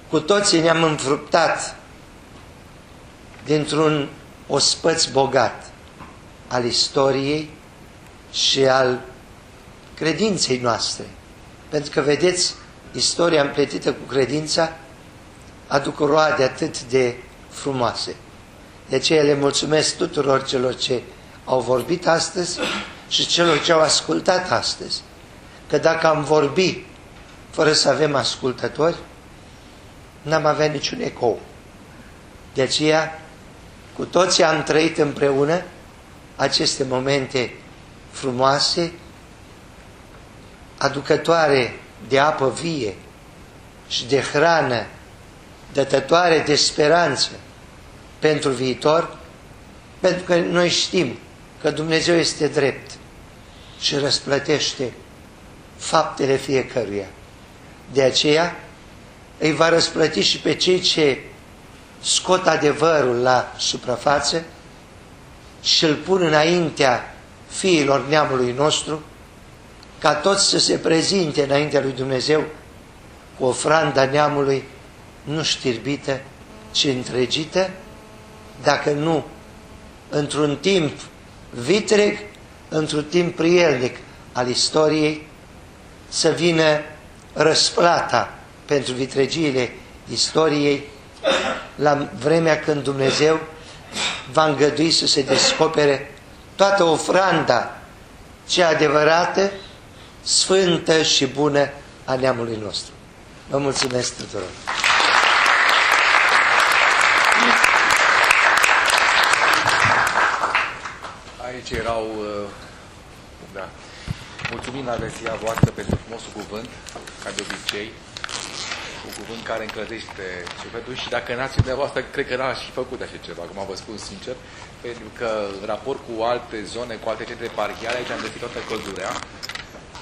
Cu toții ne-am înfruptat dintr-un ospăț bogat al istoriei și al credinței noastre. Pentru că, vedeți, istoria împletită cu credința aduc roade atât de frumoase. De aceea le mulțumesc tuturor celor ce au vorbit astăzi și celor ce au ascultat astăzi. Că dacă am vorbi fără să avem ascultători, n-am avea niciun ecou. De aceea, cu toții am trăit împreună aceste momente frumoase, aducătoare de apă vie și de hrană, dătătoare de speranță pentru viitor, pentru că noi știm că Dumnezeu este drept și răsplătește faptele fiecăruia. De aceea îi va răsplăti și pe cei ce scot adevărul la suprafață și îl pun înaintea fiilor neamului nostru, ca toți să se prezinte înaintea lui Dumnezeu cu ofranda neamului nu știrbită, ci întregită, dacă nu într-un timp vitreg, într-un timp prielnic al istoriei, să vină răsplata pentru vitregiile istoriei la vremea când Dumnezeu va îngădui să se descopere toată ofranda cea adevărată, sfântă și bună a neamului nostru. Vă mulțumesc tuturor! Aici erau, uh, da, mulțumim la Vesia voastră pentru frumosul cuvânt, ca de obicei, un cuvânt care încălzește sufletul și dacă n-ați fi dumneavoastră, cred că n-aș fi făcut așa ceva, cum vă spun sincer, pentru că în raport cu alte zone, cu alte centre parchiale, aici am găsit toată căldurea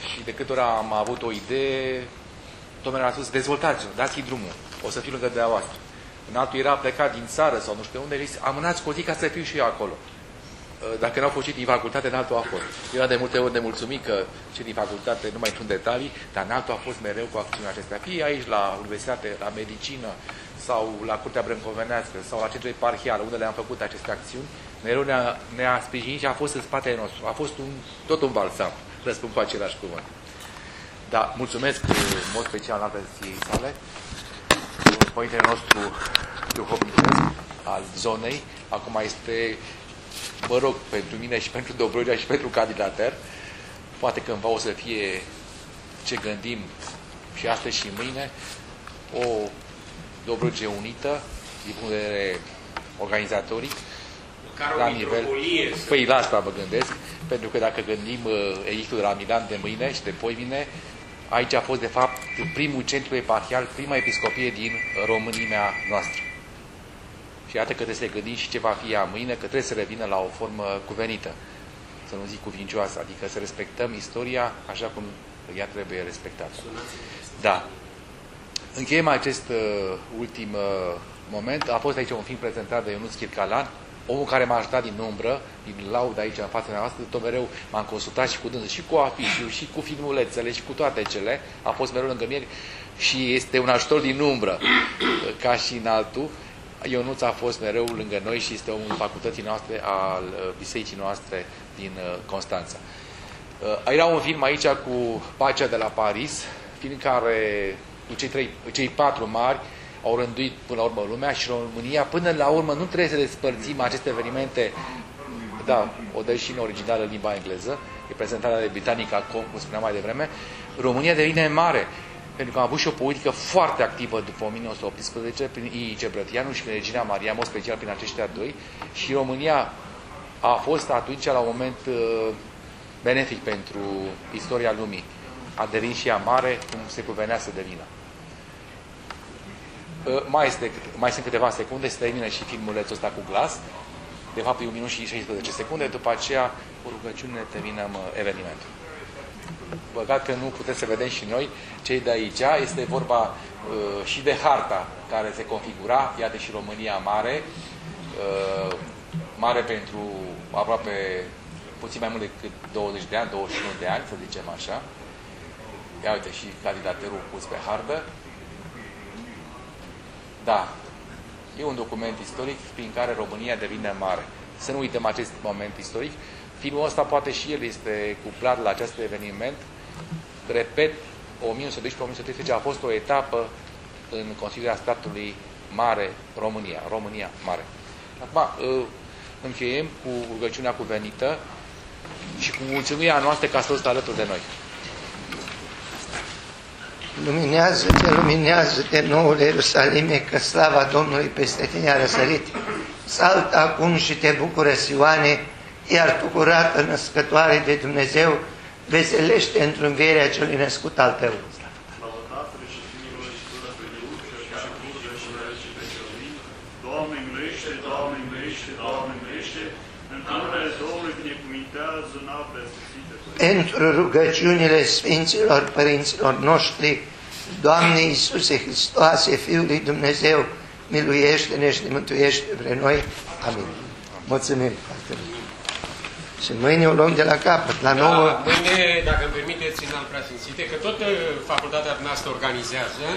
și de câte ori am avut o idee, domnule a spus, dezvoltați-o, dați-i drumul, o să fiu lângă dumneavoastră. În altul era plecat din țară sau nu știu unde și amânați cu o zi ca să fiu și eu acolo. Uh, dacă n-au fost și din facultate, în altul a fost. Eu de multe ori nemulțumit că cei din facultate nu mai intru în detalii, dar în altul a fost mereu cu acțiunea acestea. Fie aici la universitate, la medicină, sau la Curtea Brâncovenească, sau la centrul parhial, unde le-am făcut aceste acțiuni, mereu ne-a, ne sprijinit și a fost în spatele nostru. A fost un, tot un balsam, răspund cu același cuvânt. Da, mulțumesc în mod special în atenției sale, părintele nostru duhovnicesc al zonei, acum este mă rog, pentru mine și pentru Dobrogea și pentru candidater, poate cândva o să fie ce gândim și astăzi și mâine, o Dobrogea unită, din punct de vedere organizatoric, la nivel... Păi la asta mă gândesc, pentru că dacă gândim uh, edictul de la Milan de mâine și de poimine, aici a fost de fapt primul centru eparhial, prima episcopie din România noastră. Și iată că trebuie să gândim și ce va fi ea mâine, că trebuie să revină la o formă cuvenită, să nu zic cuvincioasă, adică să respectăm istoria așa cum ea trebuie respectată. Da. Încheiem acest uh, ultim uh, moment. A fost aici un film prezentat de Ionuț Chircalan, omul care m-a ajutat din umbră, din laud aici în fața noastră, tot mereu m-am consultat și cu dânsul, și cu afișul, și cu filmulețele, și cu toate cele, a fost mereu lângă mine și este un ajutor din umbră, [clears throat] ca și în altul. Ionuț a fost mereu lângă noi și este omul facultății noastre, al uh, bisericii noastre din uh, Constanța. Uh, era un film aici cu Pacea de la Paris, film care cu cei, trei, cei patru mari au rânduit până la urmă lumea și România, până la urmă nu trebuie să despărțim aceste evenimente, da, o dă și în originală limba engleză, e prezentarea de Britannica Com, cum spuneam mai devreme, România devine mare, pentru că am avut și o politică foarte activă după 1918 prin I.I.C. Brătianu și prin Regina Maria, în special prin aceștia doi, și România a fost atunci la un moment uh, benefic pentru istoria lumii. A devenit și ea mare, cum se cuvenea să devină. Uh, mai, este, mai sunt câteva secunde, se termină și filmulețul ăsta cu glas. De fapt, e un minut și 16 secunde. După aceea, cu rugăciune, terminăm uh, evenimentul. Băgat că nu putem să vedem și noi, cei de aici, este vorba uh, și de harta care se configura, iată și România mare, uh, mare pentru aproape puțin mai mult decât 20 de ani, 21 de ani, să zicem așa. Ia uite și candidaterul pus pe hartă. Da, e un document istoric prin care România devine mare. Să nu uităm acest moment istoric. Filmul ăsta poate și el este cuplat la acest eveniment. Repet, 1912-1913 a fost o etapă în considerarea statului mare România. România mare. Acum, ă, încheiem cu rugăciunea cuvenită și cu mulțumirea noastră că a fost alături de noi. Luminează-te, luminează-te, noul Ierusalime, că slava Domnului peste tine a răsărit. Saltă acum și te bucură, Sioane, iar tu curată născătoare de Dumnezeu, veselește într învierea celui născut al tău. Doamne miluiește, Doamne miluiește, Doamne miluiește, în numele Domnului binecuvintează noaptea sfântită. Pentru rugăciunile Sfinților Părinților noștri, Doamne Iisuse Hristoase, Fiul lui Dumnezeu, miluiește-ne și ne mântuiește pre noi. Amin. Mulțumim foarte mult. Și mâine o luăm de la capăt, la nouă. Da, mâine, dacă îmi permiteți, în al preasfințite, că tot uh, facultatea noastră organizează,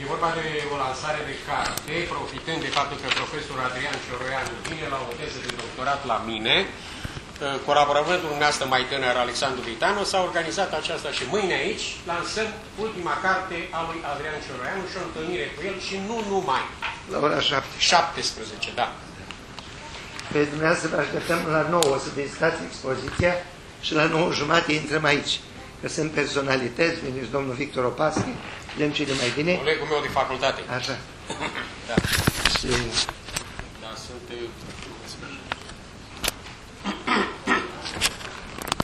e vorba de o lansare de carte, profitând de faptul că profesorul Adrian Cioroianu vine la o teză de doctorat la mine, uh, colaborătorul dumneavoastră mai tânăr, Alexandru Vitanu, s-a organizat aceasta și mâine aici lansăm ultima carte a lui Adrian Cioroianu și o întâlnire cu el și nu numai. La ora 7. 17, da. Pe dumneavoastră vă așteptăm la 9 să vizitați expoziția și la 9 jumate intrăm aici. Că sunt personalități, vine și domnul Victor Opaschi, le cele mai bine. Colegul meu de facultate. Așa. Da. Și Da, sunt uh,